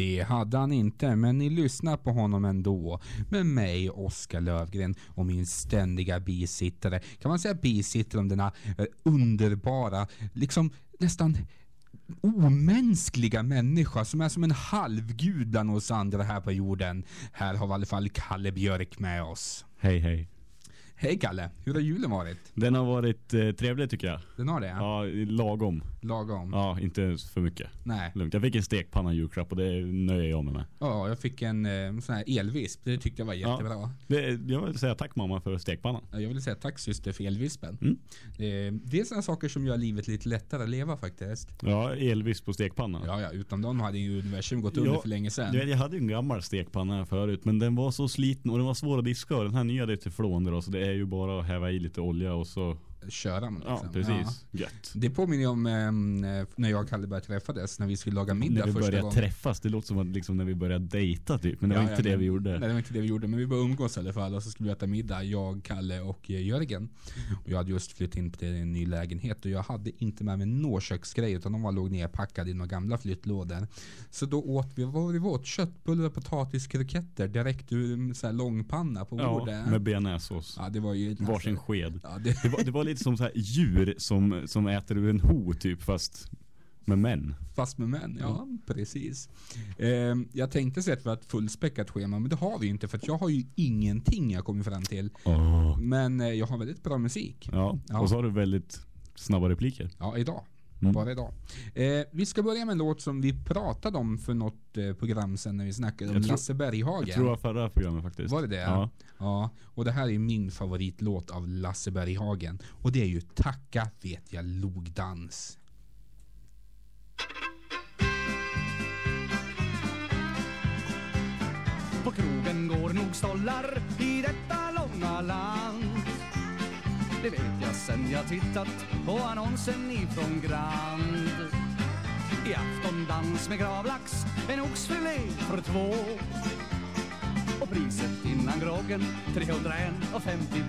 Det hade han inte, men ni lyssnar på honom ändå. Med mig, Oskar Lövgren, och min ständiga bisittare. Kan man säga bisittare om denna eh, underbara, liksom nästan omänskliga människa som är som en halvgud bland oss andra här på jorden. Här har vi i alla fall Kalle Björk med oss. Hej hej. Hej Kalle, hur har julen varit? Den har varit eh, trevlig tycker jag. Den har det? Ja, lagom. Lagom? Ja, inte för mycket. Nej. Lugnt. Jag fick en stekpanna i julklapp och det nöjer jag mig med. Ja, jag fick en eh, sån här elvisp. Det tyckte jag var jättebra. Ja, det, jag vill säga tack mamma för stekpannan. Ja, Jag vill säga tack syster för elvispen. Mm. Det är sådana saker som gör livet lite lättare att leva faktiskt. Ja, elvisp på stekpanna. Ja, ja, utan dem hade ju universum gått under Ja, för länge sedan. Vet, jag hade ju en gammal stekpanna här förut men den var så sliten och den var svår att diska och den här nya det är teflon så det är ju bara att häva i lite olja och så Köra man liksom. Ja, precis. Gött. Det påminner om eh, när jag och Kalle började träffades, när vi skulle laga middag När vi första började gången. träffas, det låter som att liksom när vi började dejta typ Men det var Ja, inte ja, det men- vi gjorde Nej, det var inte det vi gjorde. Men vi började umgås i alla fall och så skulle vi äta middag, jag, Kalle och eh, Jörgen. Och jag hade just flyttat in till en ny lägenhet och jag hade inte med mig några köksgrejer utan de var låg nerpackade i några gamla flyttlådor. Så då åt vi, vad var det vi åt? Köttbullar och potatiskroketter direkt ur en sån här långpanna på Ja, bordet. med bearnaisesås Ja, det var ju... Varsin sked Ja, det, det var, det var lite som så här djur som, som äter ur en ho typ fast med män Fast med män, ja precis. Eh, jag tänkte säga att vi har ett fullspäckat schema, men det har vi ju inte för jag har ju ingenting jag kommer fram till. Men eh, jag har väldigt bra musik. Ja, Ja. och så har du väldigt snabba repliker Ja, idag. Mm. Bara idag. Eh, vi ska börja med en låt som vi pratade om för något eh, program sen när vi snackade om Jag tror- Lasse Berghagen. Jag tror det var förra programmet faktiskt Var det det? Ja, ja. Och det här är min favoritlåt av Lasse Berghagen. Och det är ju Tacka vet jag logdans. På krogen går nog stollar i detta långa land det vet jag sen jag tittat på annonsen ifrån Grand. I afton dans med gravlax, en oxfilé för två. Och priset innan groggen 353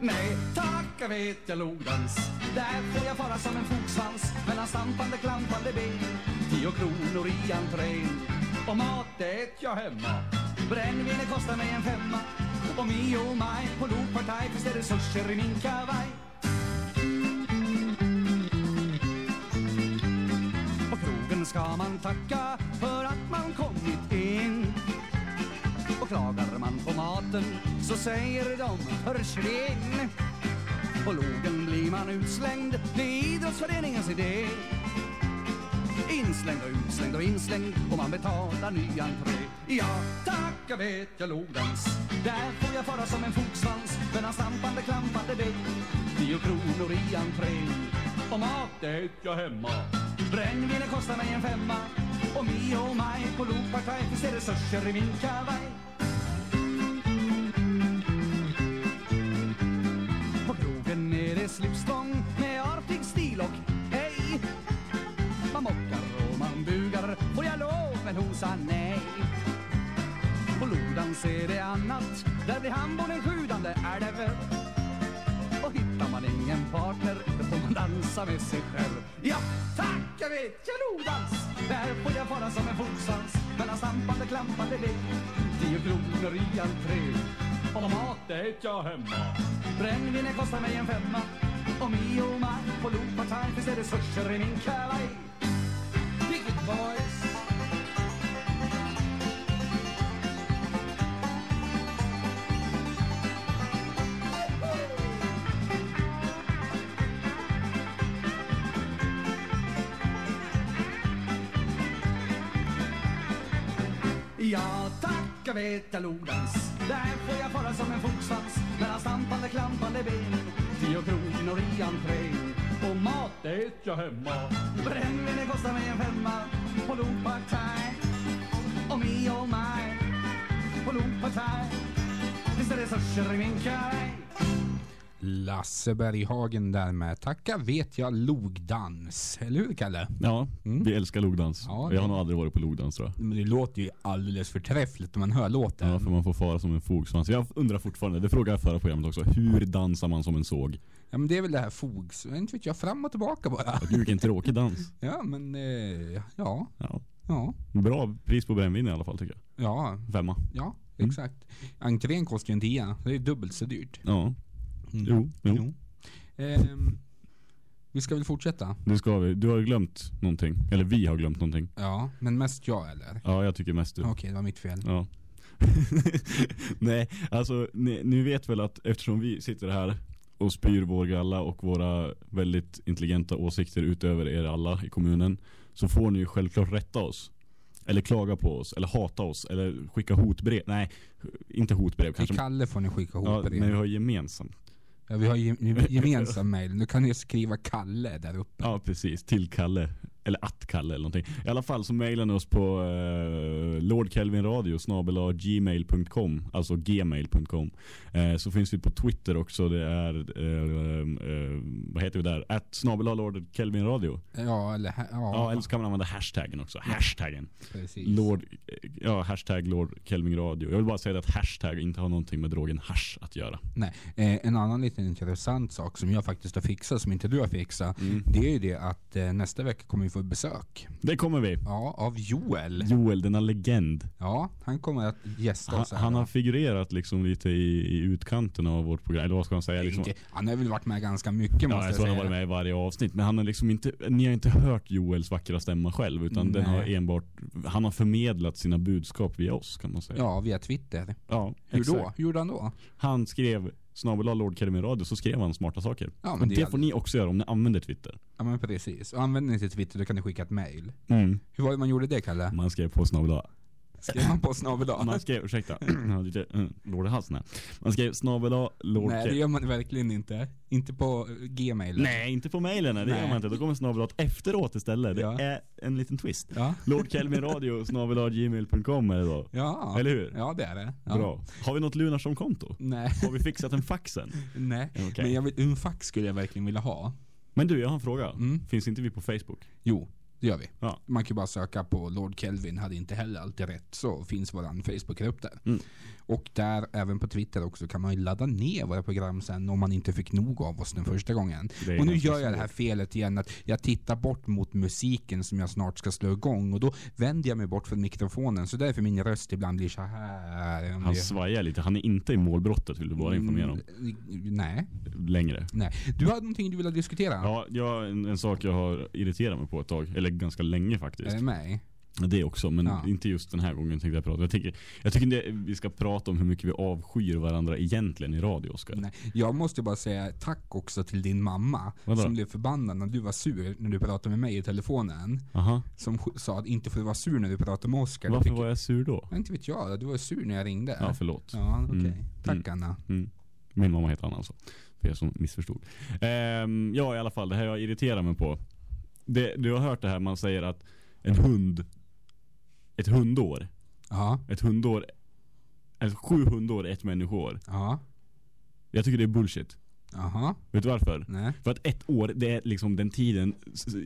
Nej, tacka vet jag logdans Där får jag fara som en fogsvans Mellan stampande, klampande ben. Tio kronor i entrén. Och mat ät jag hemma Brännvinet kostar mig en femma. Och mi och maj på lokpartaj Finns det resurser i min kavaj På krogen ska man tacka för att man kommit in och klagar man på maten så säger de försvinn. På logen blir man utslängd, det är idrottsföreningens idé. Inslängd och utslängd och inslängd och man betalar ny entré. Ja, tacka vet jag logdans. Där får jag fara som en fogsvans mellan stampande, klampande ben. Tio kronor i entrén och mat ät jag hemma. Brännvinet kostar mig en femma och Mio och maj på lokpartaj finns det resurser i min kavaj. På krogen är det slipstång sa nej. På lodans är det annat, där blir handbollen sjudande är det väl? Och hittar man ingen partner då får man dansa med sig själv. Ja, tack, jag vet, jag lodans! Där får jag fara som en fogsvans mellan stampande, klampande leg, Tio kronor i entré. Och mat äter jag hemma. Brännvinet kostar mig en femma. Och mi och maj på lokpartaj finns det resurser i min kavaj. Big boys Ja, tacka vet jag lodans Där får jag fara som en fogsvans Mellan stampande, klampande ben. Tio kronor i entrén. Och mat det äter jag hemma. Brännvinet kostar mig en femma. På Lopartaj Och me och my. På Lopartaj. Finns det resurser i min kaj? Lasse Berghagen där med Tacka vet jag logdans. Eller hur Kalle? Ja, Mm. vi älskar logdans. Ja, jag har nog aldrig varit på logdans tror jag. Men det låter ju alldeles förträffligt när man hör låten. Ja, för man får fara som en fogsvans. Jag undrar fortfarande, det frågade jag förra programmet också. Hur dansar man som en såg? Ja men det är väl det här fogs, inte vet jag, fram och tillbaka bara. Gud vilken tråkig dans. Ja men, eh, ja, Ja. ja, Bra pris på brännvin i alla fall tycker jag. ja, Femma. ja, Mm. exakt. Entrén kostar ju en tia, det är dubbelt så dyrt. Ja, Mm. jo, jo. Ehm, vi ska väl fortsätta? Det ska vi. Du har glömt någonting. Eller vi har glömt någonting. Ja, men mest jag eller? Ja, jag tycker mest du. Okej, det var mitt fel. Ja. Nej, alltså ni, ni vet väl att eftersom vi sitter här och spyr vår galla och våra väldigt intelligenta åsikter utöver er alla i kommunen så får ni ju självklart rätta oss. Eller klaga på oss, eller hata oss, eller skicka hotbrev. Nej, inte hotbrev Till kanske. Kalle får ni skicka ihop Ja, men vi har gemensamt. Ja, vi har ge- gemensam mail. Du kan ju skriva Kalle där uppe. Ja, precis. Till Kalle. Eller att Kalle eller någonting. I alla fall så mejlar ni oss på uh, lordkelvinradio gmail.com Alltså gmail.com eh, Så finns vi på Twitter också. Det är, eh, eh, vad heter vi där? Att snabel-a lordkelvinradio. Ja, eller ja, Ja, eller så kan man använda hashtaggen också. Hashtaggen. precis. Lord, ja, hashtag Lord Kelvin Radio. Jag vill bara säga att hashtag inte har någonting med drogen hash att göra. Nej, eh, en annan liten intressant sak som jag faktiskt har fixat, som inte du har fixat. Mm. Det är ju det att eh, nästa vecka kommer vi få besök. Det kommer vi. Ja, av Joel. Joel, denna legend. Ja, han kommer att gästa Han, oss här. han har figurerat liksom lite i, i utkanten av vårt program. Eller vad ska man säga? Liksom, Inte- Han har väl varit med ganska mycket ja, måste jag jag tror han har varit med i varje avsnitt. Men han har liksom inte, ni har inte hört Joels vackra stämma själv. Utan den har enbart, han har förmedlat sina budskap via oss kan man säga. Ja, via Twitter. ja Hur exakt. då? Hur gjorde han då? Han skrev snabel-a Lord Kelvin Radio så skrev han smarta saker. Ja, men och det det, får ni också göra om ni använder Twitter. Ja men precis. Och använder ni till Twitter då kan ni skicka ett mail. Mm. Hur var det man gjorde det Kalle? Man skrev på snabel-a Skrev man på snabel? Man skrev, ursäkta, lite uh, låg i halsen här. Man skrev snabel-a Lord Nej det gör man verkligen inte. Inte på eh, gmail. Nej, inte på mailen, nej, det Nej. gör man inte. Då kommer snabel efteråt istället. Det Ja. är en liten twist. Ja. Lord Kelvin Radio snabel-a gmail.com är det då. Ja. Eller hur? Ja det är det. Ja. Bra. Har vi något Lunarsson-konto? Nej. Har vi fixat en faxen? Nej. Okej. Men jag vill, en fax skulle jag verkligen vilja ha. Men du, jag har en fråga. Mm. Finns inte vi på Facebook? Jo, det gör vi. Ja. Man kan bara söka på Lord Kelvin, hade inte heller alltid rätt, så finns våran Facebookgrupp där. Mm. Och där, även på Twitter också, kan man ju ladda ner våra program sen om man inte fick nog av oss den första gången. Och nu gör jag det här felet igen, att jag tittar bort mot musiken som jag snart ska slå igång och då vänder jag mig bort från mikrofonen, så därför min röst ibland blir så här. Han det- svajar lite. Han är inte i målbrottet vill du bara informera om. Mm, Nej, Längre. nej. Du hade någonting du ville diskutera? Ja, jag, en, en sak jag har irriterat mig på ett tag. Eller ganska länge faktiskt. Är det mig? Det också, men Ja. inte just den här gången tänkte jag prata. Jag tycker, jag tycker inte vi ska prata om hur mycket vi avskyr varandra egentligen i radio, Oskar. Nej, jag måste bara säga tack också till din mamma Vadå? som blev förbannad när du var sur när du pratade med mig i telefonen. Aha. Som sa att inte får du vara sur när du pratar med Oskar. Varför var jag sur då? Inte vet jag, du var sur när jag ringde. Ja, förlåt. Ja, okej. Mm. Tack Mm. Anna. Mm. Min mamma heter Anna alltså. För er som missförstod. Ehm, ja, i alla fall. Det här jag irriterar mig på. Det, du har hört det här, man säger att en hund, ett hundår, Ja, ett hundår, alltså sju hundår är ett människoår. ja, Jag tycker det är bullshit. Jaha, Vet du varför? nej. För att ett år, det är liksom den tiden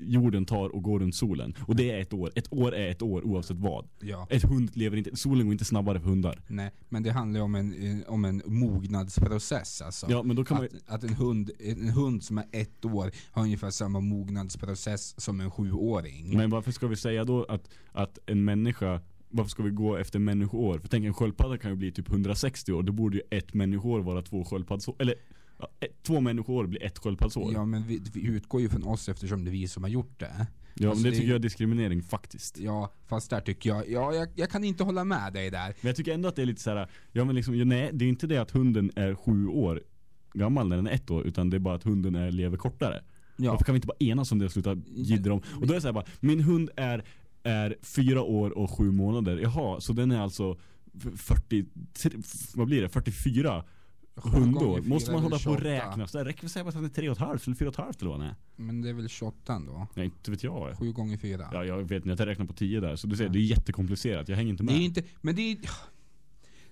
jorden tar och går runt solen. Och det är ett år. Ett år är ett år oavsett vad. Ja, Ett hund lever inte, solen går inte snabbare för hundar. nej. Men det handlar ju om en, en- om en mognadsprocess alltså. Ja, men då kan man att, en, hund, en hund som är ett år har ungefär samma mognadsprocess som en sjuåring. Men varför ska vi säga då att, att en människa varför ska vi gå efter människoår? För tänk en sköldpadda kan ju bli typ 160 år. Då borde ju ett människoår vara två sköldpaddsår. Eller två människoår blir ett sköldpaddsår. Ja, Ja men vi, vi utgår ju från oss eftersom det är vi som har gjort det. men alltså det det- tycker jag är diskriminering faktiskt. Ja, fast där tycker jag, ja jag, jag kan inte hålla med dig där. Men jag tycker ändå att det är lite så här. Ja men liksom, ja, nej det är inte det att hunden är sju år gammal när den är ett år. Utan det är bara att hunden är, lever kortare. Ja, Varför kan vi inte bara enas om det och sluta jiddra om? Och då är det så här bara, min hund är, är fyra år och sju månader. Jaha, så den är alltså f- 40, t- vad blir det? 44 Sju hundår. Måste man hålla på och 28. räkna? Så det räcker väl säga att han är tre och ett halvt eller fyra och ett halvt eller vad han är? Men det är väl 28 ändå? Nej, inte vet jag. Sju gånger fyra. Ja, jag vet inte, jag räknar på tio där. Så du ser, Ja. det är jättekomplicerat. Jag hänger inte Det med. är inte, men det är...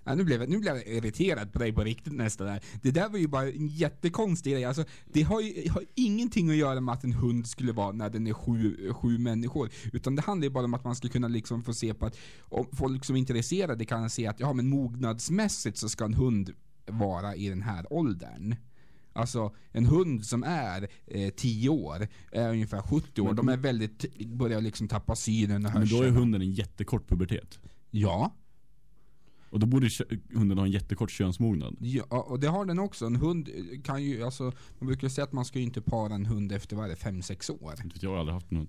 Ja, nu, blev jag, nu blev jag irriterad på dig på riktigt nästan. Där. Det där var ju bara en jättekonstig grej. Alltså, det har ju har ingenting att göra med att en hund skulle vara när den är sju, sju människor. Utan det handlar ju bara om att man ska kunna liksom få se på att om folk som är intresserade kan se att ja, men mognadsmässigt så ska en hund vara i den här åldern. Alltså en hund som är eh, 10 år är ungefär 70 år. Men- De är väldigt, börjar liksom tappa synen och Men då är hörseln. hunden en jättekort pubertet. Ja, Och då borde hunden ha en jättekort könsmognad. Ja, och det har den också. En hund kan ju, alltså, man brukar säga att man ska ju inte para en hund efter varje 5-6 år. Jag, jag har aldrig haft en hund.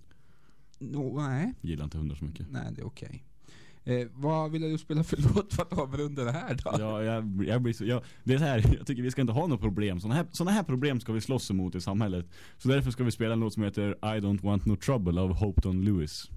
No, nej, Gillar inte hundar så mycket. nej det är okej. Eh, vad vill du spela för låt för att avrunda det här då? Ja, jag, jag blir så, jag, det är så här, jag tycker vi ska inte ha några problem. Sådana här, såna här problem ska vi slåss emot i samhället. Så därför ska vi spela en låt som heter I don't want no trouble av Hopton Lewis.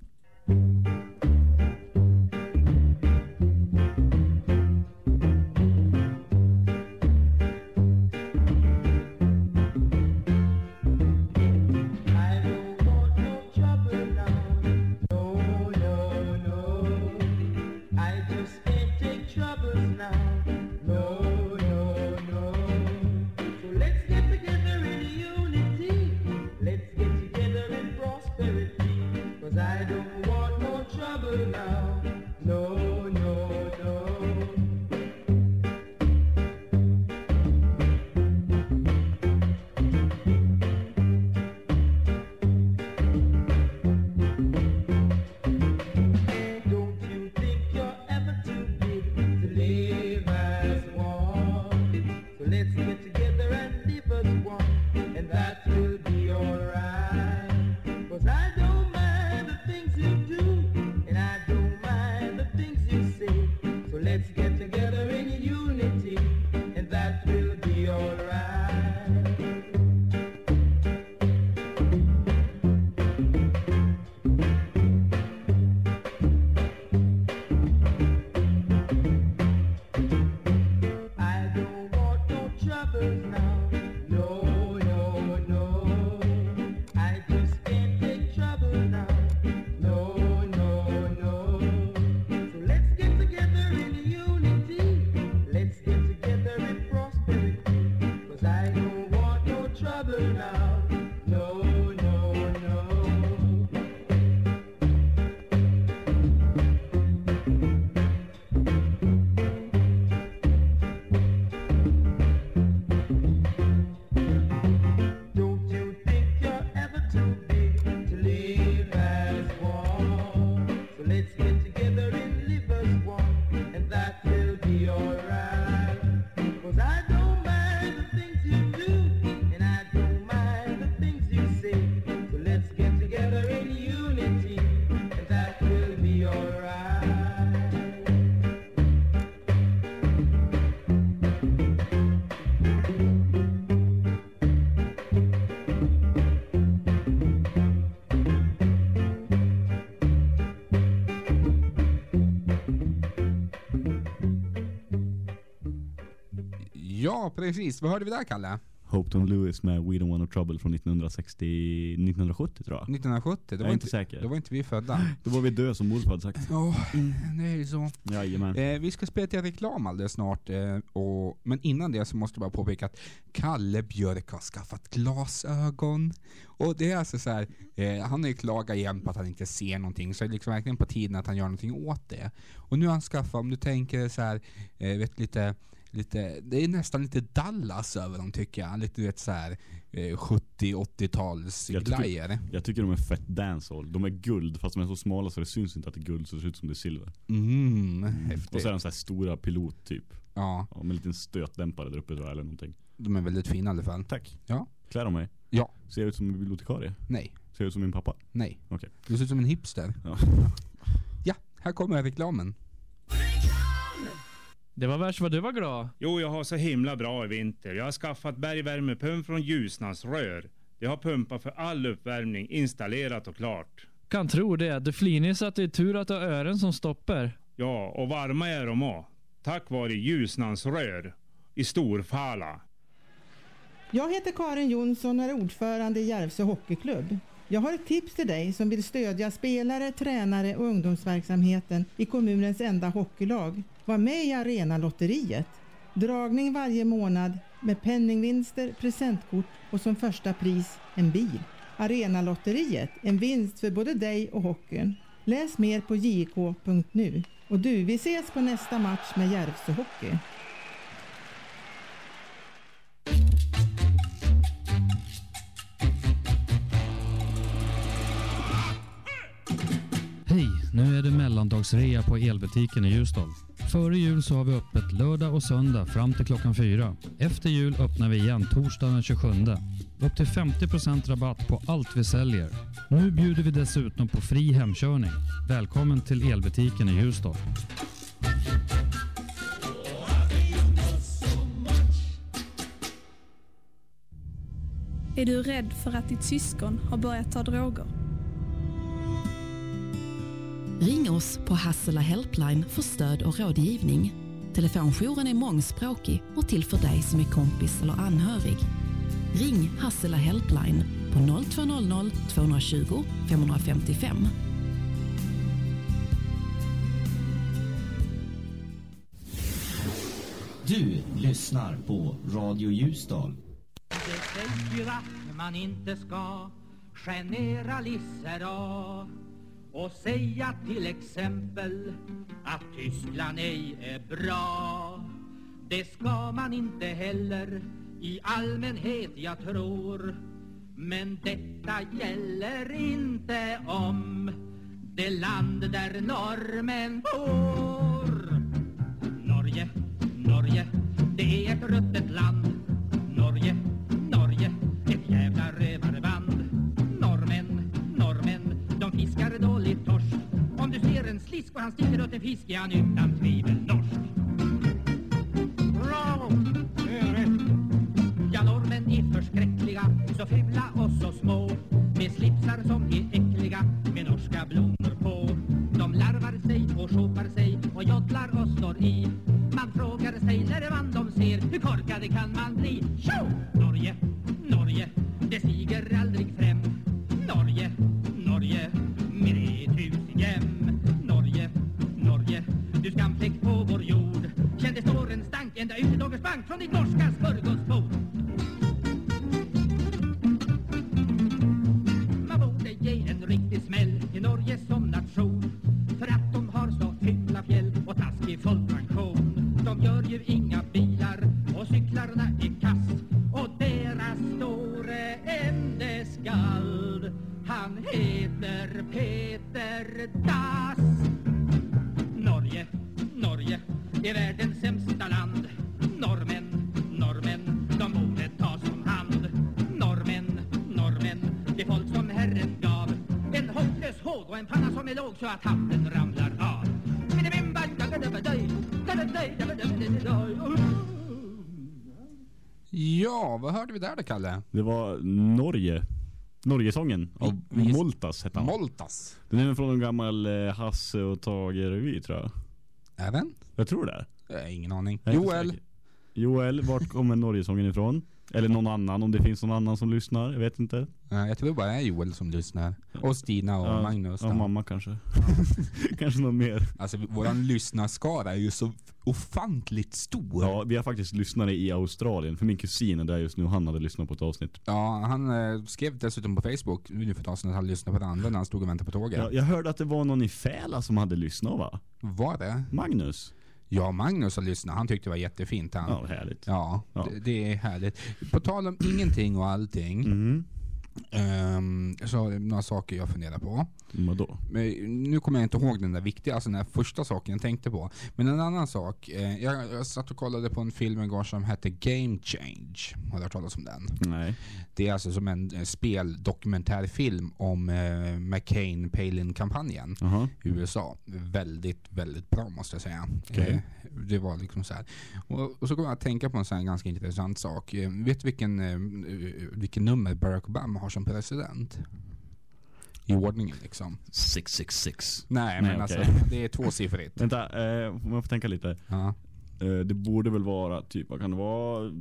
Precis. Vad hörde vi där, Kalle? Hopton Lewis med We Don't Want No Trouble från 1960, 1970 tror jag. 1970? Det Jag var inte säker. Då var inte vi födda. Då var vi döda som morfar hade sagt. Ja, det är ju så. Jajamän. Eh, vi ska spela till reklam alldeles snart, eh, och, men innan det så måste jag bara påpeka att Kalle Björk har skaffat glasögon. Och det är alltså så här, eh, han har ju klagat igen på att han inte ser någonting, så det är liksom verkligen på tiden att han gör någonting åt det. Och nu har han skaffat, om du tänker så här, eh, vet lite Lite, det är nästan lite Dallas över dem tycker jag. Lite vet så här eh, 70-80-tals Jag tycker-. Jag tycker de är fett dancehall. De är guld fast de är så smala så det syns inte att det är guld så det ser ut som det är silver. Mm, Och häftigt. så är de så här stora pilot typ. Ja, Ja, med en liten stötdämpare där uppe tror jag eller någonting. de är väldigt fina i alla fall. Tack. Ja. Klär de mig? Ja. Ser jag ut som en bibliotekarie? Nej, Ser jag ut som min pappa? nej. Okej. Du ser ut som en hipster. Ja. Ja, här kommer reklamen. Det var värst vad du var glad. Jo, jag har så himla bra i vinter. Jag har skaffat bergvärmepump från Ljusnans rör. Det har pumpar för all uppvärmning installerat och klart. Kan tro det. Du flinig så att det är tur att du har öron som stoppar. Ja, och varma är de också. Tack vare Ljusnans rör. i Storfala. Jag heter Karin Jonsson och är ordförande i Järvsö Hockeyklubb. Jag har ett tips till dig som vill stödja spelare, tränare och ungdomsverksamheten i kommunens enda hockeylag. Var med i Arenalotteriet. Dragning varje månad med penningvinster, presentkort och som första pris en bil. Arenalotteriet, en vinst för både dig och hockeyn. Läs mer på jk.nu. Och du, vi ses på nästa match med Järvsö Hockey. Hej! Nu är det mellandagsrea på elbutiken i Ljusdal. Före jul så har vi öppet lördag och söndag fram till klockan fyra. Efter jul öppnar vi igen torsdagen den 27. Upp till 50% rabatt på allt vi säljer. Nu bjuder vi dessutom på fri hemkörning. Välkommen till elbutiken i Ljusdal. Är du rädd för att ditt syskon har börjat ta droger? Ring oss på Hassela Helpline för stöd och rådgivning. Telefonjouren är mångspråkig och till för dig som är kompis eller anhörig. Ring Hassela Helpline på 0200 220 555. Du lyssnar på Radio Ljusdal. Det sägs ju att man inte ska generalisera och säga till exempel att Tyskland ej är bra. Det ska man inte heller i allmänhet, jag tror. Men detta gäller inte om det land där norrmän bor. Norge, Norge, det är ett ruttet land. Norge, Norge, ett jävla rövar slisk och han sticker åt en fisk är han utan tvivel norsk. Bravo! Det är rätt. Ja, norrmän är förskräckliga, så fula och så små. Med slipsar som är äckliga, med norska blommor på. De larvar sig och sjopar sig och joddlar och står i. Man frågar sig när man de ser, hur korkade kan man bli? Tjo! Norge, ända från ditt norska smörgåsbord. Man borde ge en riktig smäll till Norge som nation. För att de har så fula fjäll och taskig folkpension. De gör ju inga bilar och cyklarna är kast. Och deras store ämneskald Han heter Peter Dass låg så att hatten ramlar av Ja, vad hörde vi där då Kalle? Det var Norge. Norgesången av Vi- vi- Moltas hette han. Moltas. Den är från en gammal eh, Hasse och Tage-revy tror jag. Är den? Jag tror det. Jag har ingen aning. Joel. Joel, vart kommer Norgesången ifrån? Eller någon annan, om det finns någon annan som lyssnar. Jag vet inte. Nej, jag tror det bara är Joel som lyssnar. Och Stina och Ja, Magnus. Då. mamma kanske. kanske någon mer. Alltså våran lyssnarskara är ju så ofantligt stor. Ja, vi har faktiskt lyssnare i Australien. För min kusin är där just nu och han hade lyssnat på ett avsnitt. Ja, han eh, skrev dessutom på Facebook nu för ett tag sedan att han lyssnade på det andra när han stod och väntade på tåget. Ja, jag hörde att det var någon i Fäla som hade lyssnat va? Var det? Magnus? Ja, Magnus har lyssnat. Han tyckte det var jättefint. Han. Ja, härligt. Ja, Ja. Det, det är härligt. På tal om ingenting och allting. Mm. Ehm, så några saker jag funderar på. Vadå? Men nu kommer jag inte ihåg den där viktiga, alltså den där första saken jag tänkte på. Men en annan sak. Eh, jag, jag satt och kollade på en film igår som hette Game Change. Har du hört talas om den? Nej. Det är alltså som en eh, speldokumentärfilm om eh, McCain-Palin-kampanjen Jaha. i USA. Väldigt, väldigt bra måste jag säga. Okej. Eh, det var liksom så här. Och, och så kommer jag att tänka på en sån här ganska intressant sak. Eh, vet du vilken, eh, vilken nummer Barack Obama har som president? I ordningen liksom. 666. Nej, Nej, men okej. alltså det är tvåsiffrigt. Vänta, eh, jag får tänka lite. Ja. Eh, det borde väl vara typ, vad kan det vara?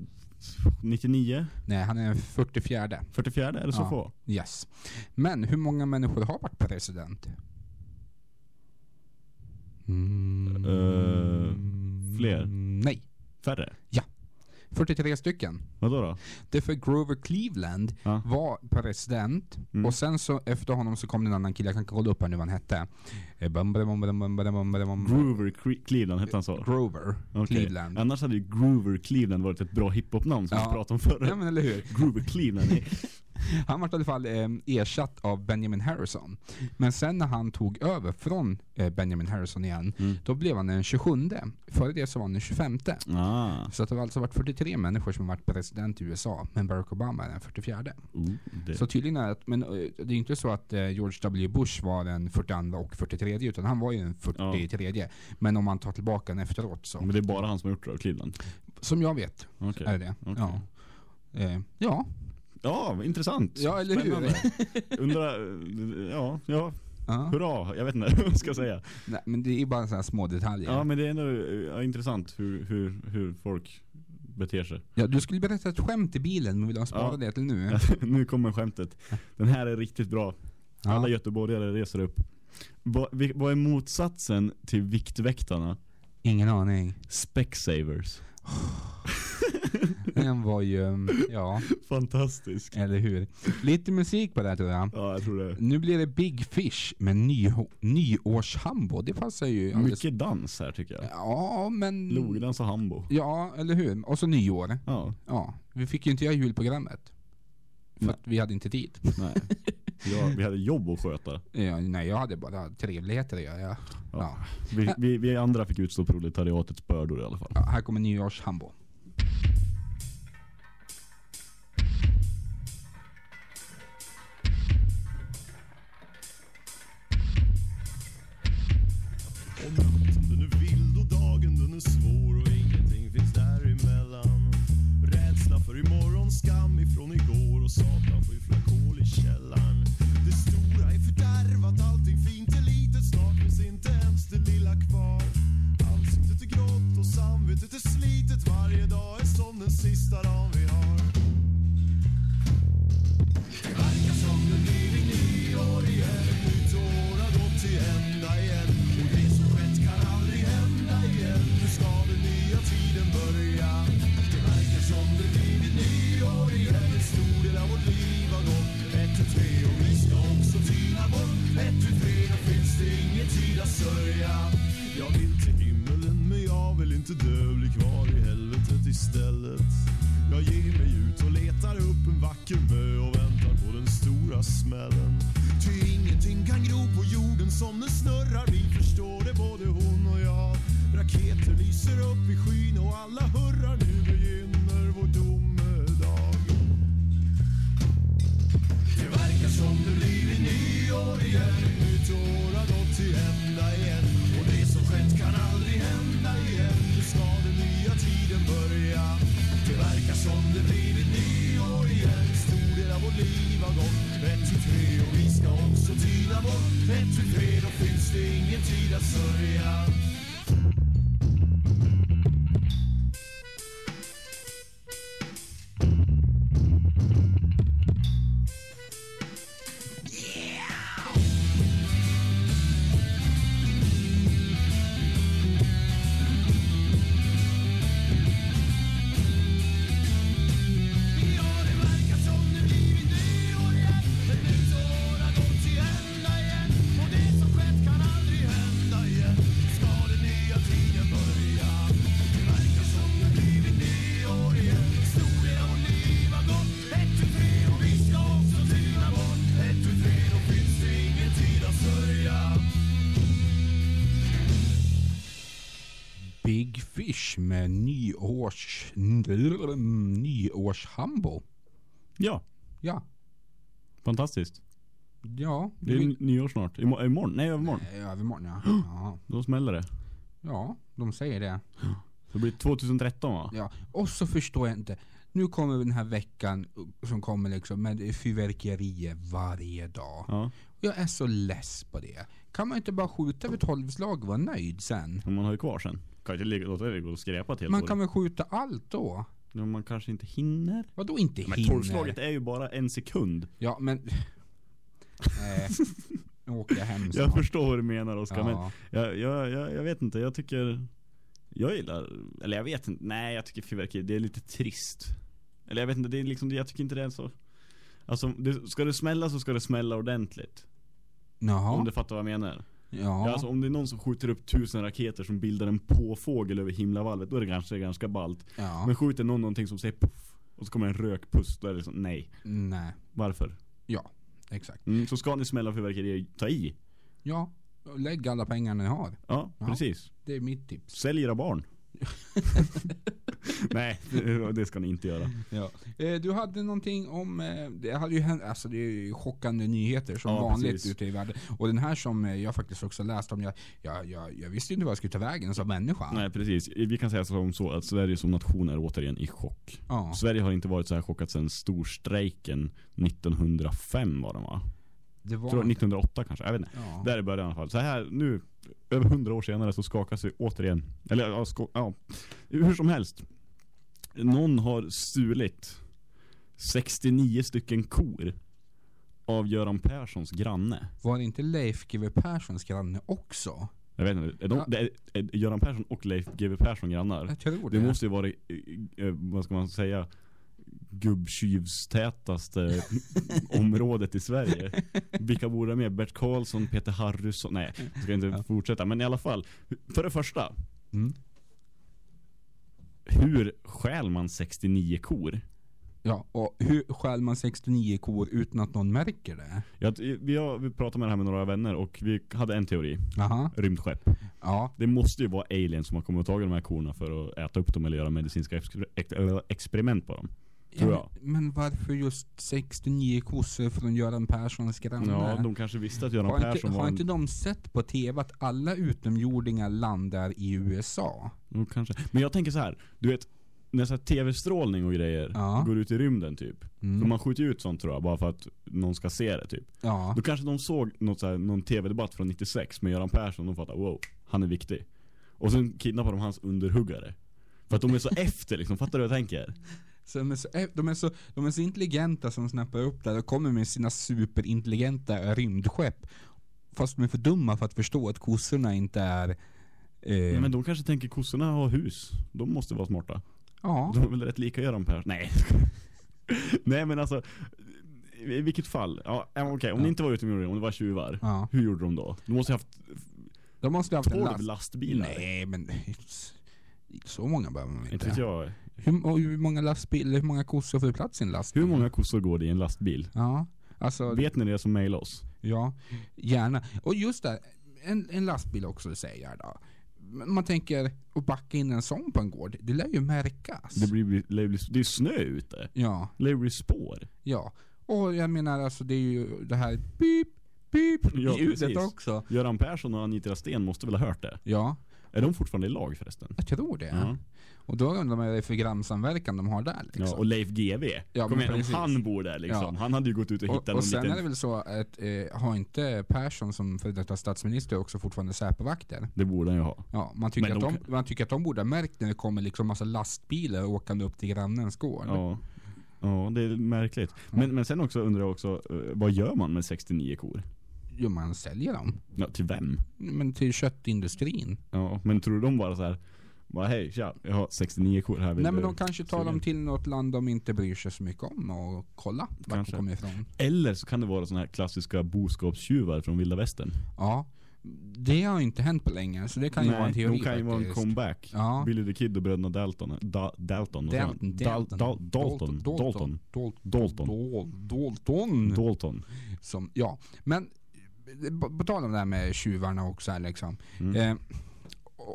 99? Nej, han är den 44. 44? Är det så Ja. få? Yes. Men hur många människor har varit president? Uh, fler? Nej. Färre? Ja. 43 stycken. Vadå då? Det är för Grover Cleveland ja. var president mm. och sen så efter honom så kom det en annan kille, jag kan kolla upp här nu vad han hette. Grover Cleveland hette han så? Grover okay. Cleveland. Annars hade ju Grover Cleveland varit ett bra hiphopnamn som ja. vi pratade om förr. Ja men eller hur. Grover Cleveland. Han var i alla fall eh, ersatt av Benjamin Harrison. Men sen när han tog över från eh, Benjamin Harrison igen, Mm. då blev han den 27. Före det så var han den 25. Ah. Så det har alltså varit 43 människor som har varit president i USA, men Barack Obama är den 44. Oh, det. Så tydligen är det, att- men eh, det är inte så att eh, George W Bush var den 42 och 43 utan han var ju den 43. Men om man tar tillbaka den efteråt så. Men det är bara han som har gjort det Cleveland? Som jag vet Okej. är det. Okej. Ja. Eh, ja. Ja, intressant. Ja, eller hur? Spännande. Undrar, ja, ja. Ja. Hurra, jag vet inte vad jag ska säga. Nej, men det är bara sådana små detaljer. Ja men det är ändå ja, intressant hur, hur, hur folk beter sig. Ja, du skulle berätta ett skämt i bilen, men vill du spara Ja. det till nu? nu kommer skämtet. Den här är riktigt bra. Alla göteborgare reser upp. Vad, vad är motsatsen till Viktväktarna? Ingen aning. Specsavers. Den var ju, mm, ja. Fantastisk. Eller hur? Lite musik på det här tror jag. Ja, jag tror det. Nu blir det Big Fish med ny, nyårshambo. Det passar ju alldeles... Mycket dans här tycker jag. Ja, men... Logdans och hambo. Ja, eller hur? Och så nyår. Ja. Ja. Vi fick ju inte göra julprogrammet. För Nej. att vi hade inte tid. Nej. Ja, vi hade jobb att sköta. Ja, nej, jag hade bara trevligheter göra. Ja. Ja. Vi, vi, vi andra fick utstå proletariatets bördor i alla fall. Ja, här kommer nyårshambo. Det är nyår snart. Imo- imorgon? Nej, övermorgon. Nej, övermorgon ja. ja. Då smäller det. Ja, de säger det. Det blir 2013 va? Ja. Och så förstår jag inte. Nu kommer den här veckan som kommer liksom med fyrverkerier varje dag. Ja. Jag är så less på det. Kan man inte bara skjuta vid tolvslag och vara nöjd sen? Om man har ju kvar sen. Kan inte ligga- låta det gå och skräpa till Man kan väl skjuta allt då? Men man kanske inte hinner. Vadå inte Men hinner? tolvslaget är ju bara en sekund. Ja men... Nej. Nu åker jag hem Jag snart. förstår vad du menar Oskar, Ja. men jag, jag, jag, jag vet inte, jag tycker Jag gillar, eller jag vet inte, nej jag tycker fyrverkeri, det är lite trist Eller jag vet inte, det är liksom, jag tycker inte det är så Alltså, det, ska det smälla så ska det smälla ordentligt Jaha. Om du fattar vad jag menar Ja. Alltså om det är någon som skjuter upp tusen raketer som bildar en påfågel över himlavalvet Då är det kanske ganska ballt Ja. Men skjuter någon någonting som säger puff Och så kommer en rökpuss, då är det liksom, nej Nej. Varför? Ja, exakt. Mm, så ska ni smälla fyrverkerier, ta i Ja. Lägg alla pengar ni har. Ja, Ja. precis Det är mitt tips. Sälj era barn Nej, det, ska ni inte göra Ja. Eh, du hade någonting om, eh, det hade ju hänt, alltså det är ju chockande nyheter som Ja, vanligt precis. ute i världen. Och den här som eh, jag faktiskt också läst om, jag, jag, jag, jag visste inte vad jag skulle ta vägen som människa. Nej precis, vi kan säga som så att Sverige som nation är återigen i chock Ja. Sverige har inte varit så här chockat sedan storstrejken 1905 var den va? Det var Tror jag, inte. 1908 kanske, jag vet inte Ja. Där i början i alla fall, så här nu Över 100 år senare så skakas vi återigen Eller ja, sko- ja Hur som helst Någon har stulit 69 stycken kor Av Göran Perssons granne Var det inte Leif GW Perssons granne också? Jag vet inte, är, de, Ja. är, är Göran Persson och Leif GW Persson grannar? Jag tror Det det. måste ju vara, eh, eh, vad ska man säga Gubbtjuvstätaste området i Sverige Vilka bor det med? Bert Karlsson, Peter Harrison Nej, jag ska inte fortsätta Men i alla fall För det första Mm. Hur stjäl man 69 kor? Ja, och hur stjäl man 69 kor utan att någon märker det? Jag, vi, har, vi pratade med det här med några vänner och vi hade en teori Aha. Rymdskepp Ja. Det måste ju vara aliens som har kommit och tagit de här korna för att äta upp dem eller göra medicinska exper- experiment på dem Tror jag Ja, men, varför just 69 kossor från Göran Perssons granne? Ja, de kanske visste att Göran har inte, Persson var har en... inte de sett på TV att alla utomjordingar landar i USA? Jo, kanske. Men jag tänker så här, du vet när tv-strålning och grejer Ja. går ut i rymden typ. Mm. För man skjuter ju ut sånt tror jag, bara för att någon ska se det typ. Ja. Då kanske de såg något så här, någon tv-debatt från 96 med Göran Persson och de fattar wow, han är viktig. Och sen kidnappar de hans underhuggare. För att de är så efter liksom, fattar du vad jag tänker? Så de, är så, eh, de, är så, de är så intelligenta som snappar upp där och kommer med sina superintelligenta rymdskepp. Fast de är för dumma för att förstå att kossorna inte är... Eh, Men de kanske tänker kossorna har hus. De måste vara smarta. ja. De är väl rätt lika Göran Persson? Nej. Nej men alltså, i vilket fall. Ja, okej, om Ja. det inte var utomjordingar, om det var tjuvar. Ja. Hur gjorde de då? De måste ju haft De måste ha haft en 12 last. lastbilar. Nej men så många behöver man Inte inte. vet jag. Hur, hur många lastbilar, hur många kossor får plats i en lastbil? Hur många kossor går det i en lastbil? Ja, alltså, Vet ni det som mejlar oss? ja, gärna. Och just där, en, en lastbil också säger jag då. Man tänker att backa in en sån på en gård, det lär ju märkas. Det blir, det blir, det är snö ute. Ja, Det blir spår. ja. Och jag menar alltså det är ju det här pip, pip Ja, ljudet precis. också. Göran Persson och Anitra Sten måste väl ha hört det? Ja, Är de fortfarande i lag förresten? jag tror det. Ja. Och då undrar man vad det är för grannsamverkan de har där liksom. Ja, och Leif GW. Ja, Kom igen, om han bor där liksom. Ja. Han hade ju gått ut och hittat Och, någon och sen liten... är det väl så att, eh, har inte Persson som före detta statsminister också fortfarande Säpovakter? Det borde han ju ha. Ja, man tycker, Men att de de, man tycker att de borde ha märkt när det kommer liksom massa lastbilar åkande upp till grannens gård. Ja. Ja, det är märkligt. Men, men sen också undrar jag också, eh, vad gör man med 69 kor? Jo, man säljer dem. Ja, till vem? Men till köttindustrin. Ja, men tror du de bara så här, bara hej, tja, jag har 69 kor här. Nej men de kanske tar suga?" dem till något land de inte bryr sig så mycket om och kolla vart de kommer ifrån. Eller så kan det vara såna här klassiska boskapstjuvar från vilda västern. Ja. Det har inte hänt på länge, så det kan ju vara en teori de kan ju vara en comeback. Ja. Billy the Kid och bröderna Dalton. Da, Dalton. Dalton, Dal, Dalton, Dal, Dalton. Dalton. Dalton. Dalton. Dalton. Som, ja, men på, på tal om det här med tjuvarna också här liksom. Mm. Eh,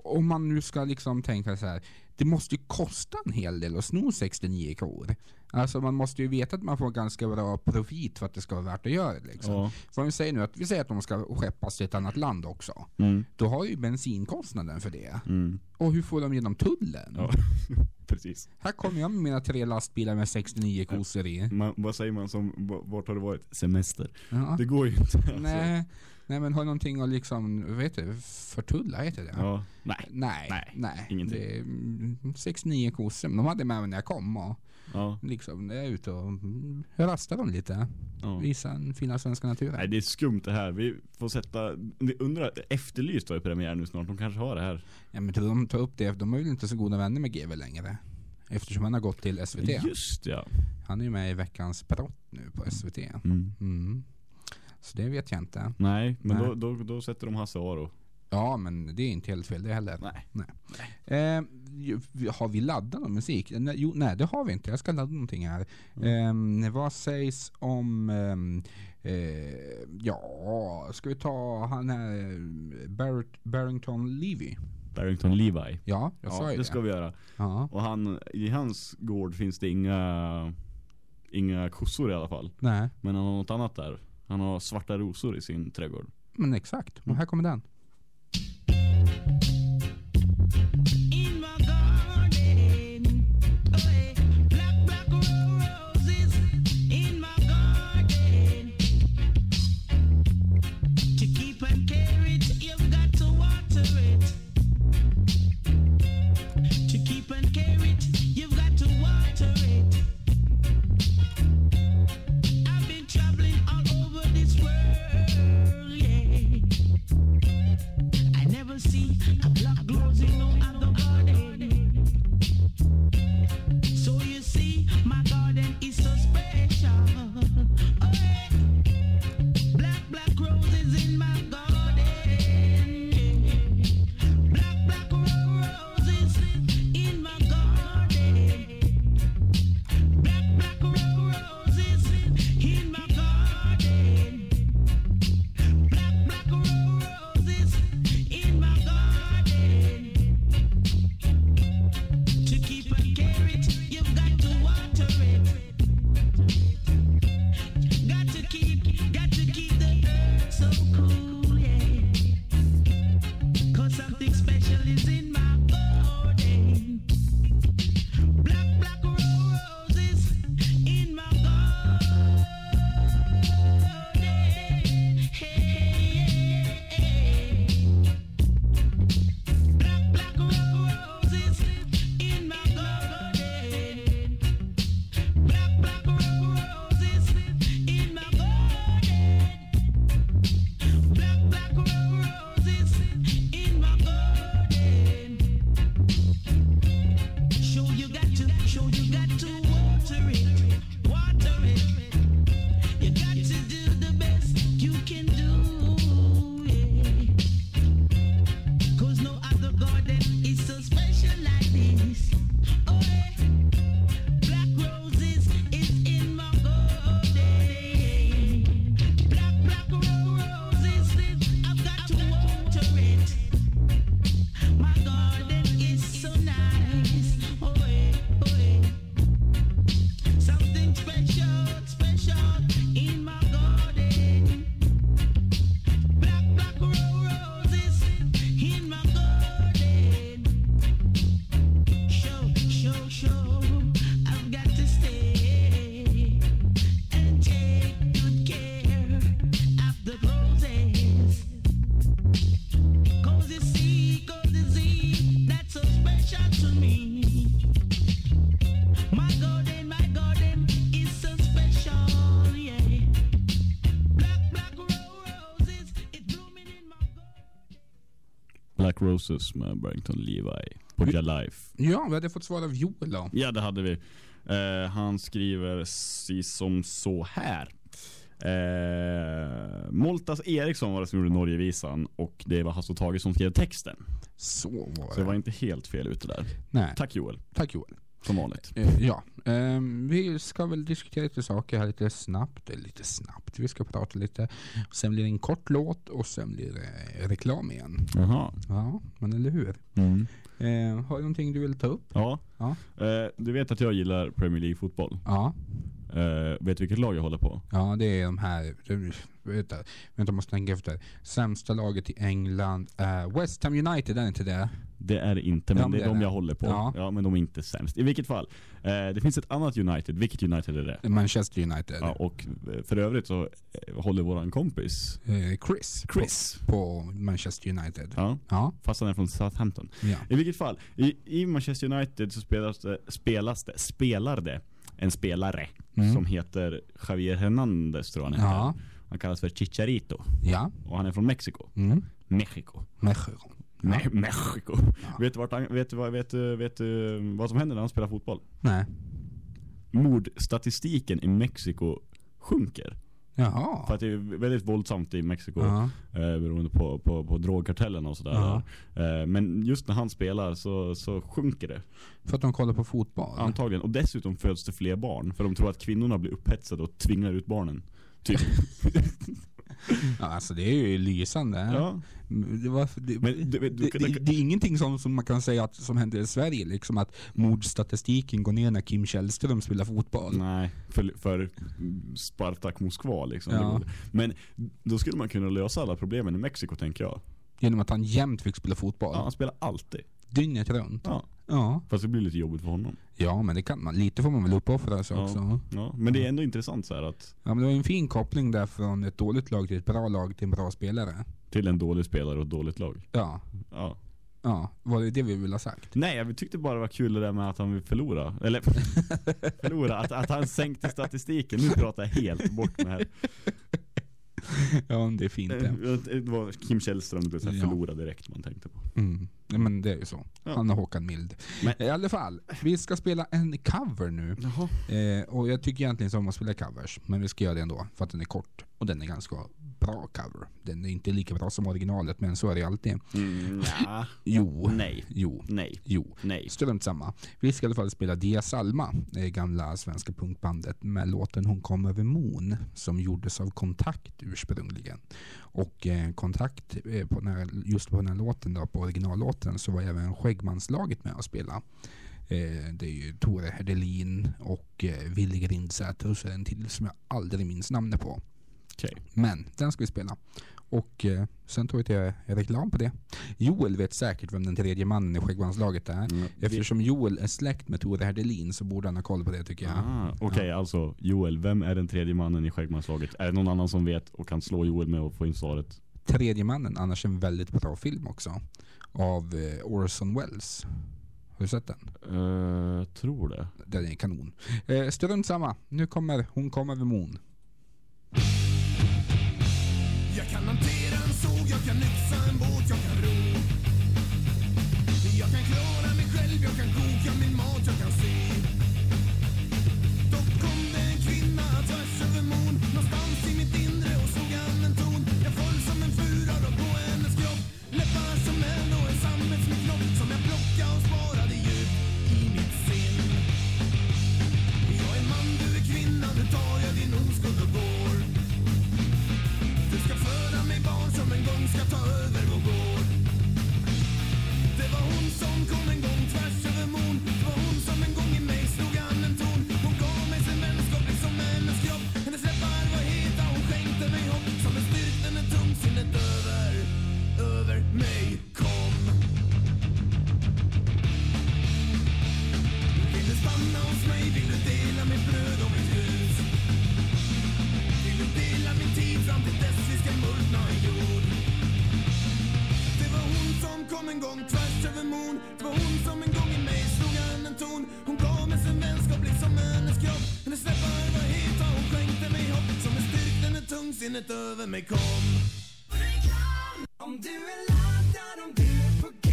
om man nu ska liksom tänka så här. Det måste ju kosta en hel del att sno 69 kor. Alltså man måste ju veta att man får ganska bra profit för att det ska vara värt att göra det liksom. Ja. För om vi säger nu att vi säger att de ska skeppas till ett annat land också. Mm. Då har ju bensinkostnaden för det. Mm. Och hur får de genom tullen? Ja, precis. Här kommer jag med mina tre lastbilar med 69 kossor i. Man, vad säger man som, vart har du varit? Semester. Ja. Det går ju inte. Alltså. Nej, Nej men har någonting att liksom, heter det, förtulla heter det? Ja. Nej. Nej, Nej, nej. ingenting. Det är mm, sex, nio kossor. De hade med mig när jag kom och Ja. liksom, jag är ute och rastar dem lite. Ja. Visa den fina svenska naturen. Nej det är skumt det här. Vi får sätta, vi undrar, Efterlyst har ju premiär nu snart. De kanske har det här. Ja men de tar upp det, de är väl inte så goda vänner med GV längre. Eftersom han har gått till SVT. Just ja. Han är ju med i Veckans brott nu på SVT. Mm. Mm. Så det vet jag inte. Nej, men Nej. Då, då, då sätter de Hasse Aro. Ja, men det är inte helt fel det heller. Nej. Eh, ju- vi- har vi laddat någon musik? Nej, jo, nej, det har vi inte. Jag ska ladda någonting här. Eh, vad sägs om... ehm, eh, ja, ska vi ta han här eh, Barrett, Barrington Levy? Barrington Levi. Ja, jag sa ju det. det. ska vi göra. Ja. Och han, i hans gård finns det inga, inga kossor i alla fall. Nej, Men han har något annat där. Han har svarta rosor i sin trädgård. men exakt. Och här kommer den. Roses med Barrington Levi. På Dia Life. Ja, vi hade fått svar av Joel då. Ja, det hade vi. Eh, han skriver si som så här. Eh, Moltas Eriksson var det som gjorde Norgevisan och det var Hasse Tage som skrev texten. Så var Så jag var inte helt fel ute där. Nej. Tack Joel. Tack Joel. Som vanligt. Eh, ja, ehm, vi ska väl diskutera lite saker här lite snabbt. Eller lite snabbt, vi ska prata lite. Sen blir det en kort låt och sen blir det reklam igen. Jaha. Ja, men eller hur? Mm. Eh, har du någonting du vill ta upp? Ja. Ja. Eh, du vet att jag gillar Premier League fotboll. Ja. Eh, vet du vilket lag jag håller på? Ja, det är de här... Vänta, vänta måste tänka efter. Sämsta laget i England är West Ham United, är inte det? Det är det inte, men Ja, det är det de jag håller på. Ja. Ja. men de är inte sämst. I vilket fall. Eh, det finns ett annat United. Vilket United är det? Manchester United. Ja, och eh, för övrigt så eh, håller våran kompis Eh, Chris. Chris. På, på Manchester United. Ja. Ja. Fast han är från Southampton. Ja. I vilket fall, i, i Manchester United så spelas det, spelas det, spelar det en spelare Mm. som heter Javier Hernandez tror jag han heter. Ja. Han kallas för Chicharito. Ja. Och han är från Mexiko. Mm. Mexico. Mexico. Me- Mexico. Vet, du vart han, vet, vet, vet vad som händer när han spelar fotboll? Nej. Mordstatistiken i Mexiko sjunker. Jaha. För att det är väldigt våldsamt i Mexiko. Eh, beroende på, på, på drogkartellerna och sådär. Eh, men just när han spelar så, så sjunker det. För att de kollar på fotboll? Antagligen. Och dessutom föds det fler barn. För de tror att kvinnorna blir upphetsade och tvingar ut barnen. Typ. Ja, alltså det är ju lysande. Ja. Det, var, det, Men du- du- det, det, det är ingenting som, som man kan säga att, som händer i Sverige. Liksom att mordstatistiken går ner när Kim Källström spelar fotboll. Nej, för, för Spartak Moskva liksom. Ja. Men då skulle man kunna lösa alla problemen i Mexiko tänker jag. Genom att han jämt fick spela fotboll. Ja, han spelar alltid. Dygnet runt. Ja. Ja. Fast det blir lite jobbigt för honom. Ja, men det kan man. Lite får man väl uppoffra sig också. Ja. ja. Men det är ändå intressant så här att Ja, men det var en fin koppling där från ett dåligt lag till ett bra lag till en bra spelare. till en dålig spelare och ett dåligt lag. Ja. Ja. Ja, var det det vi ville ha sagt? Nej, jag tyckte bara det var kul det där med att han vill förlora. Eller förlora, att, att han sänkte statistiken. Nu pratar jag helt bort med här. Ja, det är fint det. Eh, Det var Kim Källström, det blev så här Ja. förlora direkt man tänkte på. Mm. Men det är ju så. Ja. Han är Håkan Mild. Men- I alla fall, vi ska spela en cover nu. Eh, och jag tycker egentligen som att spela covers, men vi ska göra det ändå för att den är kort. Och den är ganska bra cover. Den är inte lika bra som originalet, men så är det alltid. Mm, ja. Jo. Nej. Jo. Nej. Jo. Nej. Strunt samma. Vi ska i alla fall spela Dia Salma, det gamla svenska punkbandet med låten Hon kom över mon som gjordes av Kontakt ursprungligen. Och eh, Kontakt, eh, på den här, just på den här låten, då, på originallåten, så var även Skäggmanslaget med att spela. Eh, det är ju Tore Herdelin och eh, Willy Grindsäter och så är det en till som jag aldrig minns namnet på. Okej. Men den ska vi spela. Och eh, sen tog jag till reklam på det. Joel vet säkert vem den tredje mannen i Skäggmanslaget är. Mm. Eftersom Joel är släkt med Tore Herdelin så borde han ha koll på det tycker jag. Ah, Okej, alltså Joel, vem är den tredje mannen i Skäggmanslaget? Är det någon annan som vet och kan slå Joel med att få in svaret? Tredje mannen, annars en väldigt bra film också. Av eh, Orson Welles. Har du sett den? Uh, tror det. Den är kanon. Eh, strunt samma. Nu kommer Hon kommer över mon. Jag kan hantera en såg, jag kan yxa en båt, jag kan ro. Jag kan klara mig själv, jag kan koka min mat, jag kan se. Kom en gång tvärs över mon Det var hon som en gång i mig slog an en ton. Hon gav mig sin vänskap liksom hennes kropp. Hennes läppar var heta, hon skänkte mig hopp. Som en styrka när tungsinnet över mig kom. Om du är laddad, om du är på G.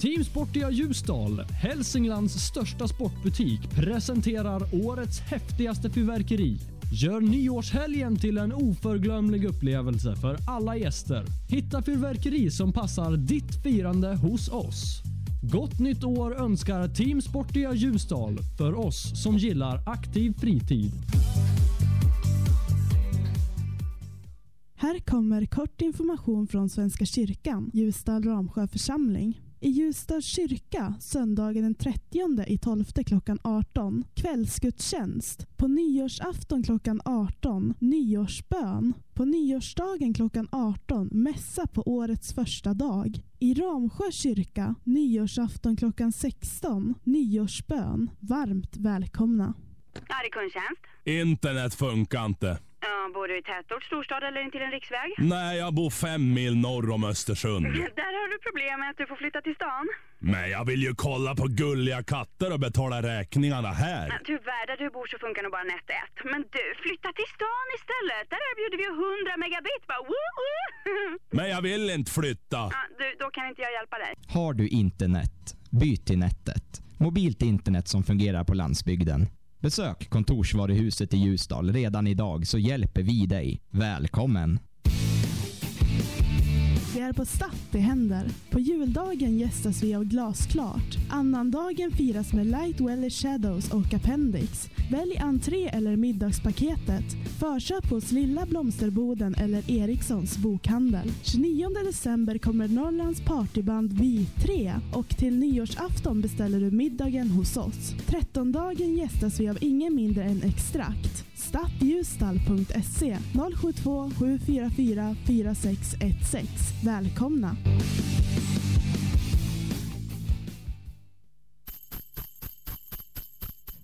Team Sportiga Ljusdal, Hälsinglands största sportbutik, presenterar årets häftigaste fyrverkeri. Gör nyårshelgen till en oförglömlig upplevelse för alla gäster. Hitta fyrverkeri som passar ditt firande hos oss. Gott nytt år önskar Team Sportiga Ljusdal för oss som gillar aktiv fritid. Här kommer kort information från Svenska kyrkan, Ljusdal Ramsjö församling. I Ljusdals kyrka söndagen den 30 i 12 klockan 18. Kvällsgudstjänst. På nyårsafton klockan 18. Nyårsbön. På nyårsdagen klockan 18. Mässa på årets första dag. I Ramsjö kyrka nyårsafton klockan 16. Nyårsbön. Varmt välkomna. Ja, det är kundtjänst. Internet funkar inte. Ja, bor du i tätort, storstad eller intill en riksväg? Nej, jag bor fem mil norr om Östersund. Där har du problem med att du får flytta till stan. Men jag vill ju kolla på gulliga katter och betala räkningarna här. Ja, Tyvärr, där du bor så funkar nog bara net 1. Men du, flytta till stan istället. Där erbjuder vi ju 100 megabit. Bara, woo, woo. Men jag vill inte flytta. Ja, du, då kan inte jag hjälpa dig. Har du internet? Byt till Nettet. Mobilt internet som fungerar på landsbygden. Besök kontorsvaruhuset i Ljusdal redan idag så hjälper vi dig. Välkommen! Det är på Statt det händer. På juldagen gästas vi av Glasklart. Annandagen firas med Light Welly Shadows och Appendix. Välj entré eller middagspaketet. Förköp hos Lilla Blomsterboden eller Erikssons bokhandel. 29 december kommer Norrlands partyband Vi 3 och till nyårsafton beställer du middagen hos oss. 13-dagen gästas vi av ingen mindre än Extrakt. Stattljusdal.se 072 744 4616. Välkomna!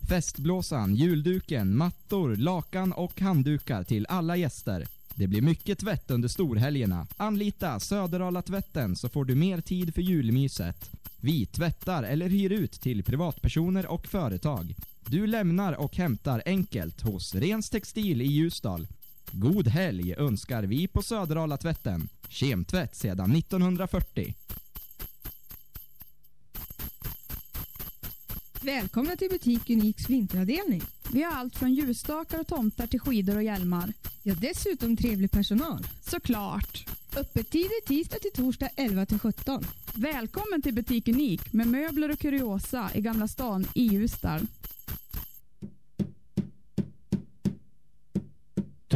Festblåsan, julduken, mattor, lakan och handdukar till alla gäster. Det blir mycket tvätt under storhelgerna. Anlita Söderala tvätten så får du mer tid för julmyset. Vi tvättar eller hyr ut till privatpersoner och företag. Du lämnar och hämtar enkelt hos Rens Textil i Ljusdal. God helg önskar vi på Söderala tvätten. Kemtvätt sedan 1940. Välkomna till butik Uniks vinteravdelning. Vi har allt från ljusstakar och tomtar till skidor och hjälmar. Ja, dessutom trevlig personal. Såklart. Öppettider tisdag till torsdag 11 till 17. Välkommen till butik Unik med möbler och kuriosa i Gamla stan i Ljusdal.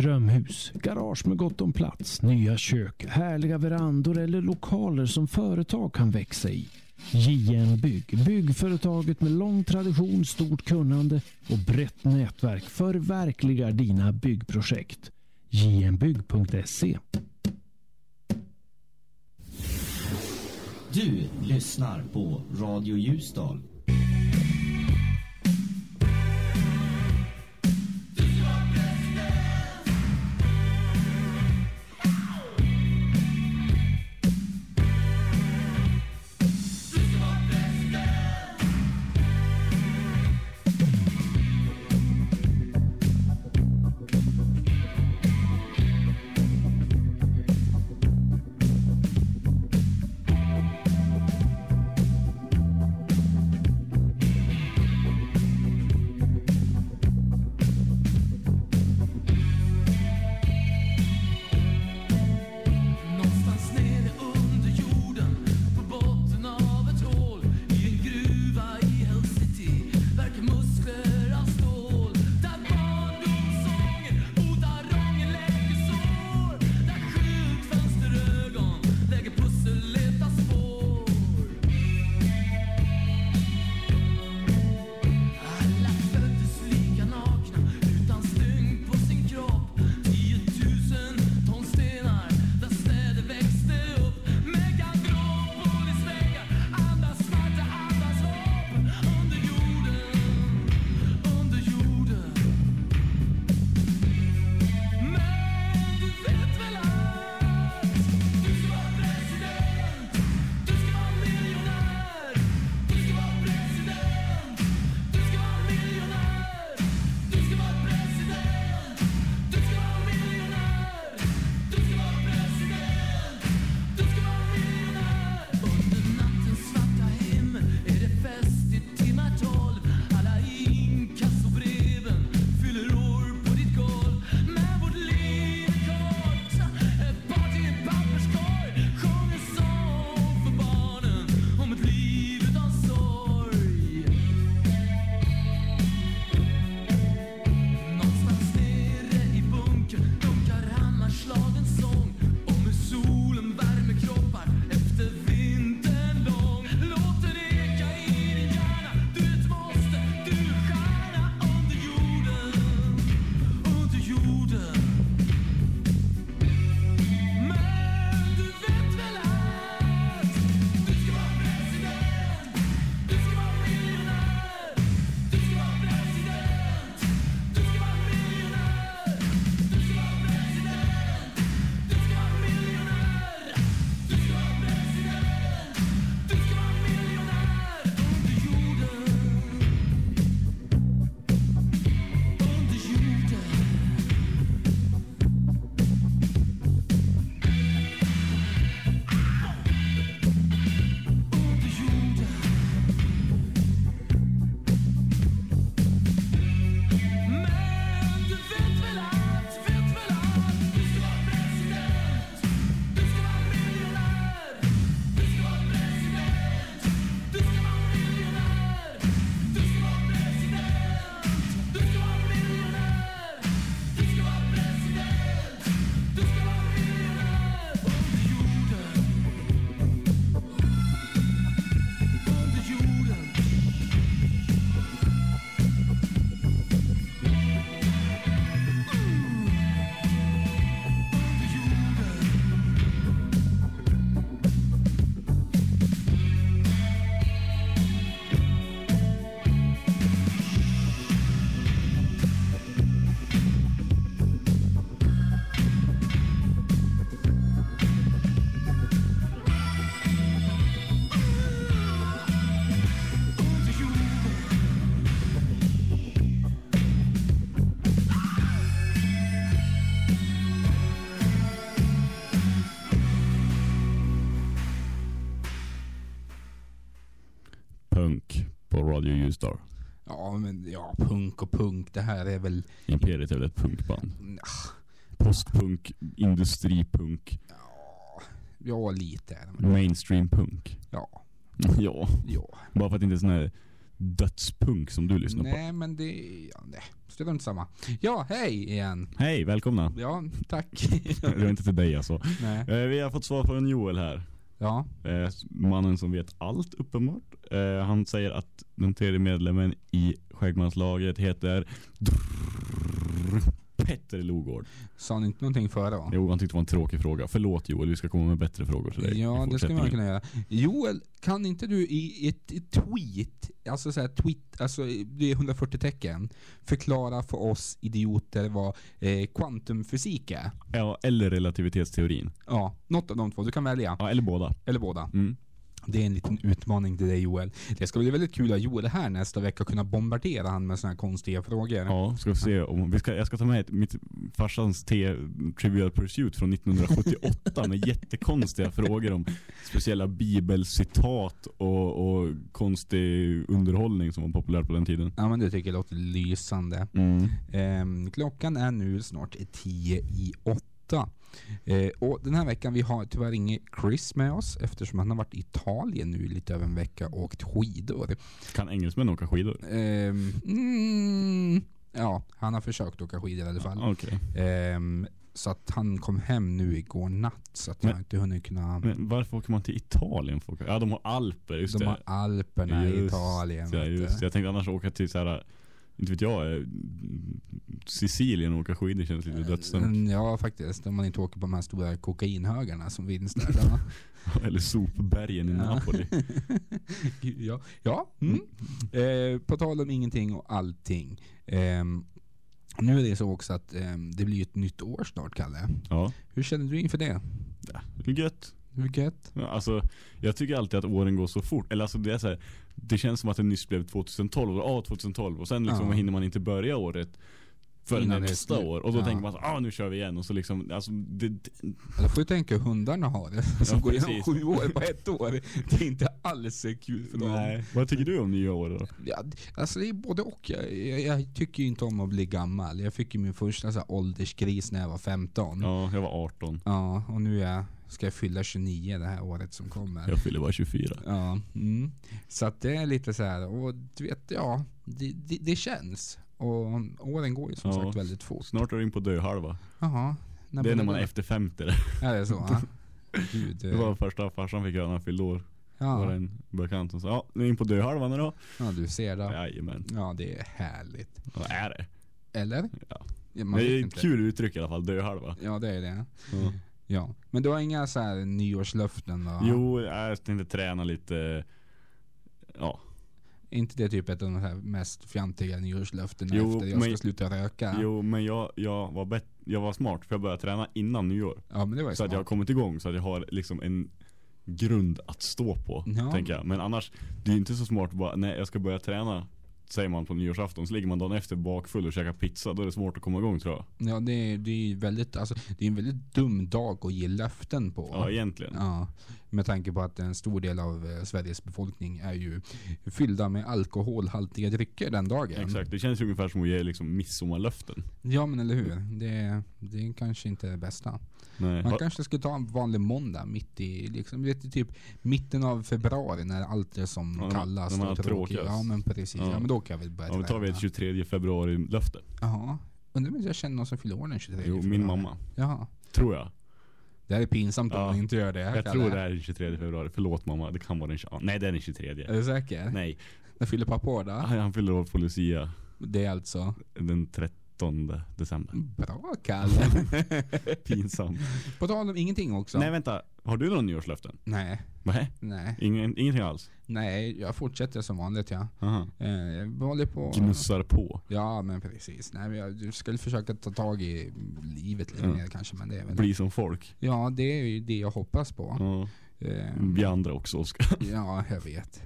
Drömhus, garage med gott om plats, nya kök, härliga verandor eller lokaler som företag kan växa i. JN Bygg, byggföretaget med lång tradition, stort kunnande och brett nätverk förverkligar dina byggprojekt. jnbygg.se Du lyssnar på Radio Ljusdal. Punk och punk. Det här är väl... Imperiet är väl ett punkband? Postpunk, industripunk, Ja, lite är det. mainstream punk. Ja. Ja. Ja. Bara för att det inte är sån här dödspunk som du lyssnar på. Nej, men det... Ja, nej. Strunt samma. Ja, hej igen. Hej, välkomna. Ja, tack. Det var inte till dig alltså. Nej. Eh, vi har fått svar från Joel här. Ja. Eh, mannen som vet allt uppenbart. Eh, han säger att den tredje medlemmen i Skäggmanslaget heter Petter Logård. Sa han inte någonting före va? Jo, han tyckte det var en tråkig fråga. Förlåt Joel, vi ska komma med bättre frågor till dig. Ja, det skulle man kunna göra. Joel, kan inte du i ett ett tweet, alltså så här tweet, alltså det är 140 tecken, förklara för oss idioter vad eh, kvantumfysik är? Ja, eller relativitetsteorin. Ja, något av de två. Du kan välja. Ja, eller båda. Eller båda. Mm. Det är en liten utmaning till dig Joel. Det ska bli väldigt kul att Joel här nästa vecka och kunna bombardera han med såna här konstiga frågor. Ja, ska vi se om vi ska, jag ska ta med ett, mitt farsans T Trivial Pursuit från 1978 med jättekonstiga frågor om speciella bibelcitat och, och konstig underhållning som var populärt på den tiden. Ja men det tycker jag låter lysande. Mm. Ehm, klockan är nu snart 10 i 8. Eh, och den här veckan vi har tyvärr ingen Chris med oss eftersom han har varit i Italien nu i lite över en vecka och åkt skidor. Kan engelsmän åka skidor? Ehm, mm, ja, han har försökt åka skidor i alla fall. Okej. Ehm, så att han kom hem nu igår natt så att jag Men- har inte hunnit kunna... Men varför åker man till Italien? För? Ja, de har Alper, just De det. har Alperna i Just Italien. Ja, just. Jag tänkte annars åka till så här, inte vet jag, eh, Sicilien och åka skidor känns lite dödsdömt. Mm, Ja faktiskt, om man inte åker på de här stora kokainhögarna som finns där. då. Eller sopbergen i Ja. Napoli. ja, ja. Mm. Eh, på tal om ingenting och allting. Ehm, nu är det så också att ehm, det blir ett nytt år snart, Kalle. Ja. Hur känner du inför det? Det är gött. Hur gött? Ja, Alltså, jag tycker alltid att åren går så fort. Eller alltså det är så här, det känns som att det nyss blev 2012 och ja, 2012 och sen liksom Ja. hinner man inte börja året för Innan det nästa slut. år. Och då Ja. tänker man så, ah nu kör vi igen och så liksom, alltså det, det, Då får du tänka hur hundarna har det. Som Ja, går igenom sju år på ett år. Det är inte alls kul för dem. nej. Vad tycker du om nya år då? Ja, alltså det är både och. Jag, jag, jag tycker ju inte om att bli gammal. Jag fick ju min första så här ålderskris när jag var 15. Ja, jag var 18. Ja, och nu är jag, ska jag fylla 29 det här året som kommer. Jag fyller bara 24. Ja, mm. Så att det är lite så här, och du vet, ja, det, det, det känns. Och åren går ju som Ja. sagt väldigt fort. Snart är du in på döhalva. Jaha. Det är när man är efter 50 det. Ja, det är så. Ja. Gud, Det var första farsan fick göra när han fyllde år. Ja. Var en bekant som sa, ja nu är in på döhalvan då. Ja, du ser det. Jajamän. Ja, det är härligt. Vad är det? Eller? Ja. Det är ett inte. kul uttryck i alla fall, döhalva. Ja, det är det. Ja. Ja. Men du har inga så här nyårslöften då? Jo, jag tänkte träna lite, ja. inte det typ ett av de här mest fjantiga nyårslöftena Jo, efter jag ska men- sluta röka? Jo, men jag, jag, var bet- jag var smart för jag började träna innan nyår. Ja, men det var ju så att smart. jag har kommit igång så att jag har liksom en grund att stå på. Ja. Tänker jag. Men annars, det är inte så smart att bara, nej jag ska börja träna. Säger man på nyårsafton, så ligger man dagen efter bakfull och käkar pizza. Då är det svårt att komma igång tror jag. Ja, det är, det är väldigt, alltså, det är en väldigt dum dag att ge löften på. Ja, egentligen. Ja, med tanke på att en stor del av eh, Sveriges befolkning är ju fyllda med alkoholhaltiga drycker den dagen. Exakt, det känns ju ungefär som att ge liksom midsommarlöften. Ja, men eller hur? Det, det är kanske inte det bästa. Nej. Man kanske ska ta en vanlig måndag mitt i, liksom, vet typ mitten av februari när allt är som Ja, kallas när man och har tråkigt. Ja, men precis. Ja. Ja. men då kan jag väl börja Ja, men tar vi ett 23 februari löfte. Jaha. Undrar om jag känner någon som fyller år den 23 Jo, min februari. mamma. Jaha. Tror jag. Det här är pinsamt om Ja. man inte gör det. Jag Kalle. tror det är den 23 februari. Förlåt mamma, det kan vara den 23. Nej, det är den 23. Är du säker? Nej. När fyller pappa år då? Han fyller år på Lucia. Det är alltså? Den 13 december. Bra Kalle. Pinsamt. På tal om ingenting också. Nej vänta, har du några nyårslöften? Nej. Nej. Nej. Ingen, ingenting alls? Nej, jag fortsätter som vanligt ja. Aha. Eh, Jag håller på... Gnussar på. Ja men precis. Nej, men jag skulle försöka ta tag i livet lite Ja. mer kanske. Men det är väl... Bli som folk. Ja det är ju det jag hoppas på. Eh, Vi andra också Oskar. Ja, jag vet.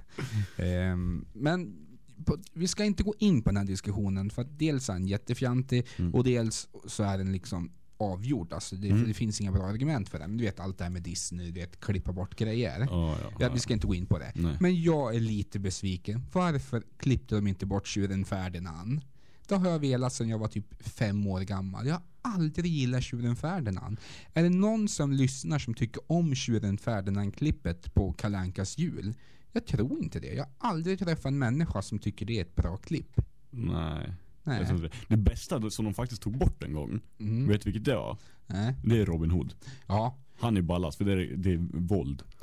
Ehm, men på, vi ska inte gå in på den här diskussionen för att dels är den jättefjantig Mm. och dels så är den liksom avgjord. Alltså det, Mm. det finns inga bra argument för det. Men du vet allt det här med Disney, du vet klippa bort grejer. Ja, ja, Ja, vi ska inte gå in på det. Nej. Men jag är lite besviken. Varför klippte de inte bort tjuren Ferdinand? Det har jag velat sedan jag var typ fem år gammal. Jag har aldrig gillat tjuren Ferdinand. Är det någon som lyssnar som tycker om tjuren Ferdinand-klippet på Kalankas jul? Jag tror inte det. Jag har aldrig träffat en människa som tycker det är ett bra klipp. Nej. Nej. Det. det bästa som de faktiskt tog bort en gång, Mm. vet du vilket det var? Nej. Det är Robin Hood. Ja. Han är ballast för det är, det är våld.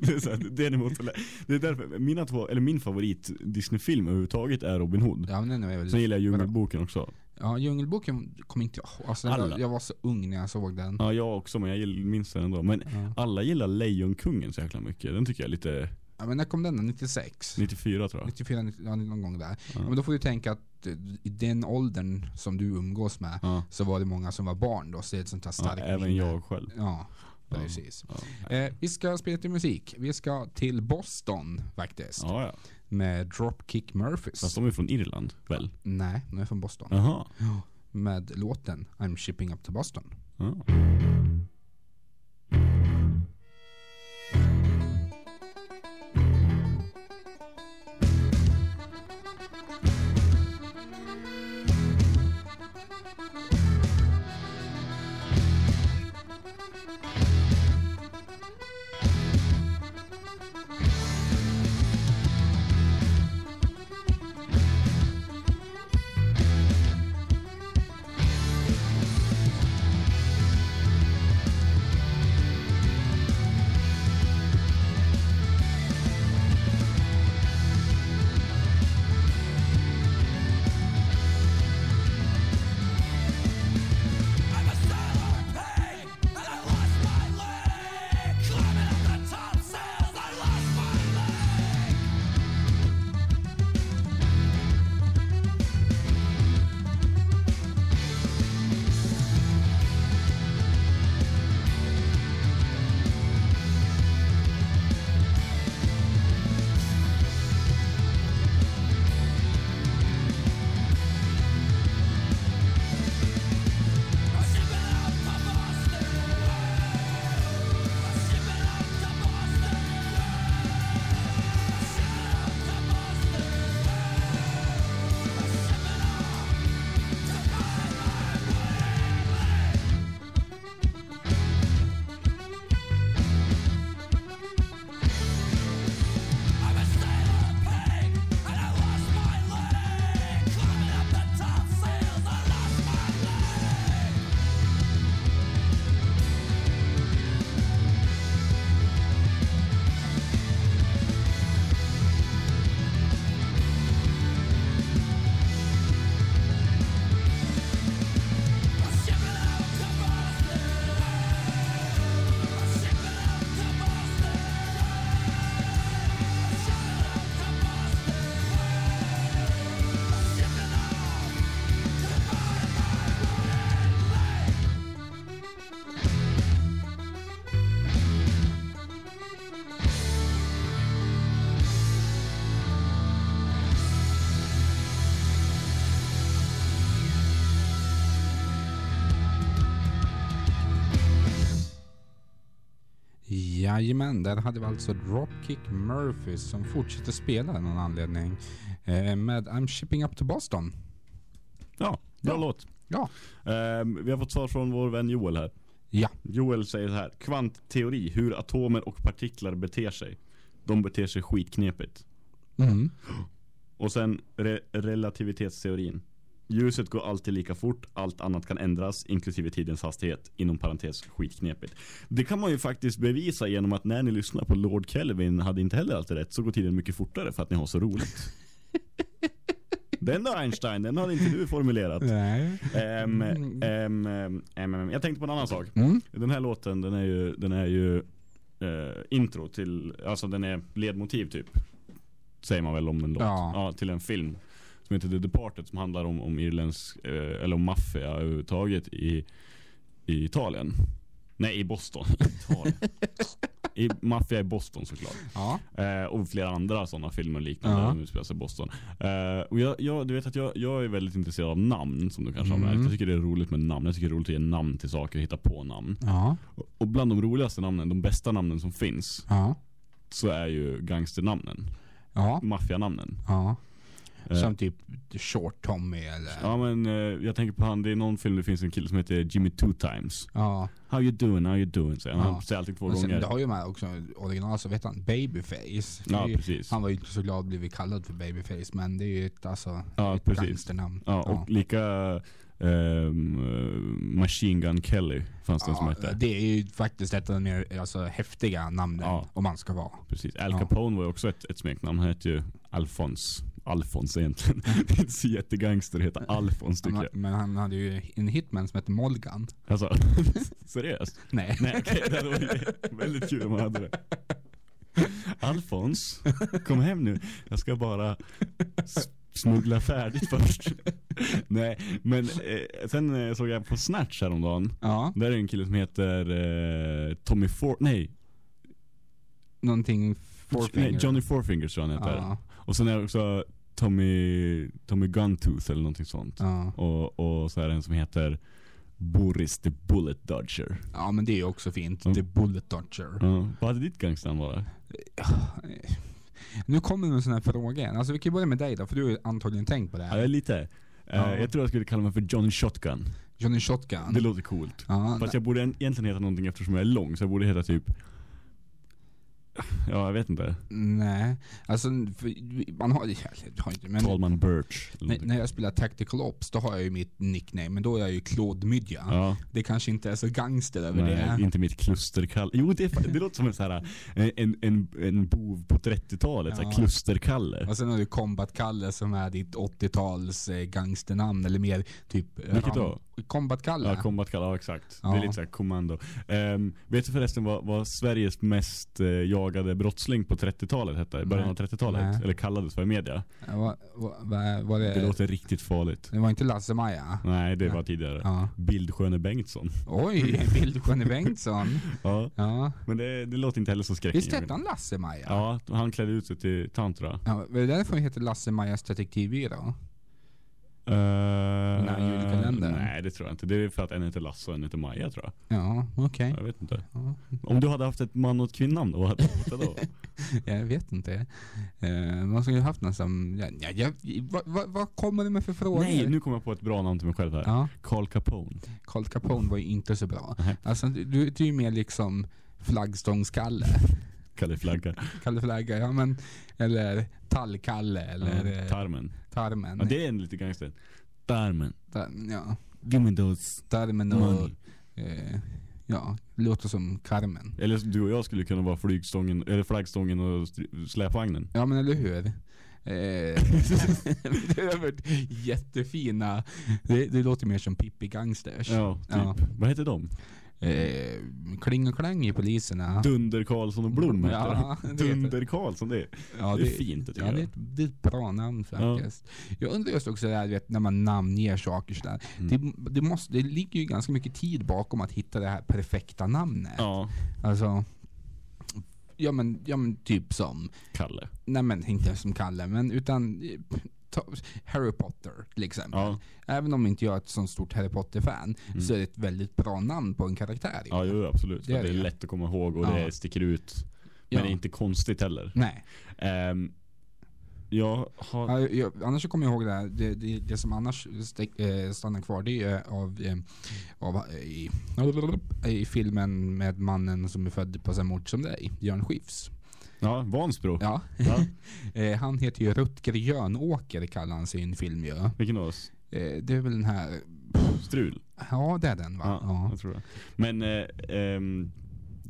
det, är så här, det, är emot, det är därför, mina två, eller min favorit Disney-film överhuvudtaget är Robin Hood. Ja, men väldigt Sen gillar jag Djungelboken också. Ja, Djungelboken kommer inte. Alltså, Alla. var, jag var så ung när jag såg den. Ja, jag också men jag minns den ändå. Men Ja. alla gillar Lejonkungen så jäkla mycket. Den tycker jag är lite Ja, men när kom den då? 96? 94 tror jag. 94, 90, ja, någon gång där. Ja. Ja. Men då får du tänka att eh, i den åldern som du umgås med Ja. så var det många som var barn då, så det är ett sånt här Ja, starkt även minne. jag själv. Ja, precis. Eh, vi ska spela lite musik. Vi ska till Boston faktiskt. Ja, ja. Med Dropkick Murphys. Fast de är från Irland, väl? Nej, de är från Boston. Jaha. Ja. Med låten I'm shipping up to Boston. Jajamän, där hade vi alltså Dropkick Murphys som fortsätter spela av någon anledning. Eh, med I'm shipping up to Boston. Ja, bra Ja. låt. Ja. Ehm, vi har fått svar från vår vän Joel här. Ja. Joel säger så här. Kvantteori, hur atomer och partiklar beter sig. De beter sig skitknepigt. Mm. Och sen re relativitetsteorin. Ljuset går alltid lika fort, allt annat kan ändras, inklusive tidens hastighet. Inom parentes, skitknepigt. Det kan man ju faktiskt bevisa genom att när ni lyssnar på Lord Kelvin hade inte heller alltid rätt, så går tiden mycket fortare för att ni har så roligt. Den då Einstein, den hade inte du formulerat. Nej. Ehm, ehm, ehm, jag tänkte på en annan sak. Mm. Den här låten, den är ju, den är ju eh, intro till, alltså den är ledmotiv typ. Säger man väl om en låt. Ja. till en film. Som heter The Departed som handlar om, om irländsk, eh, eller om maffia överhuvudtaget i, i Italien. Nej, i Boston. Italien. I Mafia i Boston såklart. Ja. Eh, och flera andra sådana filmer liknande Ja. som utspelar sig i Boston. Eh, och jag, jag, du vet att jag, jag är väldigt intresserad av namn som du kanske Mm. har märkt. Jag tycker det är roligt med namn. Jag tycker det är roligt att ge namn till saker och hitta på namn. Ja. Och, och bland de roligaste namnen, de bästa namnen som finns, Ja. så är ju gangsternamnen. Ja. Maffianamnen. Ja. Eh, Som typ Short Tommy eller... Ja men eh, jag tänker på han, det är någon film det finns en kille som heter Jimmy Two Times. Ja. How you doing, how you doing? Säger han. Ja. Han säger alltid två Men sen, gånger. det har ju med också original så vet han Babyface. Ja, ju- precis. Han var ju inte så glad att bli kallad för Babyface men det är ju ett, alltså, Ja, ett precis. gangsternamn. Ja, och lika eh, Machine Gun Kelly fanns det en som Ja, hette. det är ju faktiskt ett av de mer alltså, häftiga namnen Ja. om man ska vara. Precis. Al Ja. Capone var ju också ett, ett smeknamn. Han hette ju Alfons. Alfons egentligen. det är inte så jättegangster att heta Alfons tycker jag. men han hade ju en hitman som hette Molgan. Alltså, seriöst? Nej. Nej okej, det varit väldigt kul om han hade det. Alfons, kom hem nu. Jag ska bara smuggla färdigt först. Nej, men eh, sen eh, såg jag på Snatch häromdagen. Ja. Där är en kille som heter eh, Tommy For... Nej. Någonting Fourfinger. Nej, Johnny Fourfinger tror jag han heter. Ja. Och sen är det också Tommy, Tommy Guntooth eller någonting sånt. Ja. Och, och så är det en som heter Boris the Bullet Dodger. Ja men det är också fint. Mm. The Bullet Dodger. Ja. Vad hade ditt gangsternamn varit? Nu kommer en sån här fråga. Alltså vi kan börja med dig då, för du har antagligen tänkt på det Ja, här. är lite. Eh, Ja. Jag tror jag skulle kalla mig för Johnny Shotgun. Johnny Shotgun. Det låter coolt. Ja, Fast jag borde en- egentligen heta någonting eftersom jag är lång, så jag borde heta typ Ja, jag vet inte. Nej, alltså för, man har, jag har inte, men Talman Birch. när, när jag spelar Tactical Ops då har jag ju mitt nickname, men då är jag ju Claude Midja. Ja. Det kanske inte är så gangster över Nej, det. inte mitt klusterkalle. Jo, det, är det låter som en, så här, eh, en, en, en bov på 30-talet. så här Ja. Klusterkalle. Och sen har du Combat-Kalle som är ditt 80-tals eh, gangsternamn, eller mer typ... eh, Vilket då? Combat-Kalle. Ja, Combat-kalle, ja exakt. Ja. Det är lite såhär kommando. Ehm, vet du förresten vad, vad Sveriges mest eh, jagade brottsling på 30-talet hette? I början av Nej. 30-talet? Nej. Eller kallades för i media? Vad, vad, vad det, Det låter riktigt farligt. det var inte Lasse-Maja? Nej, det var tidigare. Ja. Bildsköne Bengtsson. Oj, Bildsköne Bengtsson. Ja. Ja. Men det, det låter inte heller så skräckingivande. Visst hette han Lasse-Maja? Ja, han klädde ut sig till tantra. Ja, var det därför han heter Lasse-Majas detektivbyrå? Uh, här julkalendern? Nej, det tror jag inte. Det är för att en heter Lasse och en heter Maja tror jag. Ja, okej. Jag vet inte. Ja. Om du hade haft ett man och ett kvinnamn då, hade du då? Jag vet inte. Eh, man skulle ju haft någon som... Ja, ja, vad, vad, vad kommer det med för frågor? Nej, nu kommer jag på ett bra namn till mig själv här. Ja. Carl Capone. Carl Capone var ju inte så bra. Nej. Alltså, du, du är ju mer liksom flaggstångskalle. Kalle Flagga. Kalle Flagga, ja men... Eller Tallkalle eller... Eh, tarmen. Tarmen. Ja, det är en lite gangster. Tarmen. Tar- ja. Give me those Tarmen och... Eh, ja, låter som Carmen. Eller du och jag skulle kunna vara flygstången, eller flaggstången och släpvagnen. Ja men eller hur? Eh, det har varit jättefina, det, det låter mer som Pippi Gangsters. Ja, typ. Vad heter de? Eh, kling och klang i poliserna. Dunder Karlsson och Blom Ja, det Dunder Karlsson, det, Ja, det är fint det tycker ja, det, är ett, det är ett bra namn faktiskt. Jag undrar just också det här, vet, när man namnger saker sådär. Mm. Det, det, måste, det ligger ju ganska mycket tid bakom att hitta det här perfekta namnet. Ja. Alltså, ja men, ja men typ som, Kalle. nej men inte som Kalle, men utan ta, Harry Potter till exempel. Ja. Även om inte jag är ett sånt stort Harry Potter-fan Mm. så är det ett väldigt bra namn på en karaktär. Ja, jo, absolut. Det är det är lätt att komma ihåg och Ja. det sticker ut. Ja. Men det är inte konstigt heller. Nej. Ehm, jag har... Ja, jag, annars så kommer jag ihåg det, här, det, det, det som annars st eh, stannar kvar det är av, eh, av eh, i, i filmen med mannen som är född på samma ort som dig, Björn Skifs. Ja, Vansbro. Ja. Ja. eh, han heter ju Rutger Jönåker kallar han sin film ju. Vilken av oss? Eh, det är väl den här, Strul? ja det är den va? Ja, Ja. jag tror det. Men eh, ehm,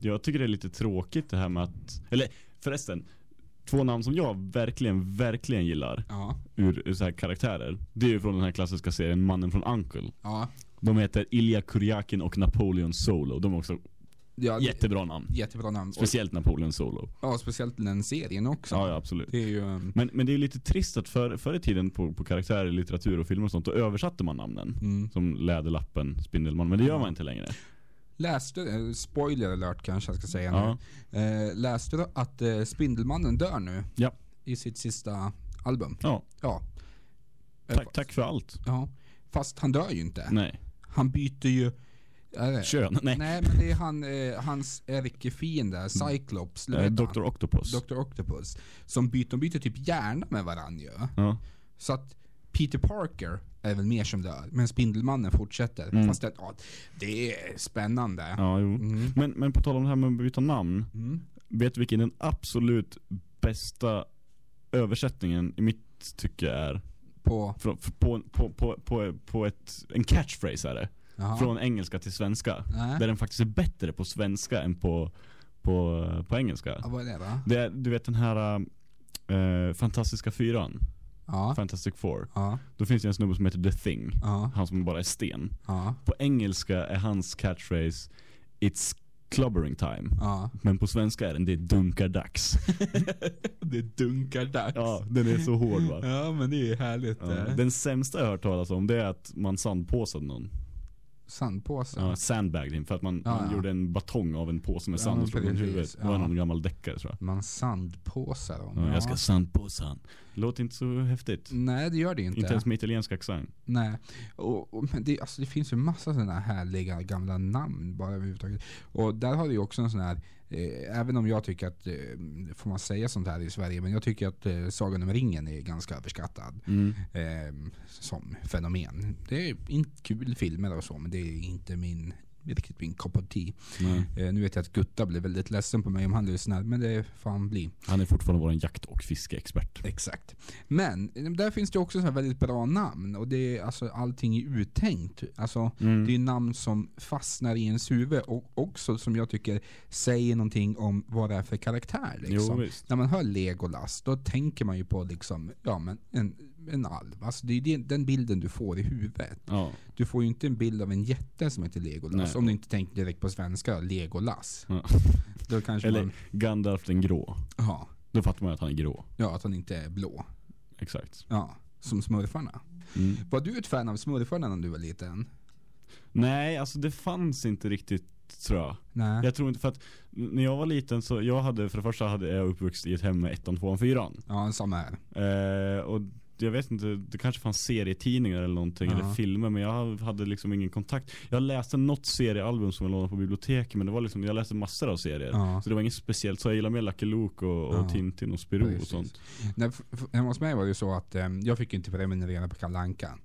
jag tycker det är lite tråkigt det här med att, eller förresten, två namn som jag verkligen, verkligen gillar Ja. ur, ur så här karaktärer. Det är ju från den här klassiska serien Mannen från Uncle. Ja. De heter Ilja Kurjakin och Napoleon Solo. De är också Ja, jättebra namn. Jättebra namn. Speciellt Napoleon Solo. Ja, speciellt den serien också. Ja, ja absolut. Det är ju, um, Men, men det är ju lite trist att för, förr i tiden på, på karaktärer litteratur och filmer och sånt, då översatte man namnen. Mm. Som Läderlappen, Spindelman. Men det gör man inte längre. Läste, eh, spoiler alert kanske jag ska säga Ja. nu. Eh, läste du att eh, Spindelmannen dör nu? Ja. I sitt sista album? Ja. Ja. Tack, tack för allt. Ja. Fast han dör ju inte. Nej. Han byter ju? Kön? Nej. Nej men det är han, eh, hans ärkefiende, Cyclops. eller Eh, vad heter Dr. Octopus. Dr. Octopus. Som byter, de byter typ hjärna med varandra ju. Ja. Så att Peter Parker är väl mer som dör, men Spindelmannen fortsätter. Mm. Fast det, ja, det är spännande. Ja, jo. Men, men på tal om det här med att byta namn. Mm. Vet du vilken den absolut bästa översättningen i mitt tycke är? På? På, på, på, på, på ett, en catchphrase är det. Jaha. Från engelska till svenska. Nej. Där den faktiskt är bättre på svenska än på, på, på engelska. Ja, vad är det då? Det är, du vet den här äh, Fantastiska fyran. Ja. Fantastic Four. Ja. Då finns det en snubbe som heter The Thing. Ja. Han som bara är sten. På engelska är hans catchphrase It's clubbering time. Men på svenska är den det är dunkardags. det dunkar dags. Ja, den är så hård va? Ja men det är härligt. Ja. eh. Den sämsta jag har hört talas om det är att man sandpåsade någon. Sandpåse? Ja, sandbagged him för att man, Ja, man ja. gjorde en batong av en påse med sand och slog precis, huvudet. Det var ja. någon gammal deckare tror jag. Man sandpåsar dem. Ja, jag ska sandpåsa han. Låter inte så häftigt. Nej det gör det inte. Inte ens med italiensk accent. Nej, och, och, men det, alltså, det finns ju massa sådana här härliga gamla namn bara överhuvudtaget. Och där har du ju också en sån här, eh, även om jag tycker att, eh, får man säga sånt här i Sverige, men jag tycker att eh, Sagan om ringen är ganska överskattad. Mm. Eh, som fenomen. Det är inte kul filmer och så, men det är inte min riktigt min of tea. Nej. Eh, nu vet jag att Gutta blir väldigt ledsen på mig om han lyssnar, men det får han bli. Han är fortfarande vår jakt och fiskeexpert. Exakt. Men eh, där finns det också så väldigt bra namn och det är alltså allting är uttänkt. Alltså Mm. det är namn som fastnar i ens huvud och också som jag tycker säger någonting om vad det är för karaktär. Liksom. Jo. När man hör Legolas då tänker man ju på liksom, ja men en, en alv. Alltså det är den bilden du får i huvudet. Ja. Du får ju inte en bild av en jätte som heter Legolas. Nej. Om du inte tänker direkt på svenska, Legolas. Ja. Då kanske Eller man, Gandalf den grå. ja, Då fattar man att han är grå. ja, att han inte är blå. Exakt. Ja, som smurfarna. Mm. Var du ett fan av smurfarna när du var liten? Nej, alltså det fanns inte riktigt tror jag. Nej. Jag tror inte för att när jag var liten så, jag hade för det första hade jag uppvuxit i ett hem med ettan, tvåan, fyran. Ja, samma här. Eh, och jag vet inte, det kanske fanns serietidningar eller någonting, Ja. eller filmer, men jag hade liksom ingen kontakt. Jag läste något seriealbum som jag lånade på biblioteket, men det var liksom, jag läste massor av serier. Ja. Så det var inget speciellt, så jag gillar mer Lucky Luke och, och Ja. Tintin och Spirou och sånt. Nej, hos mig var det ju så att eh, jag fick inte prenumerera på Kalle Anka.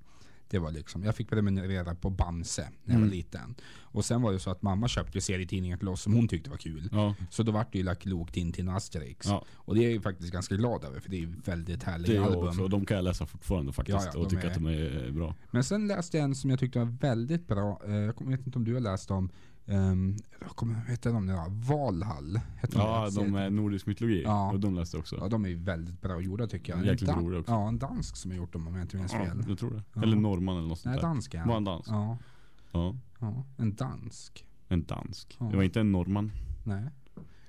Det var liksom, jag fick prenumerera på Bamse när jag Mm. var liten. Och sen var det så att mamma köpte serietidningar till oss som hon tyckte var kul. Ja. Så då vart det ju Lucky Luke, Tintin och Asterix. Ja. Och det är jag ju faktiskt ganska glad över för det är ju väldigt Det härliga är jag album. också, och de kan jag läsa fortfarande faktiskt Ja, ja, och tycka är- att de är bra. Men sen läste jag en som jag tyckte var väldigt bra. Eh, jag vet inte om du har läst om Um, jag kommer, heter de nu? Valhall? Heter Ja, det? de är nordisk mytologi. Ja. Och de läste också. Ja, de är väldigt bra gjorda tycker jag. Jäkligt En roliga också. Ja, en dansk som har gjort dem om jag inte minns Ja, fel. jag tror det. Ja. Eller norrman eller något sånt Nej, dansk är Var han dansk? Ja. Ja. ja, en dansk. En dansk. Ja. Det var inte en norrman. Nej.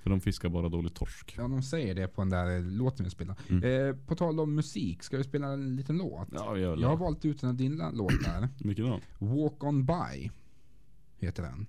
För de fiskar bara dålig torsk. Ja, de säger det på den där eh, låten vi spelar. Mm. Eh, på tal om musik, ska vi spela en liten låt? Ja, vi gör det. Jag har valt ut en av dina låtar. Vilken då? Walk on by heter den.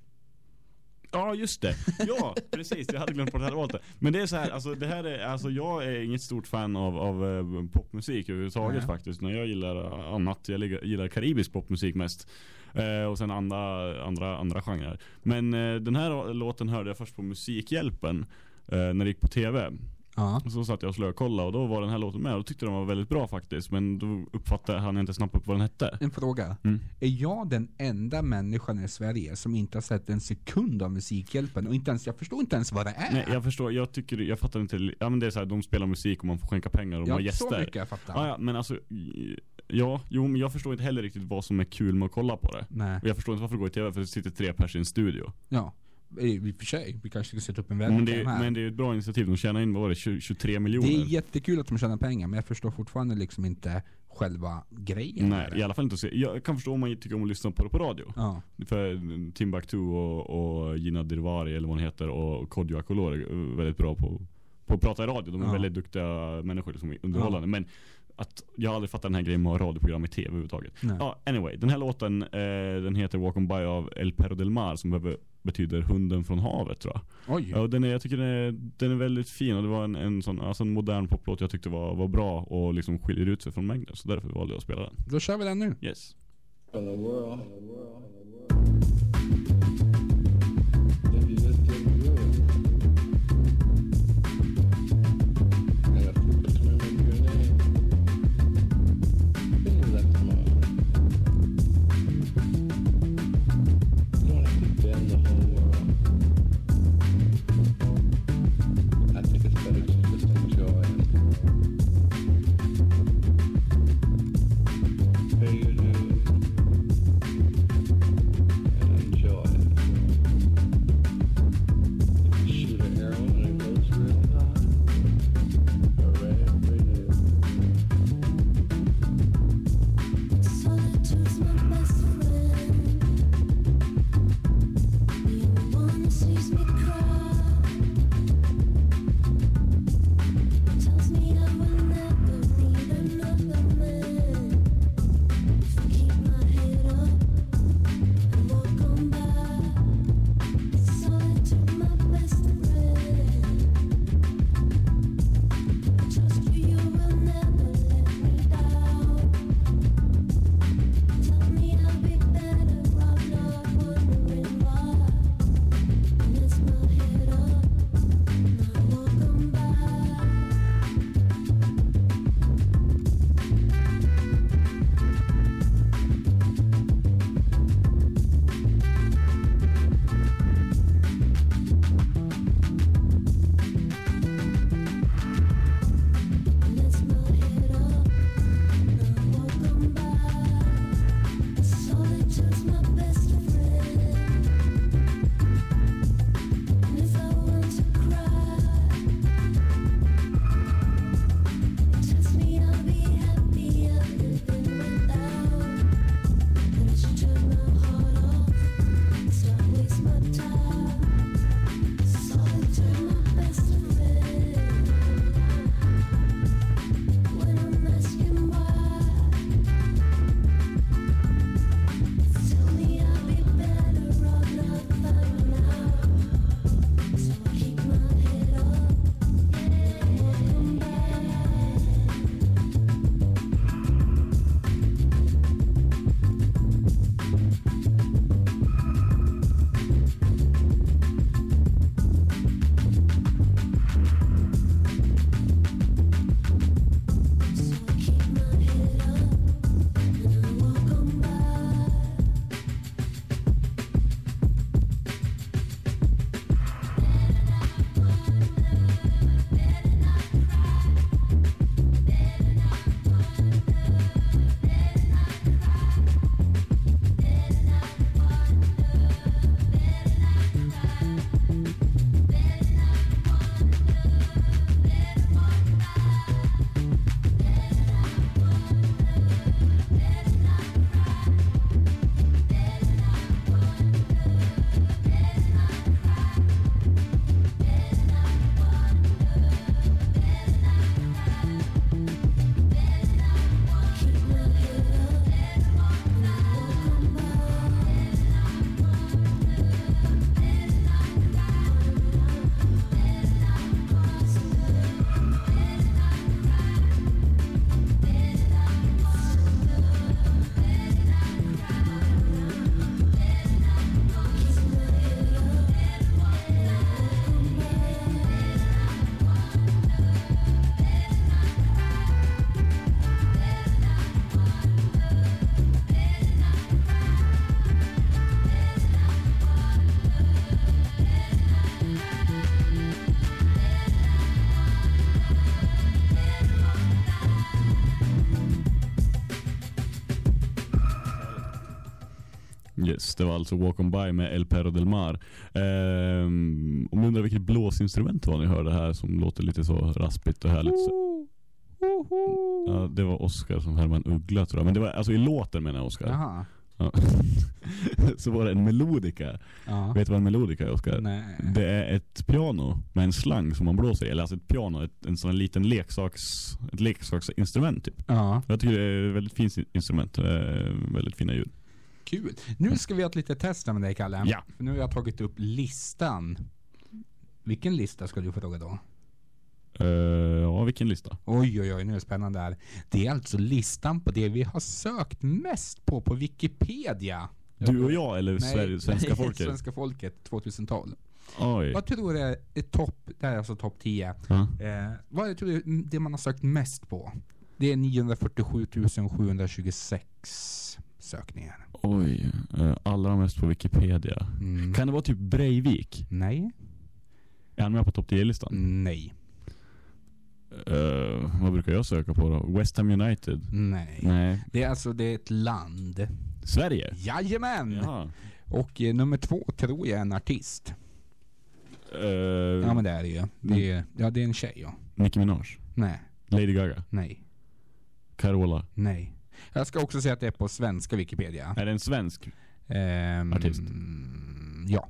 Ja just det, ja precis, jag hade glömt bort att jag hade valt det. Men det är så här, alltså det här är, alltså jag är inget stort fan av, av eh, popmusik överhuvudtaget Nej. faktiskt. När jag gillar annat, jag gillar karibisk popmusik mest. Eh, Och sen andra, andra, andra genrer. Men eh, den här låten hörde jag först på Musikhjälpen eh, När det gick på tv Ja. Så satt jag och slökollade och då var den här låten med och tyckte den var väldigt bra faktiskt Men då uppfattade han inte snabbt upp vad den hette En fråga. Mm. Är jag den enda människan i Sverige som inte har sett en sekund av Musikhjälpen? Och inte ens, jag förstår inte ens vad det är. Nej jag förstår, jag tycker, jag fattar inte Ja men det är så här, de spelar musik och man får skänka pengar och de Ja, har så gäster mycket jag fattar. Ja, ja men alltså Ja, jo men jag förstår inte heller riktigt vad som är kul med att kolla på det Nej. Och jag förstår inte varför det går i tv för det sitter tre pers i en studio Ja, i och för sig. Vi kanske ska sätta upp en Men det, är, här. men det är ett bra initiativ, de tjänar in, vad var det, 20, 23 miljoner? Det är jättekul att de tjänar pengar, men jag förstår fortfarande liksom inte själva grejen. Nej, i alla fall inte. Jag kan förstå om man tycker om att lyssna på det på radio. Ja. För Timbuktu och, och Gina Dirvari eller vad hon heter och Kodjo Akolor är väldigt bra på, på att prata i radio. De är Ja. väldigt duktiga människor som är underhållande. Men att jag har aldrig fattat den här grejen med radioprogram i tv överhuvudtaget. Ja, anyway. Den här låten eh, den heter Walk on by av El Perro del Mar som behöver betyder hunden från havet tror jag. Oj. Ja, och den är, jag tycker den är, den är väldigt fin och det var en, en sån, alltså en modern poplåt jag tyckte var, var bra och liksom skiljer ut sig från mängden. Så därför valde jag att spela den. Då kör vi den nu. Yes. From the world. I det var alltså Walk On By med El Perro Del Mar. Ehm, om ni undrar vilket blåsinstrument var ni hörde här som låter lite så raspigt och härligt. Så, ja, det var Oscar som härmade en uggla tror jag. Men det var alltså i låten menar jag Oscar. Jaha. Ja. så var det en melodika. Ja. Vet du vad en melodika är Oscar? Nej. Det är ett piano med en slang som man blåser i. Eller alltså ett piano, ett, en sån liten leksaks, ett leksaksinstrument typ. Ja. Jag tycker det är ett väldigt fint instrument. Eh, väldigt fina ljud. Kul. Nu ska vi ha ett litet test med dig Kalle. Ja. För nu har jag tagit upp listan. Vilken lista ska du fråga då? Eh, ja, vilken lista? Oj oj oj, nu är det spännande här. Det är alltså listan på det vi har sökt mest på på Wikipedia. Du och jag eller Sverige, svenska folket? svenska folket 2012. Oj. Vad tror du är topp, det här är alltså topp 10. Ja. Eh, vad tror du det man har sökt mest på? Det är 947 726 sökningar. Oj, eh, allra mest på Wikipedia. Mm. Kan det vara typ Breivik? Nej. Är han med på topp 10-listan? Nej. Eh, vad brukar jag söka på då? West Ham United? Nej. Nej. Det är alltså det är ett land. Sverige? Jajamän! Jaha. Och eh, nummer två tror jag är en artist. Eh, Ja men det är det ju. Det är, ja det är en tjej ja. Nicki Minaj? Nej. Lady Gaga? Nej. Carola? Nej. Jag ska också säga att det är på svenska Wikipedia. Är det en svensk Ehm, artist? Ja.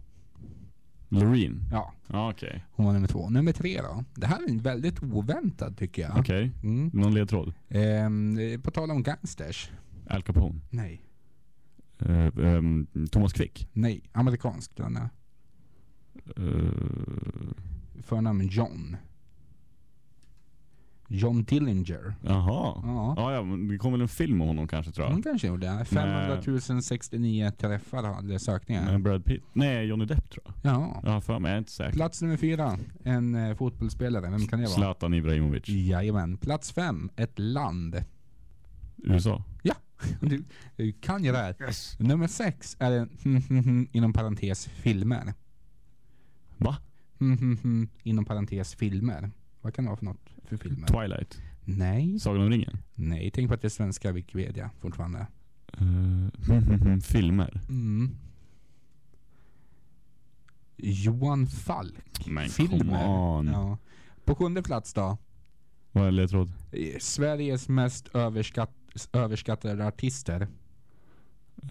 Loreen? Ja. Ja, okej. Hon var nummer två. Nummer tre då. Det här är en väldigt oväntad tycker jag. Okej. Mm. Någon ledtråd? Ehm, eh, på tal om gangsters. Al Capone? Nej. Eh, ehm, Thomas Quick? Nej. Amerikansk den är. Uh, Förnamn John. John Dillinger. Jaha. Ja. Ja, ja, men det kom väl en film om honom kanske tror jag. Hon kanske gjorde det. 500 069 träffar hade sökningar. Med Brad Pitt? Nej, Johnny Depp tror jag. Ja. Har för mig, jag är inte säker. Plats nummer fyra. En eh, fotbollsspelare. Vem kan det vara? Zlatan Ibrahimovic. Jajamän. Plats fem. Ett land. USA? Ja, du, du kan ju det här. Nummer sex är en inom parentes filmer. Va? inom parentes filmer. Vad kan det vara för något för filmer? Twilight? Nej. Sagan om ringen? Nej, tänk på att det är svenska Wikipedia fortfarande. Uh, filmer? Mm. Johan Falk. Men filmer. on. Ja. På sjunde plats då. Vad är ledtråd? Eh, Sveriges mest överskatt, överskattade artister.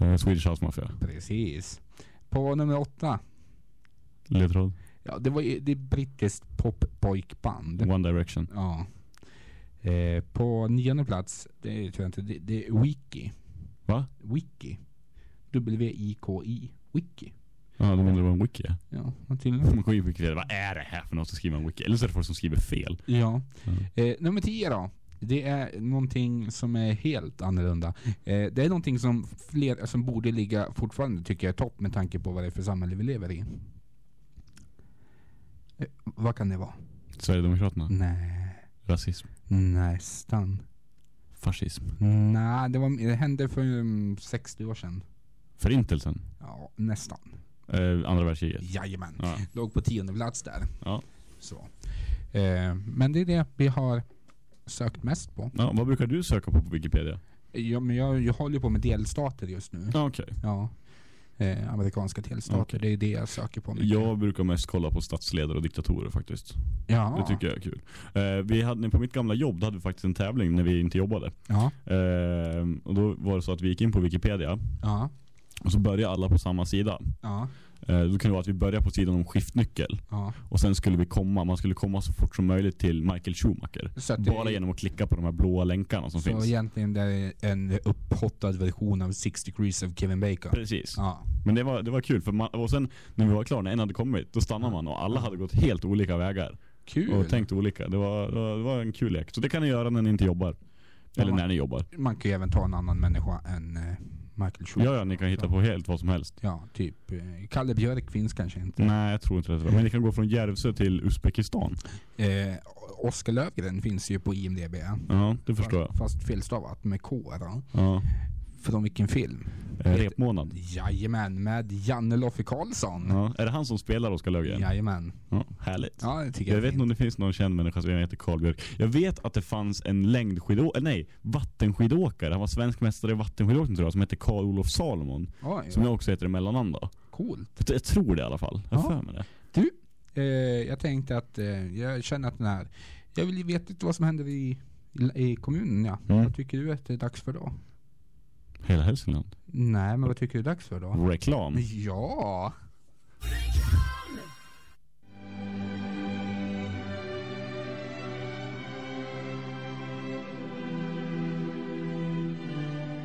Uh, Swedish House Mafia? Precis. På nummer åtta. Ledtråd? Ja, det var det är brittiskt poppojkband. One Direction? Ja. Eh, på nionde plats, det är, tror jag inte, det, det är Wiki. Va? Wiki. W-I-K-I. Wiki. Ja, de undrar vad en wiki är. Ja, tydligen. Man Wikipedia, vad är det här för något som skriver en wiki? Eller så är det folk som skriver fel. Ja. Eh, nummer 10 då. Det är någonting som är helt annorlunda. Eh, det är någonting som fler, som borde ligga fortfarande tycker jag är topp med tanke på vad det är för samhälle vi lever i. Vad kan det vara? Sverigedemokraterna? Nej. Rasism? Nästan. Fascism? Nej, det, var, det hände för um, 60 år sedan. Förintelsen? Ja, nästan. Eh, andra världskriget? Jajamän. Ja. Låg på tionde plats där. Ja. Så. Eh, men det är det vi har sökt mest på. ja. Vad brukar du söka på på Wikipedia? Ja, men jag, jag håller på med delstater just nu. Ja, okej. Ja. Eh, amerikanska delstater, Okej. det är det jag söker på. mycket. Jag brukar mest kolla på statsledare och diktatorer faktiskt. Ja. Det tycker jag är kul. Eh, vi hade, på mitt gamla jobb hade vi faktiskt en tävling när vi inte jobbade. Ja. Eh, och då var det så att vi gick in på Wikipedia Ja. och så började alla på samma sida. Ja. Eh, då kan det vara att vi börjar på sidan om skiftnyckel. Ja. Och sen skulle vi komma, man skulle komma så fort som möjligt till Michael Schumacher. Så att det- Bara genom att klicka på de här blåa länkarna som Så finns. egentligen det är en upphottad version av Six Degrees of Kevin Bacon. Precis. Ja. Men det var, det var kul för man, och sen när vi var klara, när en hade kommit, då stannade man och alla hade gått helt olika vägar. Kul. Och tänkt olika. Det var, det var, det var en kul lek. Så det kan ni göra när ni inte jobbar. Eller man- när ni jobbar. Man kan ju även ta en annan människa än eh, Michael Schumacher. Ja, ja, ni kan hitta på helt vad som helst. Ja, typ. Eh, Kalle Björk finns kanske inte. Nej, jag tror inte det. Men ni kan gå från Järvsö till Uzbekistan. Eh, Oskar Lövgren finns ju på IMDB. Ja, det förstår fast, jag. Fast felstavat med K då. Ja. Från vilken film? Eh, Repmånad. Jajamän, med Janne Loffe Karlsson. Ja. Är det han som spelar Oskar Löfgren? Jajamän. Ja, härligt. Ja, det tycker jag jag vet inte om det finns någon känd människa som heter Carl Björk. Jag vet att det fanns en längdskidåkare, nej, vattenskidåkare. Han var svensk mästare i vattenskidåkning tror jag, som hette Carl-Olof Salomon. Oj, Som jag också heter i mellannamn då. Coolt. Jag, jag tror det i alla fall. Jag Ja. för mig det. Du, eh, jag tänkte att eh, jag känner att den här, jag vill ju veta vad som händer i, i, i kommunen ja. Mm. Vad tycker du att det är dags för då? Hela Hälsingland. Nej, men vad tycker du är dags för då? Reklam. Ja.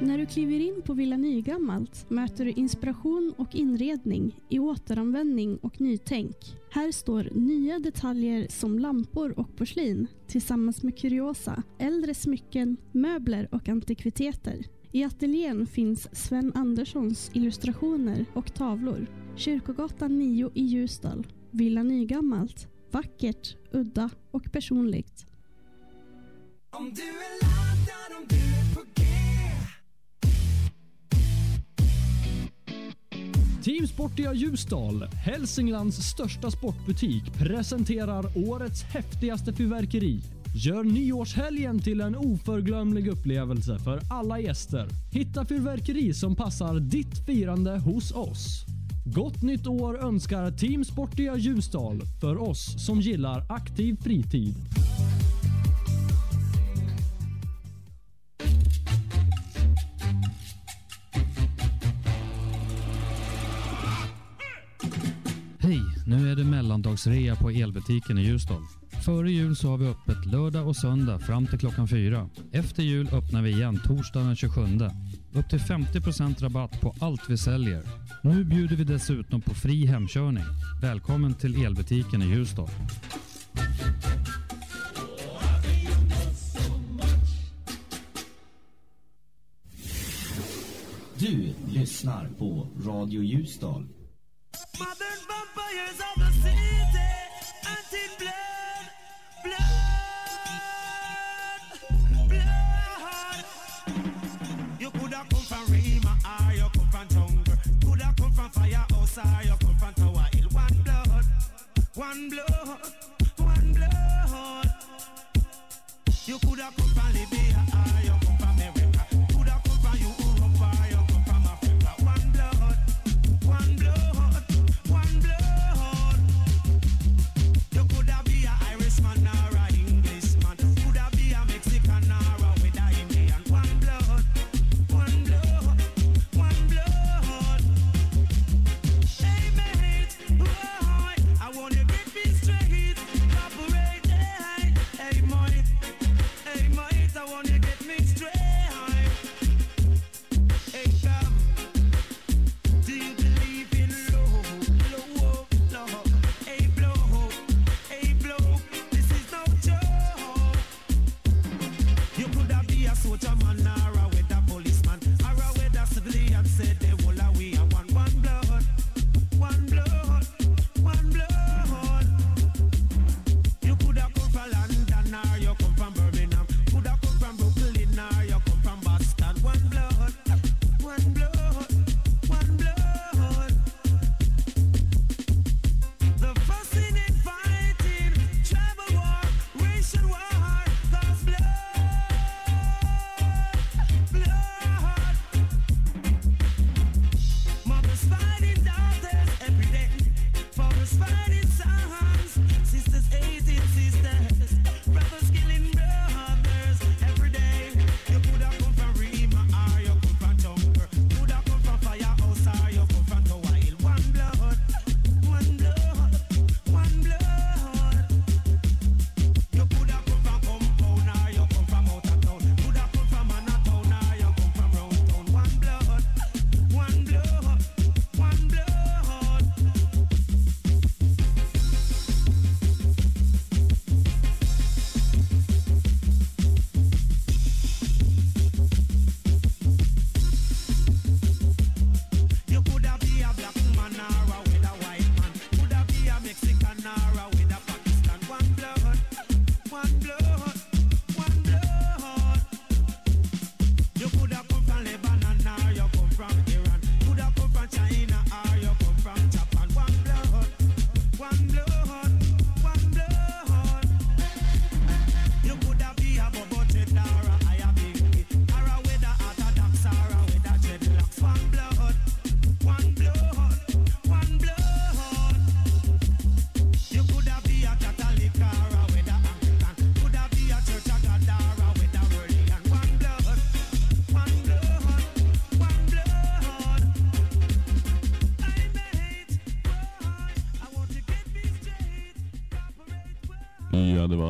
När du kliver in på Villa Nygammalt möter du inspiration och inredning i återanvändning och nytänk. Här står nya detaljer som lampor och porslin tillsammans med kuriosa, äldre smycken, möbler och antikviteter. I ateljén finns Sven Anderssons illustrationer och tavlor. Kyrkogatan 9 i Ljusdal. Villa Nygammalt. Vackert, udda och personligt. Om du är laddad, om du är på G Team Sportiga Ljusdal, Hälsinglands största sportbutik, presenterar årets häftigaste fyrverkeri. Gör nyårshelgen till en oförglömlig upplevelse för alla gäster. Hitta fyrverkeri som passar ditt firande hos oss. Gott nytt år önskar Team Sportiga Ljusdal för oss som gillar aktiv fritid. Hej! Nu är det mellandagsrea på elbutiken i Ljusdal. Före jul så har vi öppet lördag och söndag fram till klockan fyra. Efter jul öppnar vi igen torsdagen den 27. Upp till 50% rabatt på allt vi säljer. Nu bjuder vi dessutom på fri hemkörning. Välkommen till elbutiken i Ljusdal. Du lyssnar på Radio Ljusdal. Or you come from Tower Hill One blood, one blood,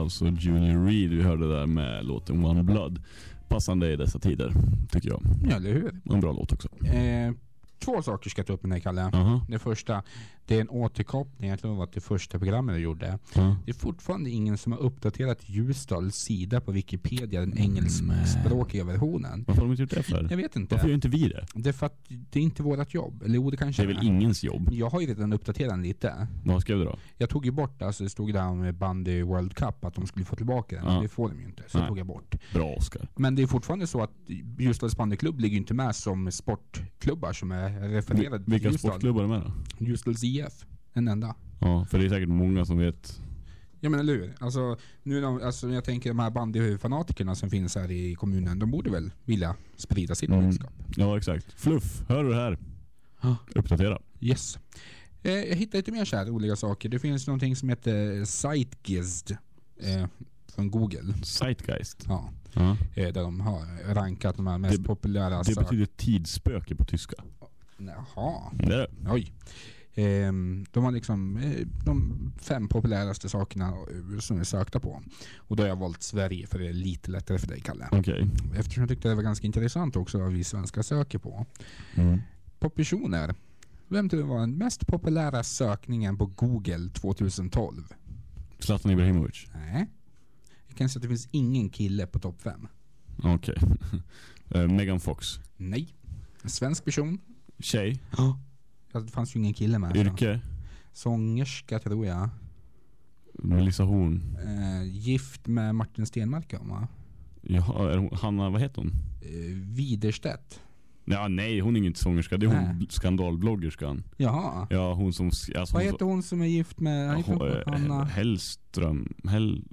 alltså Junior Reed vi hörde där med låten One Blood. Passande i dessa tider, tycker jag. Ja, eller hur? Och en bra låt också. Eh, två saker ska jag ta upp med dig Kalle. Aha. Det första, det är en återkoppling, jag tror det var det första programmet du gjorde. Ja. Det är fortfarande ingen som har uppdaterat Ljusdals sida på Wikipedia, den engelskspråkiga versionen. Varför har de inte gjort det för? Jag vet inte. Varför gör inte vi det? Det är för att det är inte vårt jobb. Eller jo, det kanske Det är väl ingens jobb? Jag har ju redan uppdaterat den lite. Vad skrev du då? Jag tog ju bort, alltså det stod där med bandy World Cup, att de skulle få tillbaka den. Ja. Det får de ju inte, så Nej. det tog jag bort. Bra Oskar. Men det är fortfarande så att Ljusdals bandyklubb ligger inte med som sportklubbar som är refererade till Vilka Ljusdal. sportklubbar är med då? Ljusdals IF. En enda. Ja, för det är säkert många som vet. Ja men eller hur? Alltså, nu, de- alltså, jag tänker de här bandyfanatikerna som finns här i kommunen, de borde väl vilja sprida sitt Mm. budskap. Ja, exakt. Fluff, hör du det här? Uppdatera. Yes. Eh, jag hittade lite mer så här roliga saker. Det finns någonting som heter Zeitgeist eh, från Google. Zeitgeist? Ja. Ja. Eh, där de har rankat de här mest Det- populära Det betyder tidsspöke på tyska. Jaha. Det är det. Oj. Ehm, de har liksom eh, de fem populäraste sakerna eh, som vi sökta på. Och då har jag valt Sverige för det är lite lättare för dig Kalle. Okej. Eftersom jag tyckte det var ganska intressant också vad vi svenskar söker på. Mm. På personer. Vem tror du var den mest populära sökningen på Google 2012? Zlatan Ibrahimovic. Nej. Jag kan säga att det finns ingen kille på topp fem. Okej. Eh, Megan Fox. Nej. En svensk person. Tjej. Ja. Det fanns ju ingen kille med. så. Yrke. Sångerska tror jag. Melissa Horn. Eh, gift med Martin Stenmark va? Jaha, är hon, Hanna, vad heter hon? Eh, Widerstedt. Ja, nej, hon är ingen sångerska. Det är hon Nej. bl- skandalbloggerskan. Jaha. Ja, hon som... Alltså, Vad hon heter hon som är gift med Ja, hon, hon, Hanna? Hellström. Hell...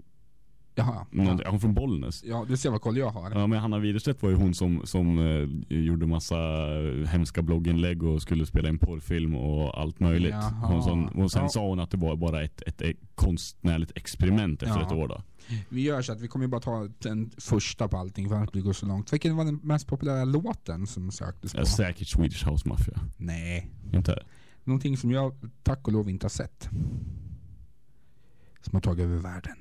Jaha. Någonting. Hon är från Bollnäs. Ja, du ser vad koll jag har. Ja men Hanna Widerstedt var ju hon som, som eh, gjorde massa eh, hemska blogginlägg och skulle spela en porrfilm och allt möjligt. Jaha. Hon som, och sen Ja. sa hon att det var bara ett, ett, ett konstnärligt experiment efter Ja. ett år då. Vi gör så att vi kommer bara ta den första på allting för att det går så långt. Vilken var den mest populära låten som söktes på? Ja, säkert Swedish House Mafia. Nej. Inte? Någonting som jag tack och lov inte har sett. Som har tagit över världen.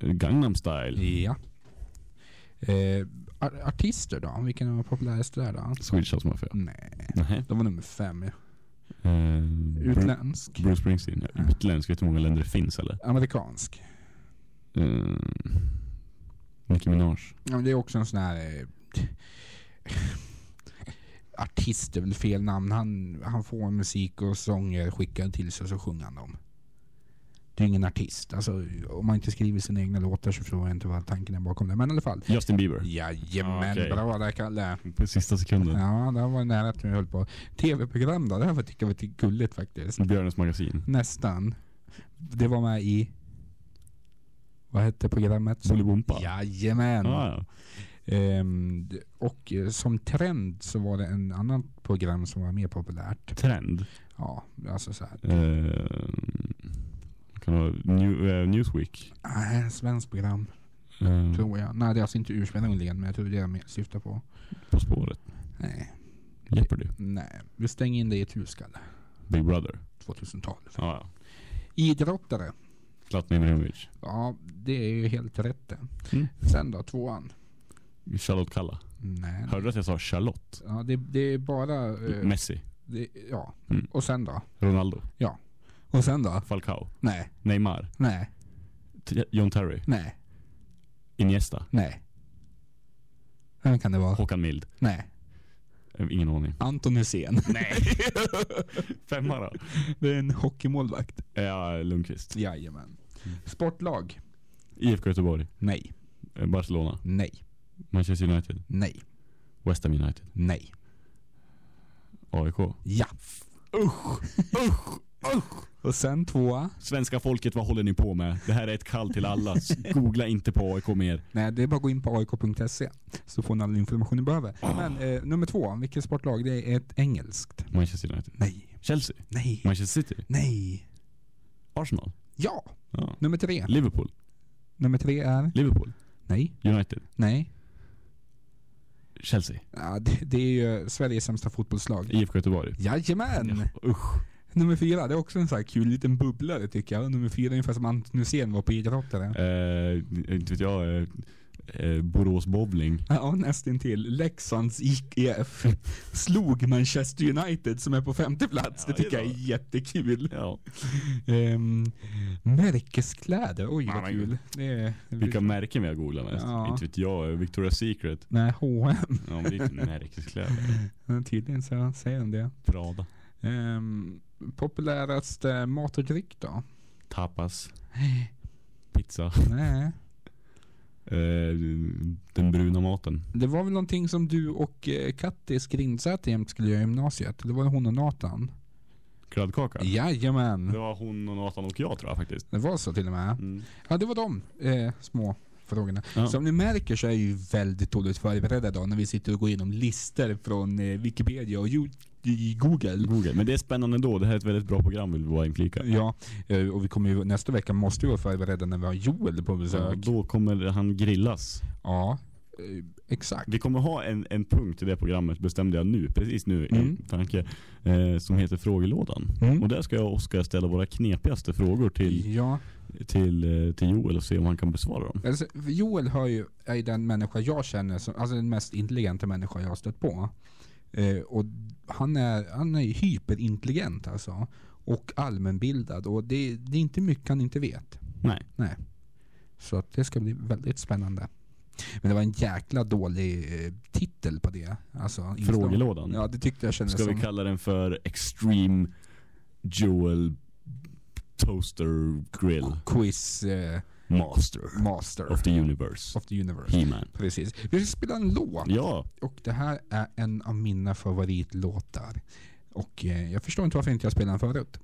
Gangnam style. Ja. Eh, ar- artister då? Vilken var populärast där då? Swedish House Mafia. Nej. Nej. De var nummer fem. ja. Eh, Utländsk. Bruce, Springsteen. Ja, utländsk. Vet du hur många länder det finns eller? Amerikansk. Uh, Nicki Minaj. Ja, men det är också en sån här... Eh, artist är väl fel namn. Han, han får musik och sånger skickad till sig och så sjunger han dem. Det är ingen artist. Alltså, om man inte skriver sina egna låtar så förstår jag inte vad tanken är bakom det. Men i alla fall. Justin Bieber. Jajamän, Okej. bra där Kalle. På sista sekunden. Ja, det var nära att vi höll på. TV-program då? Det här var- tycker jag var lite gulligt faktiskt. Björnes magasin. Nästan. Det var med i... Vad hette programmet? Bolibompa. Jajamän. Ah, ja. D- och eh, som trend så var det en annan program som var mer populärt. Trend? Ja, alltså så här. Eh, kan det New, eh, Newsweek? Nej, svenskt program. Eh, Tror jag. Nej, det är alltså inte ursprungligen, men jag tror det är det jag syftar på. på spåret? Nej. Jeopardy? Nej, vi stänger in dig i ett hus, Kalle. Big Brother? 2012. Ja, ja. Idrottare. Zlatan Ibrahimovic? Ja, det är ju helt rätt det. Mm. Sen då, tvåan. Charlotte Kalla? Nej. Hörde du att jag sa Charlotte? Ja, det, det är bara... eh, Messi? Det, ja. Mm. Och sen då? Ronaldo? Ja. Och sen då? Falcao? Nej. Neymar? Nej. T- John Terry? Nej. Iniesta? Nej. Vem kan det vara? Håkan Mild? Nej. Eh, Ingen aning. Anton Hysén. Nej. Femma då? Det är en hockeymålvakt. Ja, Lundqvist. Jajamän. Sportlag? IFK Göteborg? Nej. Eh, Barcelona? Nej. Manchester United? Nej. West Ham United? Nej. AIK? Ja. Usch. Usch. Och sen tvåa? Svenska folket, vad håller ni på med? Det här är ett kall till alla. Googla inte på AIK mer. Nej, det är bara att gå in på aik.se så får ni all information ni behöver. Men eh, nummer två, vilket sportlag? Det är ett engelskt. Manchester United? Nej. Chelsea? Nej. Manchester City? Nej. Arsenal? Ja. Ja. Nummer tre. Liverpool? Nummer tre är? Liverpool? Nej. United? Nej. Chelsea? Ja, det, det är ju Sveriges sämsta fotbollslag. IFK Göteborg? Jajamän! Ja, usch. Nummer fyra, det är också en sån här kul liten bubblare tycker jag. Nummer fyra är ungefär som Anton Hysén var på idrottare. Eh, inte vet jag. Eh, eh, Borås Bowling. Ja, nästintill. Leksands IF slog Manchester United som är på femte plats. det tycker jag är jättekul. Ja. Ehm, märkeskläder, oj vad kul. Är, Vilka märken vi har googlat mest? Ja. Inte vet jag. Victoria's Secret. Nej, H&M. Ja men det är inte märkeskläder. Tydligen så säger de det. Prada. Um, populäraste mat och dryck då? Tapas. Pizza. Nej. Eh, den bruna maten. Det var väl någonting som du och eh, Kattis Grindsäter jämt skulle göra i gymnasiet. Det var hon och Nathan. Kladdkaka? Jajamän. Det var hon och Nathan och jag tror jag faktiskt. Det var så till och med. Ja, det var de eh, små frågorna. Ja. Som ni märker så är jag ju väldigt dåligt förberedda då när vi sitter och går igenom listor från eh, Wikipedia och Google. Google. Men det är spännande ändå. Det här är ett väldigt bra program vill vi bara inflika. Ja, eh, och vi kommer ju, nästa vecka måste vi vara förberedda när vi har Joel på Ja, besök. då kommer han grillas. Ja, eh, exakt. Vi kommer ha en, en punkt i det programmet, bestämde jag nu, precis nu Mm. tanke, eh, som heter frågelådan. Mm. Och där ska jag och Oskar ställa våra knepigaste frågor till, Ja. till, eh, till Joel och se om han kan besvara dem. Alltså, Joel har ju, är ju den människa jag känner som, alltså den mest intelligenta människa jag har stött på. Eh, och han är, han är hyperintelligent alltså. Och allmänbildad. Och det, det är inte mycket han inte vet. Nej. Nej. Så att det ska bli väldigt spännande. Men det var en jäkla dålig eh, titel på det. Alltså. Frågelådan. Ja, det tyckte jag kändes Ska vi som. kalla den för Extreme Joel Toaster Grill Quiz eh, Master Master of the Universe. of the Universe. He-Man. Precis. Vi ska spela en låt. Ja. Och det här är en av mina favoritlåtar. Och eh, jag förstår inte varför inte jag spelade den förut.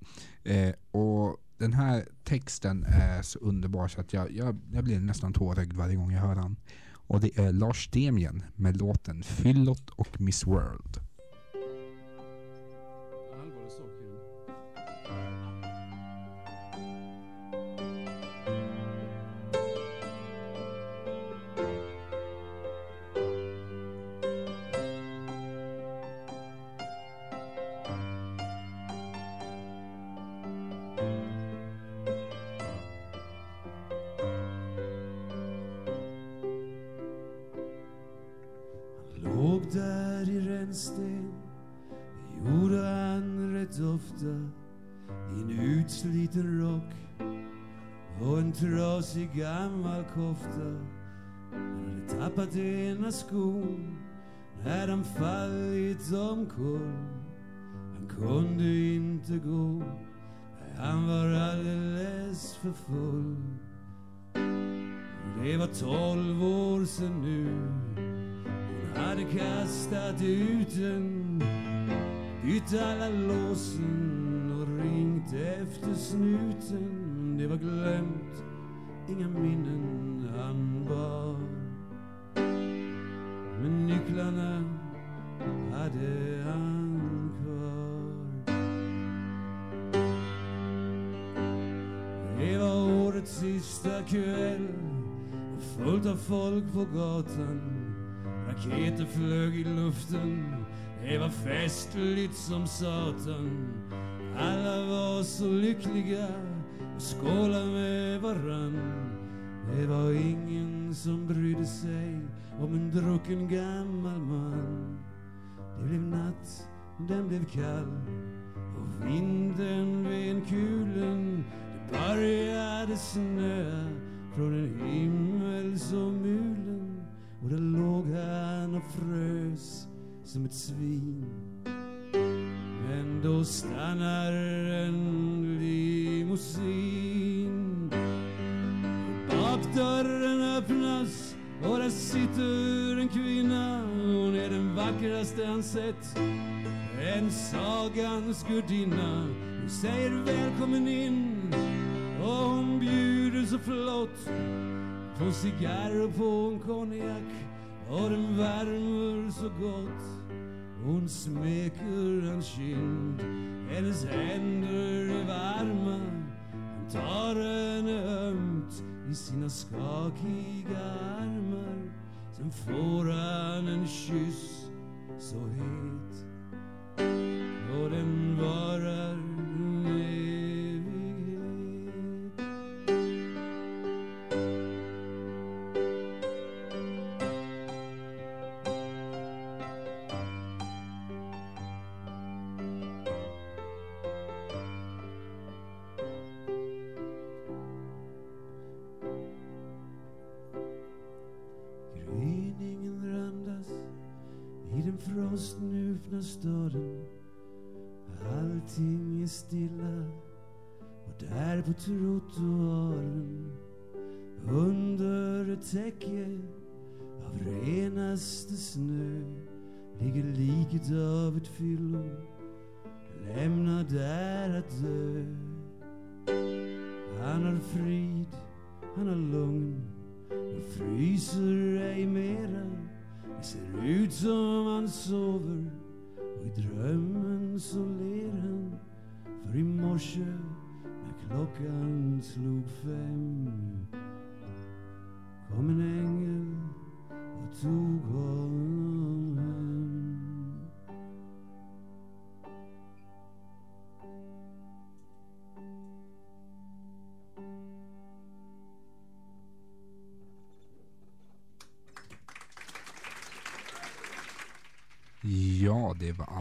Eh, och den här texten är så underbar så att jag, jag, jag blir nästan tårögd varje gång jag hör den. Och det är Lars Demjen med låten Fyllot och Miss World. Han fallit omkull Han kunde inte gå. Han var alldeles för full. Det var tolv år sedan nu. Hon hade kastat ut den Bytt alla låsen och ringt efter snuten. Det var glömt, inga minnen han bar. Men nycklarna hade han kvar. Det var årets sista kväll och fullt av folk på gatan. Raketer flög i luften Det var festligt som satan. Alla var så lyckliga och skålade med varann. Det var ingen som brydde sig om en drucken gammal man. Det blev natt, den blev kall och vinden ven kulen. Det började snöa från en himmel så mulen och där låg han och frös som ett svin. Men då stannar en limousin. Bakdörren öppnas och där sitter en kvinna. Hon är den vackraste han sett. En sagans gudinna. Hon säger välkommen in. Och hon bjuder så flott på cigarr och på en konjak. Och den värmer så gott. Hon smeker hans kind. Hennes händer är varma. Han tar henne ömt i sina skakiga armar. Sen får han en kyss så het. Och den varar trottoaren under ett täcke av renaste snö ligger liket av ett fyllo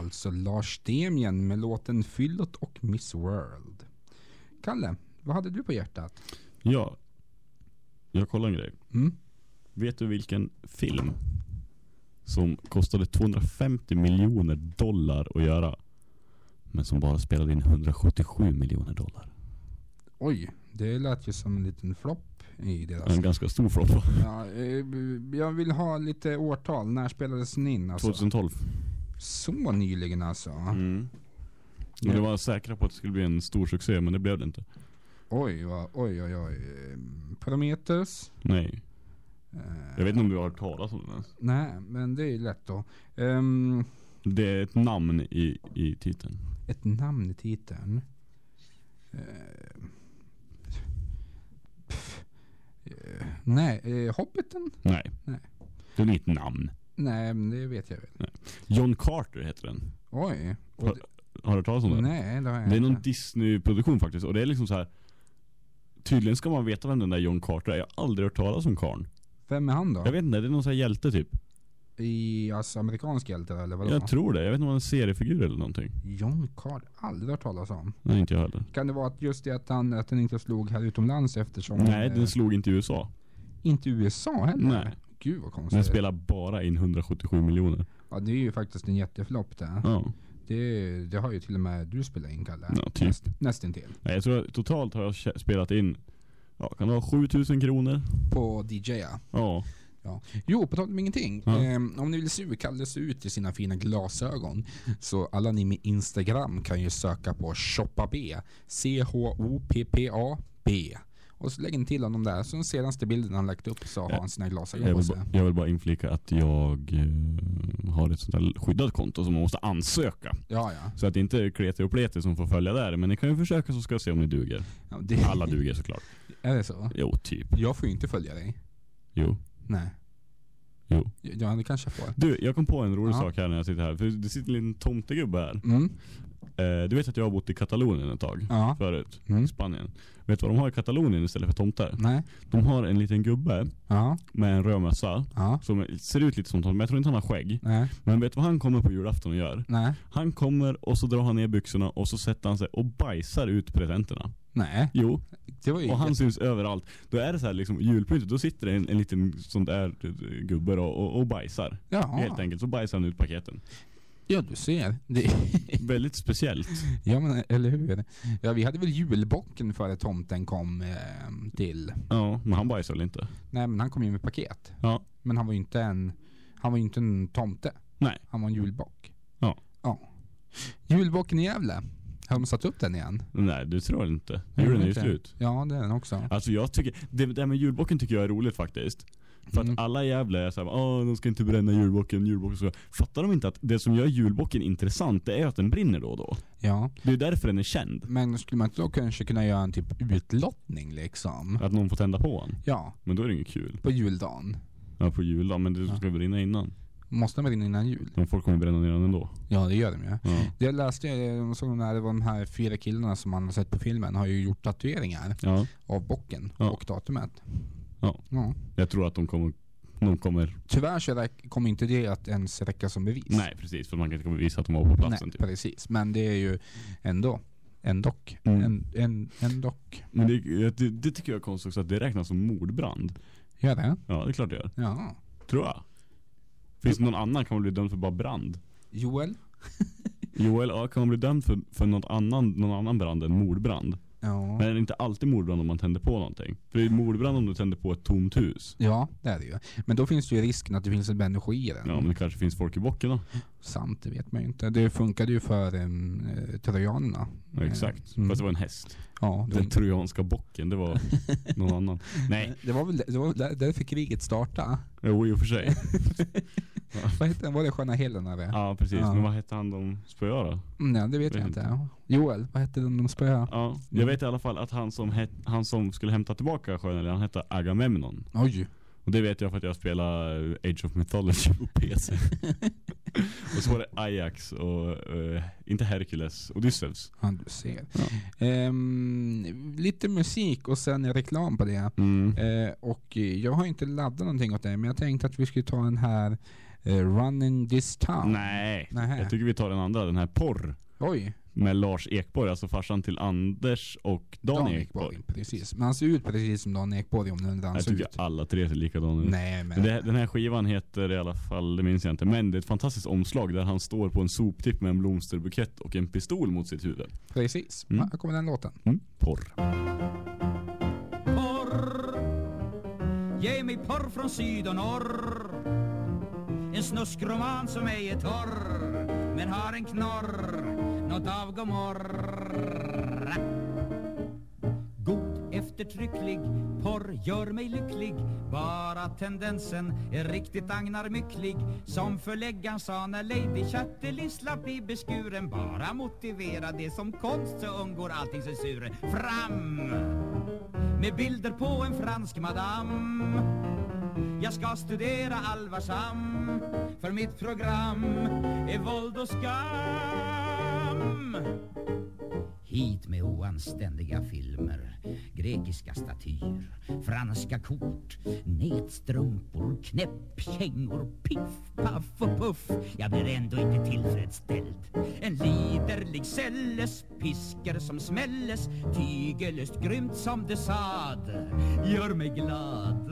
alltså Lars Demjen med låten Fyllot och Miss World. Kalle, vad hade du på hjärtat? Ja. Jag kollar en grej. Mm. Vet du vilken film som kostade 250 miljoner dollar att göra men som bara spelade in 177 miljoner dollar? Oj, det lät ju som en liten flopp i deras... En ganska stor flopp va? Ja, eh, jag vill ha lite årtal. När spelades den in? Alltså? 2012. Så nyligen alltså? Mm. De var säkra på att det skulle bli en stor succé men det blev det inte. Oj, oj, oj, oj. Prometheus? Nej. Eh, Jag vet inte om du har hört talas om den ens. Nej, men det är lätt då. Ehm, Det är ett namn i, i titeln. ett namn i titeln. Pff, eh, nej, eh, Hobbiten? Nej. Nej. Det är inget namn. Nej, men det vet jag väl. Nej. John Carter heter den. Oj. Och Har, har du hört talas om den? Nej, det har jag Det är någon inte. Disney-produktion faktiskt. Och det är liksom så här. Tydligen ska man veta vem den där John Carter är. Jag har aldrig hört talas om karln. Vem är han då? Jag vet inte, det är någon sån här hjälte typ. I alltså amerikansk hjälte eller vadå? Jag tror det. Jag vet inte om han är en seriefigur eller någonting. John Carter, aldrig hört talas om. Nej, inte jag heller. Kan det vara att just det att, han, att den inte slog här utomlands eftersom... Nej, eh, den slog inte i USA. Inte USA heller? Nej. Gud vad konstigt. Den spelar bara in 177 miljoner. Ja, det är ju faktiskt en jätteflopp det. Ja. Det, det har ju till och med du spelat in Kalle. Ja, typ. Näst, nästintill. Nej, jag tror totalt har jag spelat in, ja, kan det vara 7000 kronor? På DJ ja. Ja. Ja. Jo, på tal om ingenting. Ja. Ehm, om ni vill se hur Kalle ser ut i sina fina glasögon så alla ni med Instagram kan ju söka på Shoppa B. C-H-O-P-P-A-B. Och så lägger ni till honom där. Så den senaste bilden han lagt upp så har han sina glasögon Jag på vill, sig. bara, jag vill bara inflika att jag eh, har ett sånt där skyddat konto som man måste ansöka. Ja, ja. Så att det inte är kreti och pleti som får följa där. Men ni kan ju försöka så ska jag se om ni duger. Ja, det- Alla duger såklart. Är det så? Jo, typ. Jag får ju inte följa dig. Jo. Nej. Jo. Ja, det kanske jag får. Du, jag kom på en rolig Ja. sak här när jag sitter här. För det sitter en liten tomtegubbe här. Mm. Eh, du vet att jag har bott i Katalonien ett tag Ja. förut. Mm. Spanien. Vet du vad de har i Katalonien istället för tomtar? Nej. De har en liten gubbe Ja. med en röd mössa. Ja. Som ser ut lite som tomten, men jag tror inte han har skägg. Nej. Men vet du vad han kommer på julafton och gör? Nej. Han kommer och så drar han ner byxorna och så sätter han sig och bajsar ut presenterna. Nej. Jo. Det var ju och han syns överallt. Då är det så här liksom julpyntet, då sitter det en, en liten sån där gubbe då, och, och bajsar. Jaha. Helt enkelt, så bajsar han ut paketen. Ja, du ser. Det... Väldigt speciellt. Ja, men eller hur? Ja, vi hade väl julbocken före tomten kom eh, till. Ja, men han bajsar väl inte? Nej, men han kom ju med paket. Ja. Men han var ju inte en, han var inte en tomte. Nej. Han var en julbock. Ja. Ja. Julbocken i Gävle. Har de satt upp den igen? Nej, det tror jag inte. Julen är ju slut. Ja, det är den också. Alltså jag tycker, det det där med julbocken tycker jag är roligt faktiskt. För Mm. att alla jävla är såhär, åh de ska inte bränna julbocken, julbocken så. Fattar de inte att det som gör julbocken intressant, det är att den brinner då och då? Ja. Det är därför den är känd. Men skulle man inte då kanske kunna göra en typ utlottning liksom? Att någon får tända på den. Ja. Men då är det inget kul. På juldagen. Ja, på juldagen, men det ska brinna innan. Måste den brinna innan jul? Men folk kommer bränna ner den ändå. Ja, det gör de ju. Ja. Det jag läste, jag såg när det var de här fyra killarna som man har sett på filmen har ju gjort tatueringar Ja. av bocken Ja. och datumet. Ja. Ja. Jag tror att de kommer, de kommer, Tyvärr så kommer inte det att ens räcka som bevis. nej precis, för man kan inte komma visa att de var på platsen Nej, typ. precis. Men det är ju ändå, ändock, Mm. en, en, ändock. Men det, det, det tycker jag är konstigt också att det räknas som mordbrand. Gör det? Ja, det är klart det gör. Ja. Tror jag. Finns det någon annan kan man bli dömd för bara brand? Joel? Joel, ja, kan man bli dömd för, för något annan, någon annan brand än mordbrand? Ja. Men är det inte alltid mordbrand om man tänder på någonting? För det är mordbrand om du tänder på ett tomt hus. Ja, det är det ju. Men då finns det ju risken att det finns en energi i den. Ja, men det kanske finns folk i bocken då. Sant, det vet man ju inte. Det funkade ju för um, trojanerna. Ja, exakt. Mm. Fast det var en häst. Ja, Den de- trojanska bocken, det var någon annan. Nej. Det var väl det var väl där- därför kriget startade. Jo, i och för sig. Vad hette den? Var det Sköna Helena? det? Ja, precis. Ja. Men vad hette han de spöade då? Nej, det vet Det jag inte. inte. Joel, vad hette den de spöade? Ja, jag vet i alla fall att han som, het, han som skulle hämta tillbaka sjön, han hette Agamemnon. Oj. Och det vet jag för att jag spelar eh, Age of Mythology på PC. och så var det Ajax och, eh, inte Hercules, Odysseus. Ja, du ser. Ehm, lite musik och sen reklam på det. Mm. Eh, och jag har inte laddat någonting åt det, men jag tänkte att vi skulle ta den här Running This Town. Nej, Nähä. jag tycker vi tar den andra, den här Porr. Oj. Med Lars Ekborg, alltså farsan till Anders och Dan, Dan Ekborg. Ekborg, precis. Men han ser ut precis som Dan Ekborg om den Jag ser tycker ut. alla tre ser likadana ut. Nej, men- det, Den här skivan heter i alla fall, det minns jag inte, men det är ett fantastiskt omslag där han står på en soptipp med en blomsterbukett och en pistol mot sitt huvud. Precis. Mm. Här kommer den låten. Mm. Porr. Ge mig porr från syd och norr en snuskroman som ej är torr Men har en knorr. Något av Gomorra. God eftertrycklig Porr gör mig lycklig. Bara tendensen är riktigt agnarmycklig Som förläggaren sa när Lady Chatterley slapp bli beskuren. Bara motivera det som konst så undgår allting censur Fram! Med bilder på en fransk madam. Jag ska studera allvarsam För mitt program är våld och skam. Hit med oanständiga filmer Grekiska statyer Franska kort Nätstrumpor Knäppkängor Piff, paff och puff. Jag blir ändå inte tillfredsställd. En liderlig sälles Pisker som smälles Tygelöst grymt som det sad Gör mig glad.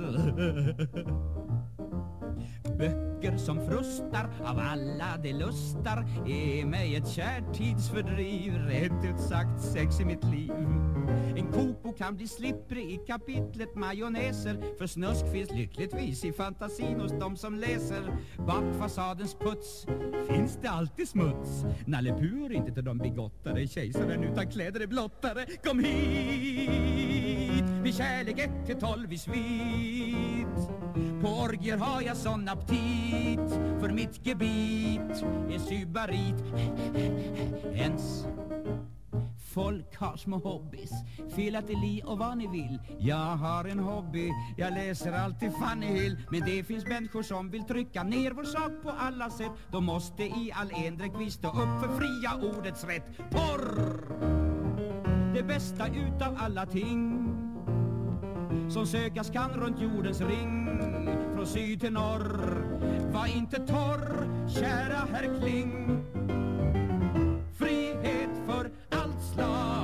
Böcker som frustar av alla de lustar. Är mig ett kärt tidsfördriv Rätt ut sagt sex i mitt liv. En kokbok kan bli slipprig i kapitlet majonnäser För snusk finns lyckligtvis i fantasin hos de som läser. Bak fasadens puts finns det alltid smuts? Nalle Puh inte till de bigottare Kejsaren utan kläder är blottare. Kom hit vid kärlek ett till tolv i svit. På orgier har jag sån aptit. För mitt gebit är sybarit. Ens Folk har små hobbys Filateli och vad ni vill. Jag har en hobby Jag läser alltid Fanny Hill. Men det finns människor som vill trycka ner vår sak på alla sätt. De måste i all endräkt vi stå upp för fria ordets rätt. Porr! Det bästa utav alla ting som sökas kan runt jordens ring Från syd till norr. Var inte torr, kära herr Kling. Frihet för allt slag.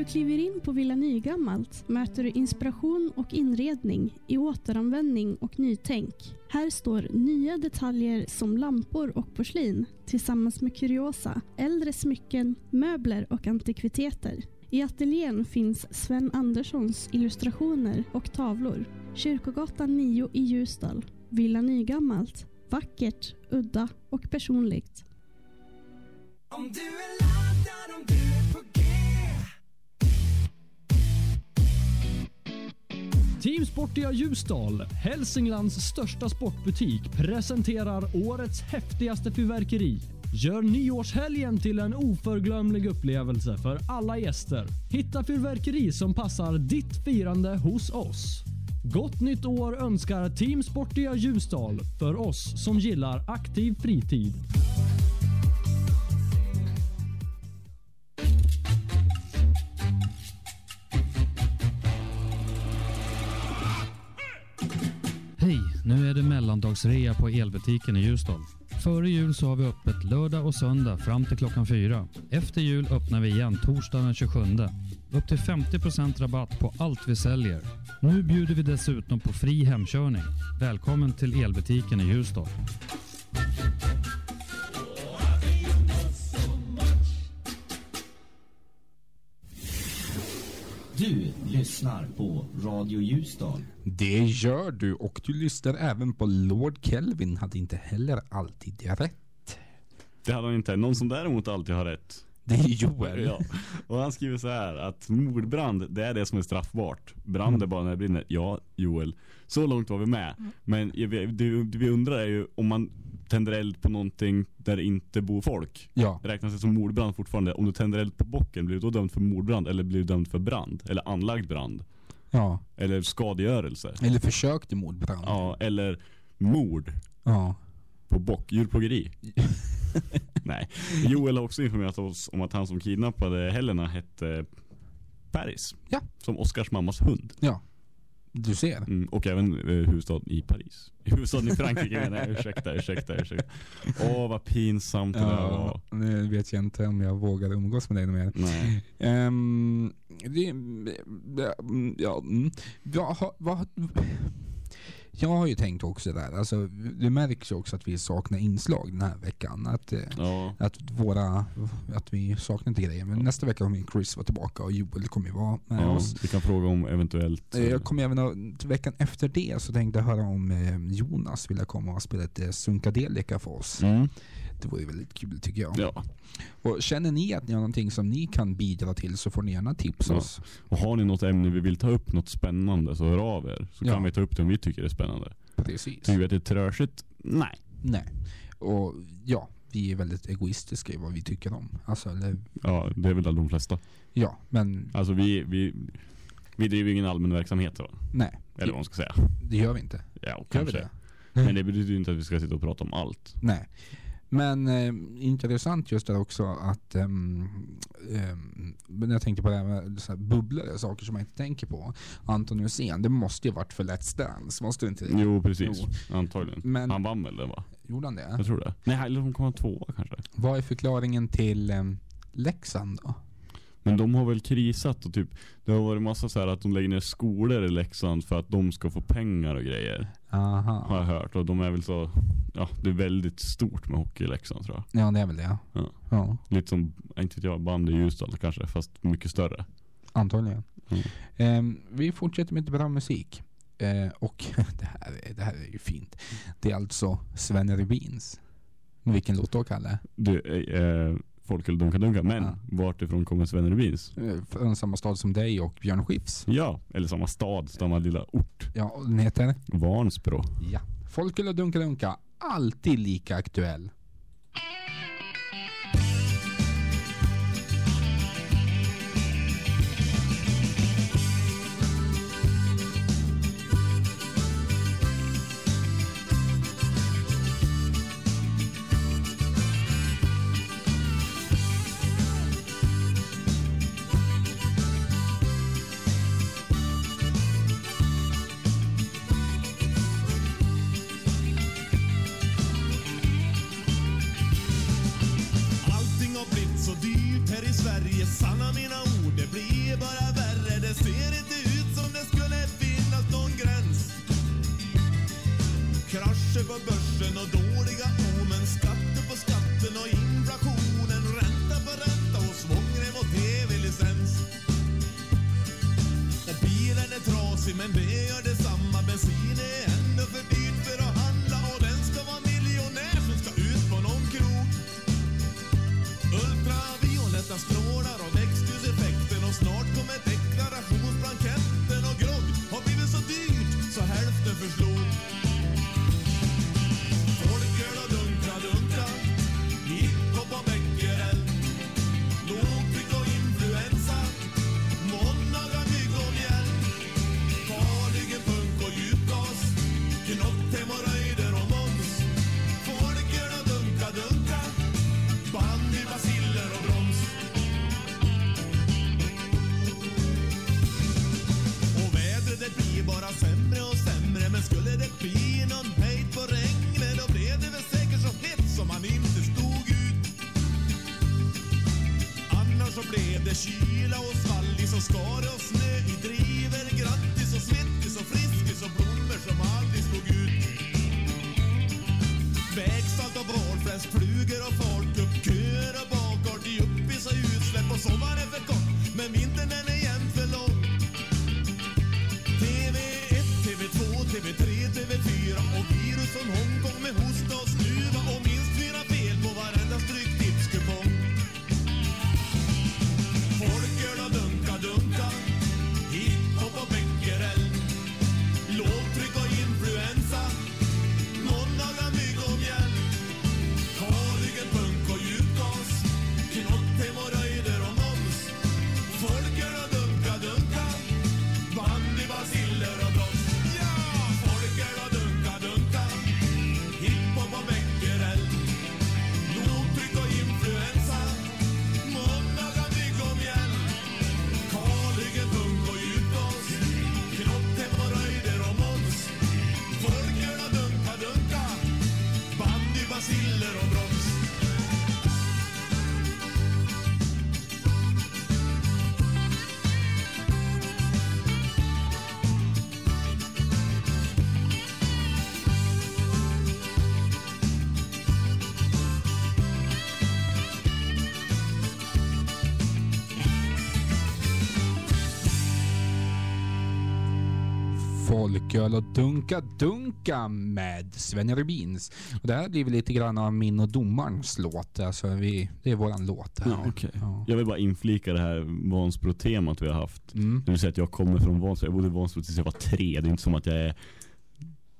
Du kliver in på Villa Nygammalt möter du inspiration och inredning i återanvändning och nytänk. Här står nya detaljer som lampor och porslin tillsammans med kuriosa, äldre smycken, möbler och antikviteter. I ateljén finns Sven Anderssons illustrationer och tavlor. Kyrkogatan 9 i Ljusdal. Villa Nygammalt. Vackert, udda och personligt. Om du är laddad, om du är Team Sportiga Ljusdal, Hälsinglands största sportbutik, presenterar årets häftigaste fyrverkeri. Gör nyårshelgen till en oförglömlig upplevelse för alla gäster. Hitta fyrverkeri som passar ditt firande hos oss. Gott nytt år önskar Team Sportiga Ljusdal för oss som gillar aktiv fritid. Hej, Nu är det mellandagsrea på elbutiken i Ljusdal. Före jul så har vi öppet lördag och söndag fram till klockan fyra. Efter jul öppnar vi igen torsdagen den 27. Upp till 50% rabatt på allt vi säljer. Nu bjuder vi dessutom på fri hemkörning. Välkommen till elbutiken i Ljusdal. Du lyssnar på Radio Ljusdal. Det gör du och du lyssnar även på Lord Kelvin hade inte heller alltid rätt. Det hade han inte. Någon som däremot alltid har rätt. Det är Joel. Ja. Och han skriver så här att mordbrand, det är det som är straffbart. Brand är bara när det brinner. Ja, Joel. Så långt var vi med. Men vi, det, det vi undrar är ju om man tänder eld på någonting där det inte bor folk. Ja. Räknas det som mordbrand fortfarande? Om du tänder eld på bocken, blir du då dömd för mordbrand eller blir du dömd för brand? Eller anlagd brand? Ja. Eller skadegörelse? Eller försök till mordbrand. Ja, eller mord. Ja. På bock, djurplågeri. Nej. Joel har också informerat oss om att han som kidnappade Helena hette Paris. Ja. Som Oscars mammas hund. Ja. Du ser. Mm, och även eh, huvudstaden i Paris. Huvudstaden i Frankrike menar jag. Ursäkta, ursäkta, ursäkta. Åh, vad pinsamt det där var. Ja, nu vet jag inte om jag vågar umgås med dig mer. Nej. Ehm, det, ja, mm. vad, har- vad, jag har ju tänkt också där, alltså, det märks ju också att vi saknar inslag den här veckan. Att, eh, Ja. att, våra, att vi saknar inte grejer. Men nästa vecka kommer Chris vara tillbaka och Joel kommer ju vara med Ja, oss. vi kan fråga om eventuellt. Eh, Jag kommer även veckan efter det så tänkte jag höra om eh, Jonas ville komma och spela ett eh, Sunkadelika för oss. Mm. Det vore ju väldigt kul tycker jag. Ja. Och känner ni att ni har någonting som ni kan bidra till så får ni gärna tipsa oss. Och har ni något ämne vi vill ta upp, något spännande, så hör av er. Så kan vi ta upp det om vi tycker det är spännande. Precis. Tycker vi att det är trösigt? Nej. Nej. Och ja, vi är väldigt egoistiska i vad vi tycker om. Alltså, eller, Ja, det är väl de flesta. ja, men Alltså vi, vi, vi driver ingen allmän verksamhet va? nej. Eller vad man ska säga. Det gör vi inte. Ja, Gör vi kanske. det? Men det betyder ju inte att vi ska sitta och prata om allt. Nej. Men eh, intressant just det också att ehm, men jag tänkte på det här med så här bubblare, saker som man inte tänker på. Anton Hysén, det måste ju varit för Let's Dance, måste det inte det? Jo, precis. Jo. Antagligen. Men- Han vann väl den va? Gjorde han det? Jag tror det. Nej, eller de kommer tvåa kanske. Vad är förklaringen till um, Leksand då? Men de har väl krisat och typ Det har varit massa så här att de lägger ner skolor i Leksand för att de ska få pengar och grejer. Aha. Har jag hört. Och de är väl så Ja, det är väldigt stort med hockey i Leksand tror jag. Ja, det är väl det. Ja. Ja. Lite som, inte vet jag, band i Ljusdal kanske, fast mycket större. Antagligen. Mm. Ehm, vi fortsätter med lite bra musik. Eh, och det här, är- det här är ju fint. Det är alltså Sven Rubins. Vilken låt då, Kalle? Du, eh, folk eller Dunka Dunka. Men Ja. vart ifrån kommer Sven Rubins? Eh, Från samma stad som dig och Björn Skifs. Ja, eller samma stad, samma lilla ort. Ja, och den heter? Vansbro. Ja. Folk eller Dunka Dunka. Alltid lika aktuell. Folköl och dunka dunka med Sven Rubins. Och det här blir väl lite grann av min och domarens låt. Alltså vi, det är våran låt. Här. Ja, okej. Jag vill bara inflika det här Vansbro-temat vi har haft. Mm. Vill säga att jag kommer från Vansbro. Jag bodde i Vansbro tills jag var tre. Det är inte som att jag är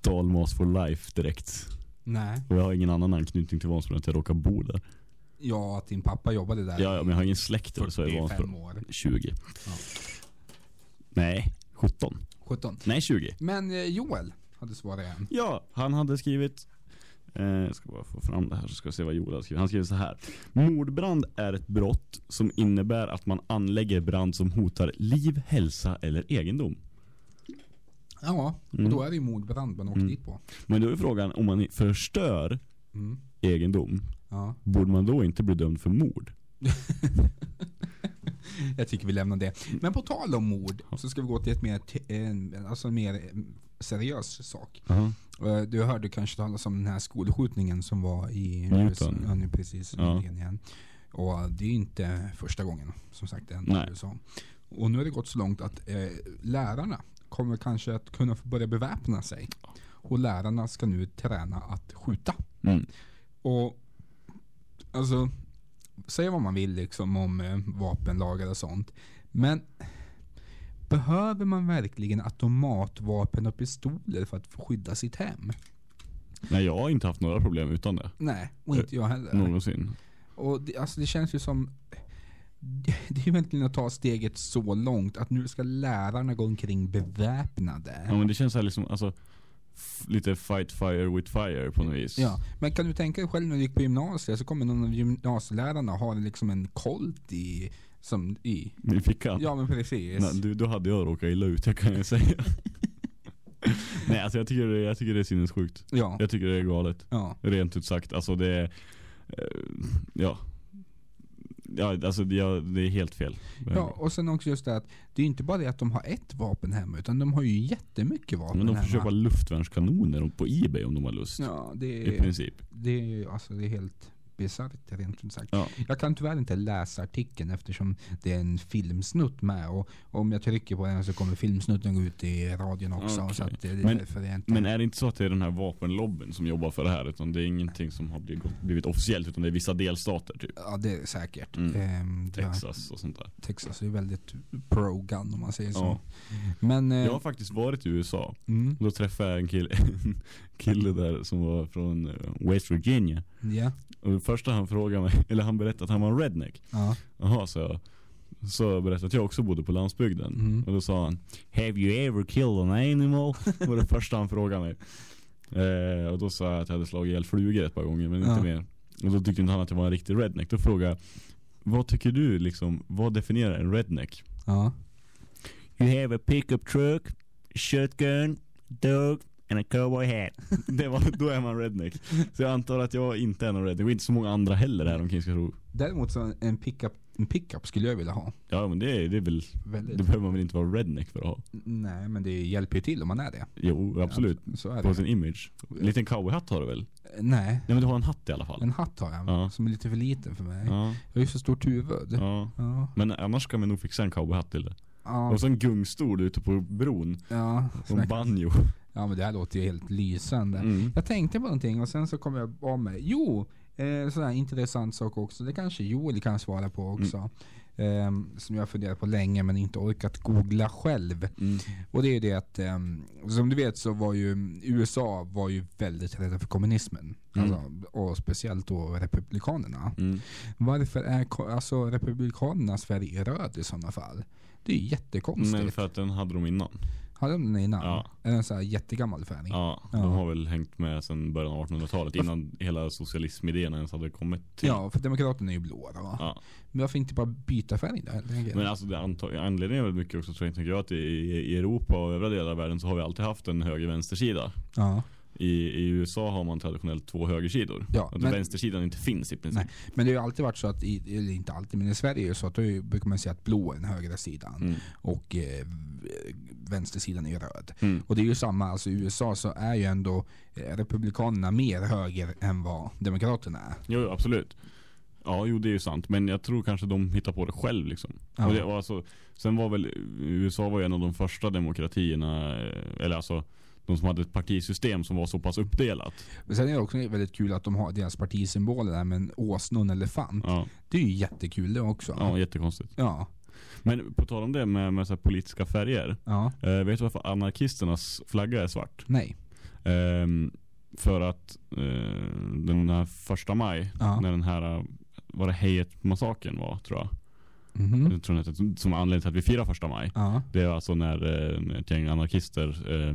dalmas for life direkt. Nej. Och jag har ingen annan anknytning till Vansbro än att jag råkar bo där. Ja, att din pappa jobbade där. Ja, ja, men jag har ingen släkt eller så i 45 Vansbro. år. 20. Ja. Nej, 17. 17. Nej, 20. Men eh, Joel hade svarat igen. Ja, han hade skrivit eh, Jag ska bara få fram det här så ska vi se vad Joel har skrivit. Han skriver så här. Mordbrand är ett brott som innebär att man anlägger brand som hotar liv, hälsa eller egendom. Ja, Mm. och då är det ju mordbrand man åker Mm. dit på. Men då är frågan om man förstör Mm. egendom. Ja. Borde man då inte bli dömd för mord? Jag tycker vi lämnar det. Men på tal om mord så ska vi gå till ett mer, alltså en mer eh, seriös sak. Aha. Eh, Du hörde kanske talas om den här skolskjutningen som var i. USA. Ja, nu precis Ja. nyligen igen. Och det är inte första gången som sagt det händer i USA. Och nu har det gått så långt att eh, lärarna kommer kanske att kunna få börja beväpna sig. Och lärarna ska nu träna att skjuta. Mm. Och alltså, säga vad man vill liksom om eh, vapenlagar och sånt. Men behöver man verkligen automatvapen och pistoler för att få skydda sitt hem? Nej, jag har inte haft några problem utan det. Nej, och inte jag heller. Någonsin. Och det, alltså det känns ju som det är ju verkligen att ta steget så långt att nu ska lärarna gå omkring beväpnade. Ja men det känns så här liksom, alltså lite fight fire with fire på något vis. Ja, men kan du tänka dig själv när du gick på gymnasiet så kommer någon av gymnasielärarna ha liksom en kolt i, som i, I fickan. ja men precis. Nej, du, då hade jag råkat illa ut, jag kan ju säga. Nej alltså jag tycker, det, jag tycker det är sinnessjukt. Ja. Jag tycker det är galet. Ja. Rent ut sagt. Alltså det är, eh, ja. Ja, alltså det, ja, det är helt fel. Ja, och sen också just det att det är inte bara det att de har ett vapen hemma utan de har ju jättemycket vapen Men de får hemma. köpa luftvärnskanoner på Ebay om de har lust. Ja, det I är, princip. det är ju alltså det är helt bisarrt rent ut sagt. Ja. Jag kan tyvärr inte läsa artikeln eftersom det är en filmsnutt med och om jag trycker på den så kommer filmsnutten gå ut i radion också. Okej. Så att det är men, jag inte... men är det inte så att det är den här vapenlobbyn som jobbar för det här? Utan det är ingenting som har blivit, blivit officiellt utan det är vissa delstater typ. Ja det är säkert. Mm. Ehm, Texas och sånt där. Texas är väldigt pro-gun om man säger så. Ja. Men... eh, Jag har faktiskt varit i USA. Mm. Då träffade jag en kille, kille där som var från eh, West Virginia. Ja. Och det första han frågade mig, eller han berättade att han var en redneck. Ja. Jaha, så jag. Så jag berättade att jag också bodde på landsbygden. Mm. Och då sa han Have you ever killed an animal? var det första han frågade mig. Eh, och då sa jag att jag hade slagit ihjäl flugor ett par gånger men inte Ja. mer. Och då tyckte inte han att jag var en riktig redneck. Då frågade jag Vad tycker du liksom, vad definierar en redneck? Ja. You have a pickup truck, shotgun, dog and a cowboy hat. Det var, då är man redneck. Så jag antar att jag inte är någon redneck. Och inte så många andra heller här omkring ska tro. Däremot så en pickup, en pickup skulle jag vilja ha. Ja men det är, det är väl, Väldigt. det behöver man väl inte vara redneck för att ha. Nej men det hjälper ju till om man är det. Jo, absolut. Ja, så är På det. sin image. En liten cowboyhatt har du väl? Nej. Nej men du har en hatt i alla fall. En hatt har jag, Ja. som är lite för liten för mig. Ja. Jag har ju så stort huvud. Ja. Ja. Men annars kan vi nog fixa en cowboyhatt till det. Ja. Och så en gungstol ute på bron. Ja, Och en banjo. Ja men det här låter ju helt lysande. Mm. Jag tänkte på någonting och sen så kom jag av mig. Jo, eh, sån här intressant sak också. Det kanske Joel kan svara på också. Eh, som jag har funderat på länge men inte orkat googla själv. Mm. Och det är ju det att, eh, som du vet så var ju USA var ju väldigt rädda för kommunismen. Mm. Alltså, och speciellt då republikanerna. Mm. Varför är alltså, republikanernas färg röd i sådana fall? Det är ju jättekonstigt. Men för att den hade de innan. Hade de den innan? Ja. Är den så här jättegammal färg? Ja, de har väl hängt med sedan början av 1800-talet innan hela socialismidén ens hade kommit till. Ja, för demokraterna är ju blåa då. Ja. Men varför inte bara byta färg då helt enkelt? Men alltså det anledningen är väl mycket också tror jag, tänker jag att i, i Europa och övriga delar av världen så har vi alltid haft en höger-vänstersida. Ja. I, I USA har man traditionellt två högersidor. Ja, att men- vänstersidan inte finns i princip. Nej, men det har ju alltid varit så att, i, eller inte alltid, men i Sverige är det så att då brukar man säga att blå är den högra sidan Mm. och eh, vänstersidan är röd. Mm. Och det är ju samma, alltså i USA så är ju ändå eh, republikanerna mer höger än vad demokraterna är. Jo, absolut. Ja, jo det är ju sant. Men jag tror kanske de hittar på det själv liksom. Ja. Och det, och alltså, sen var väl USA var ju en av de första demokratierna, eh, eller alltså de som hade ett partisystem som var så pass uppdelat. Men sen är det också väldigt kul att de har deras partisymboler där med en åsna och en elefant. Ja. Det är ju jättekul det också. Ja, jättekonstigt. Ja. Men på tal om det med, med så här politiska färger. Ja. Eh, vet du varför anarkisternas flagga är svart? Nej. Ehm, för att eh, den här första maj, Ja. när den här, eh, var det Hejet-massakern var tror jag. Det heter, som anledning till att vi firar första maj. Ja. Det är alltså när eh, ett gäng anarkister, eh,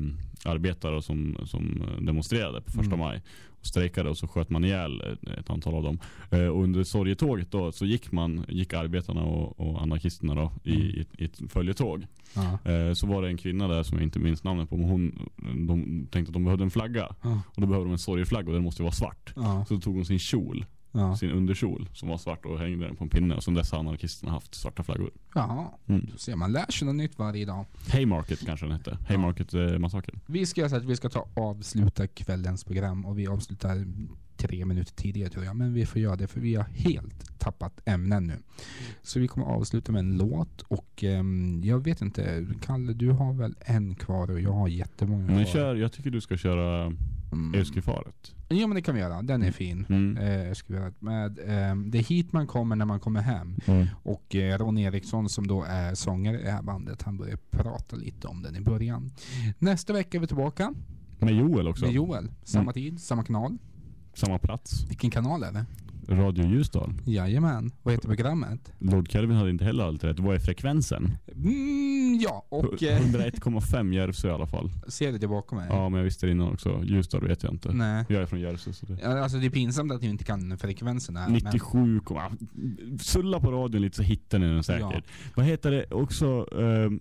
arbetare som, som demonstrerade på första Mm. maj. Och strejkade och så sköt man ihjäl ett, ett antal av dem. Eh, och under sorgetåget då så gick man, gick arbetarna och, och anarkisterna då i, Mm. i, i ett följetåg. Ja. Eh, så var det en kvinna där som jag inte minns namnet på men hon, de tänkte att de behövde en flagga. Ja. Och då behövde de en sorgeflagga och den måste vara svart. Så tog hon sin kjol, Ja. sin underkjol som var svart och hängde den på en pinne. Och sen dess har anarkisterna haft svarta flaggor. Jaha. Mm. Så ser man lär sig något nytt varje dag. Haymarket kanske den hette. Haymarket-massakern. Vi ska göra så att vi ska ta avsluta kvällens program och vi avslutar tre minuter tidigare tror jag. Men vi får göra det för vi har helt tappat ämnen nu. Så vi kommer avsluta med en låt och ehm, jag vet inte, Kalle du har väl en kvar och jag har jättemånga Men kör, jag tycker du ska köra Mm. Euskiffaret. Ja men det kan vi göra, den är fin. Mm. Eh. Med, ehm, det är hit man kommer när man kommer hem. Mm. Och eh, Ron Eriksson som då är sångare i det här bandet, han börjar prata lite om den i början. Nästa vecka är vi tillbaka. Med Joel också. Med Joel. Samma Mm. tid, samma kanal. Samma plats. Vilken kanal är det? Radio Ljusdal. Jajamän. Vad heter programmet? Lord Kelvin hade inte heller allt rätt. Vad är frekvensen? Mm, ja, och... Eh, 101,5 Järvsö i alla fall. ser du det bakom mig? Ja, men jag visste det innan också. Ljusdal vet jag inte. Nej. Jag är från Järvsö. Så det... Ja, Alltså det är pinsamt att ni inte kan frekvensen här. men- 97, komma- sulla på radion lite så hittar ni den säkert. Ja. Vad heter det också? ehm,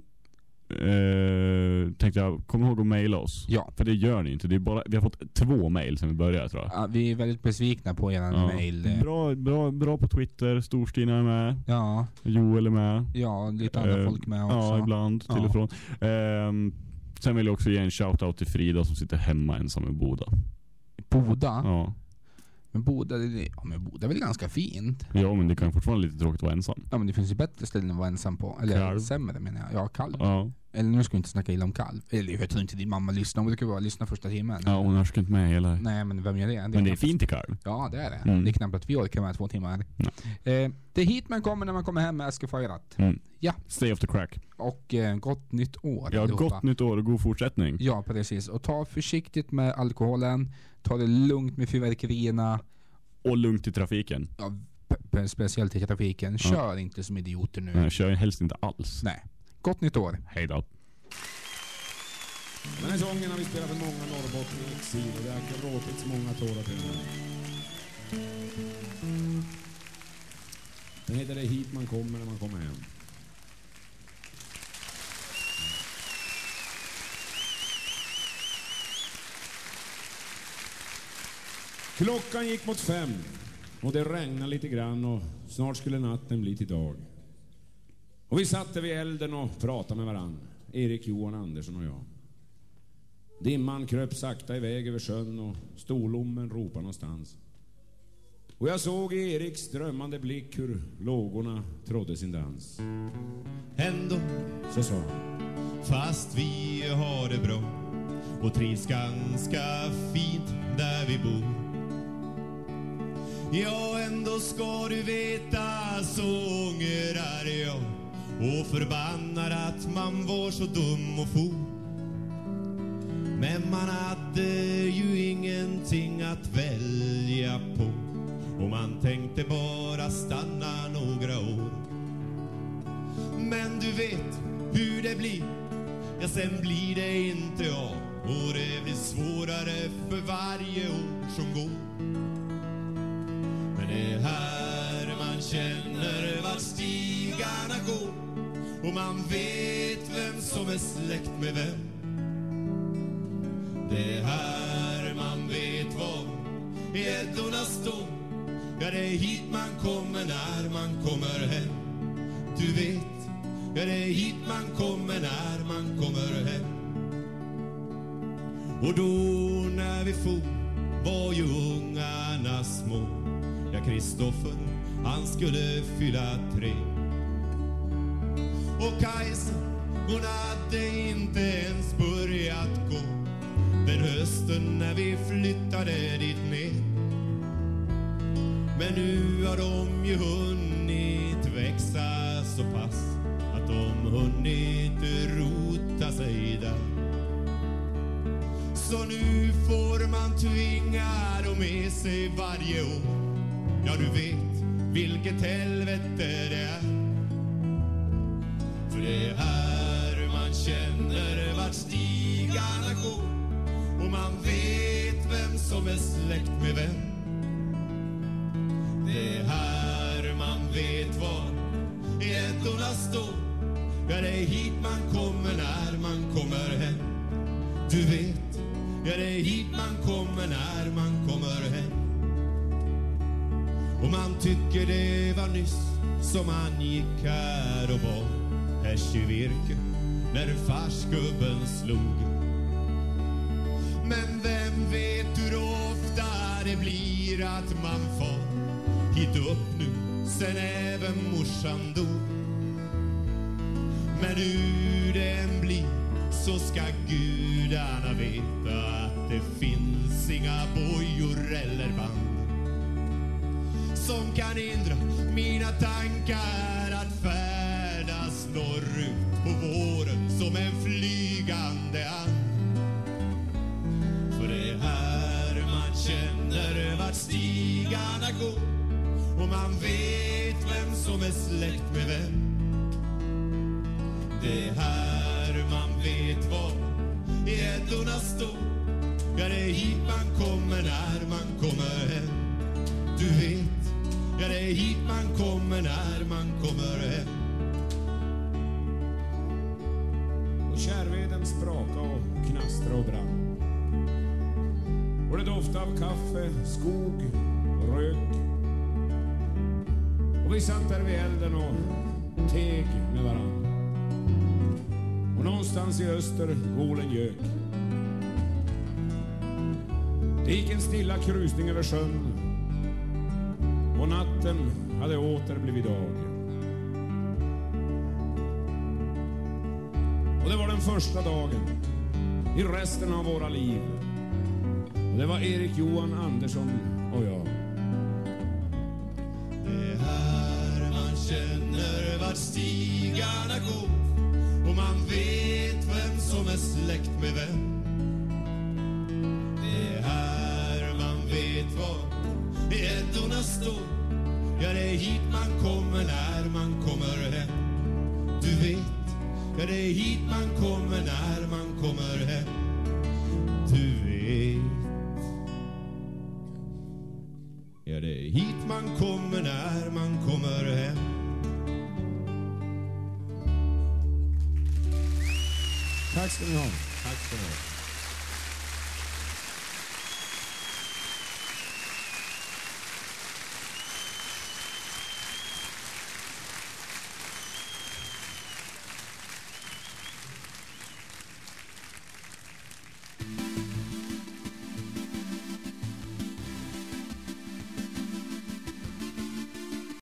eh, tänkte jag, kom ihåg att mejla oss. Ja. För det gör ni inte. Det är bara, vi har fått två mejl sen vi började tror jag. Ja, vi är väldigt besvikna på eran Ja. eh. Bra, bra, bra på Twitter, Storstina är med. Ja. Joel är med. Ja, lite andra Eh, folk med också. Ja, ibland till Ja. och från. Ehm, sen vill jag också ge en shoutout till Frida som sitter hemma ensam i Boda. Boda? Ja. Men Boda, det, ja, men Boda är väl ganska fint? ja, men det kan fortfarande vara lite tråkigt att vara ensam. Ja men det finns ju bättre ställen att vara ensam på. Eller Kalv. sämre menar jag. Ja, kalv. Ja. Eller nu ska vi inte snacka illa om kalv. Eller jag tror inte din mamma lyssnar. Hon brukar bara lyssna första timmen. Ja, hon orkar inte med hela. Nej men vem gör det? Men det är fint i kalv. Ja det är det. Mm. Det är knappt att vi orkar med två timmar. Eh, det är hit man kommer när man kommer hem med Eskifajrat. Mm. Ja. Stay off the crack. Och eh, gott nytt år Ja, allihopa. gott nytt år och god fortsättning. Ja precis. Och ta försiktigt med alkoholen. Ta det lugnt med fyrverkerierna. Och lugnt i trafiken. Ja, speciellt i trafiken. Kör inte som idioter nu. Nej, kör helst inte alls. Nej. Gott nytt år. Hej då. Den här sången har vi spelat för många norrbottningar i exil och det har gråtits många tårar till den. Den heter Det är hit man kommer när man kommer hem. Klockan gick mot fem och det regnade lite grann och snart skulle natten bli till dag. Och vi satt där vid elden och pratade med varann. Erik, Johan, Andersson och jag. Dimman kröp sakta iväg över sjön och storlommen ropade någonstans. Och jag såg i Eriks drömmande blick hur lågorna trodde sin dans. Ändå, Så sa han. fast vi har det bra och trivs ganska fint där vi bor. Ja, ändå ska du veta så ångrar jag och förbannar att man var så dum och for. Men man hade ju ingenting att välja på och man tänkte bara stanna några år. Men du vet hur det blir, ja sen blir det inte av och det blir svårare för varje år som går. Men det är här man känner vart stigarna går och man vet vem som är släkt med vem. Det är här man vet var gäddorna står. Ja, det är hit man kommer när man kommer hem. Du vet, ja det är hit man kommer när man kommer hem. Och då när vi for var ju ungarna små. Ja, Kristoffer, han skulle fylla tre. Och Kajsa, hon hade inte ens börjat gå den hösten när vi flyttade dit ner. Men nu har de ju hunnit växa så pass att de hunnit rota sig där. Så nu får man tvinga dem med sig varje år. Ja, du vet vilket helvete det är. Det är här man känner vart stigarna går och man vet vem som är släkt med vem. Det är här man vet var gäddorna står. Ja, det är hit man kommer när man kommer hem. Du vet, ja det är hit man kommer när man kommer hem. Och man tycker det var nyss som man gick här och var härs när farsgubben slog. Men vem vet hur ofta det blir att man far hit upp nu sen även morsan dog. Men hur det än blir så ska gudarna veta att det finns inga bojor eller band som kan hindra mina tankar att färdas norrut på våren som en flygande and. För det är här man känner vart stigarna går och man vet vem som är släkt med vem. Det är här man vet var gäddorna står. Ja, det är hit man kommer när man kommer hem. Du vet, ja det är hit man kommer när man kommer hem. Och spraka och knastra och brann. Och det doftade av kaffe, skog och rök. Och vi satt där vid elden och teg med varann. Och någonstans i öster golen gök. Det gick en stilla krusning över sjön och natten hade åter blivit dag. Och det var den första dagen i resten av våra liv. Och det var Erik Johan Andersson och jag. Det är här man känner vart stigarna går och man vet vem som är släkt med vem. Det är här man vet var gäddorna står. Ja, det är hit man kommer när man kommer hem. Du vet, ja det är hit man kommer när man kommer hem. Du vet. Ja, det är hit man kommer när man kommer hem. Tack ska ni ha. Tack ska ni ha.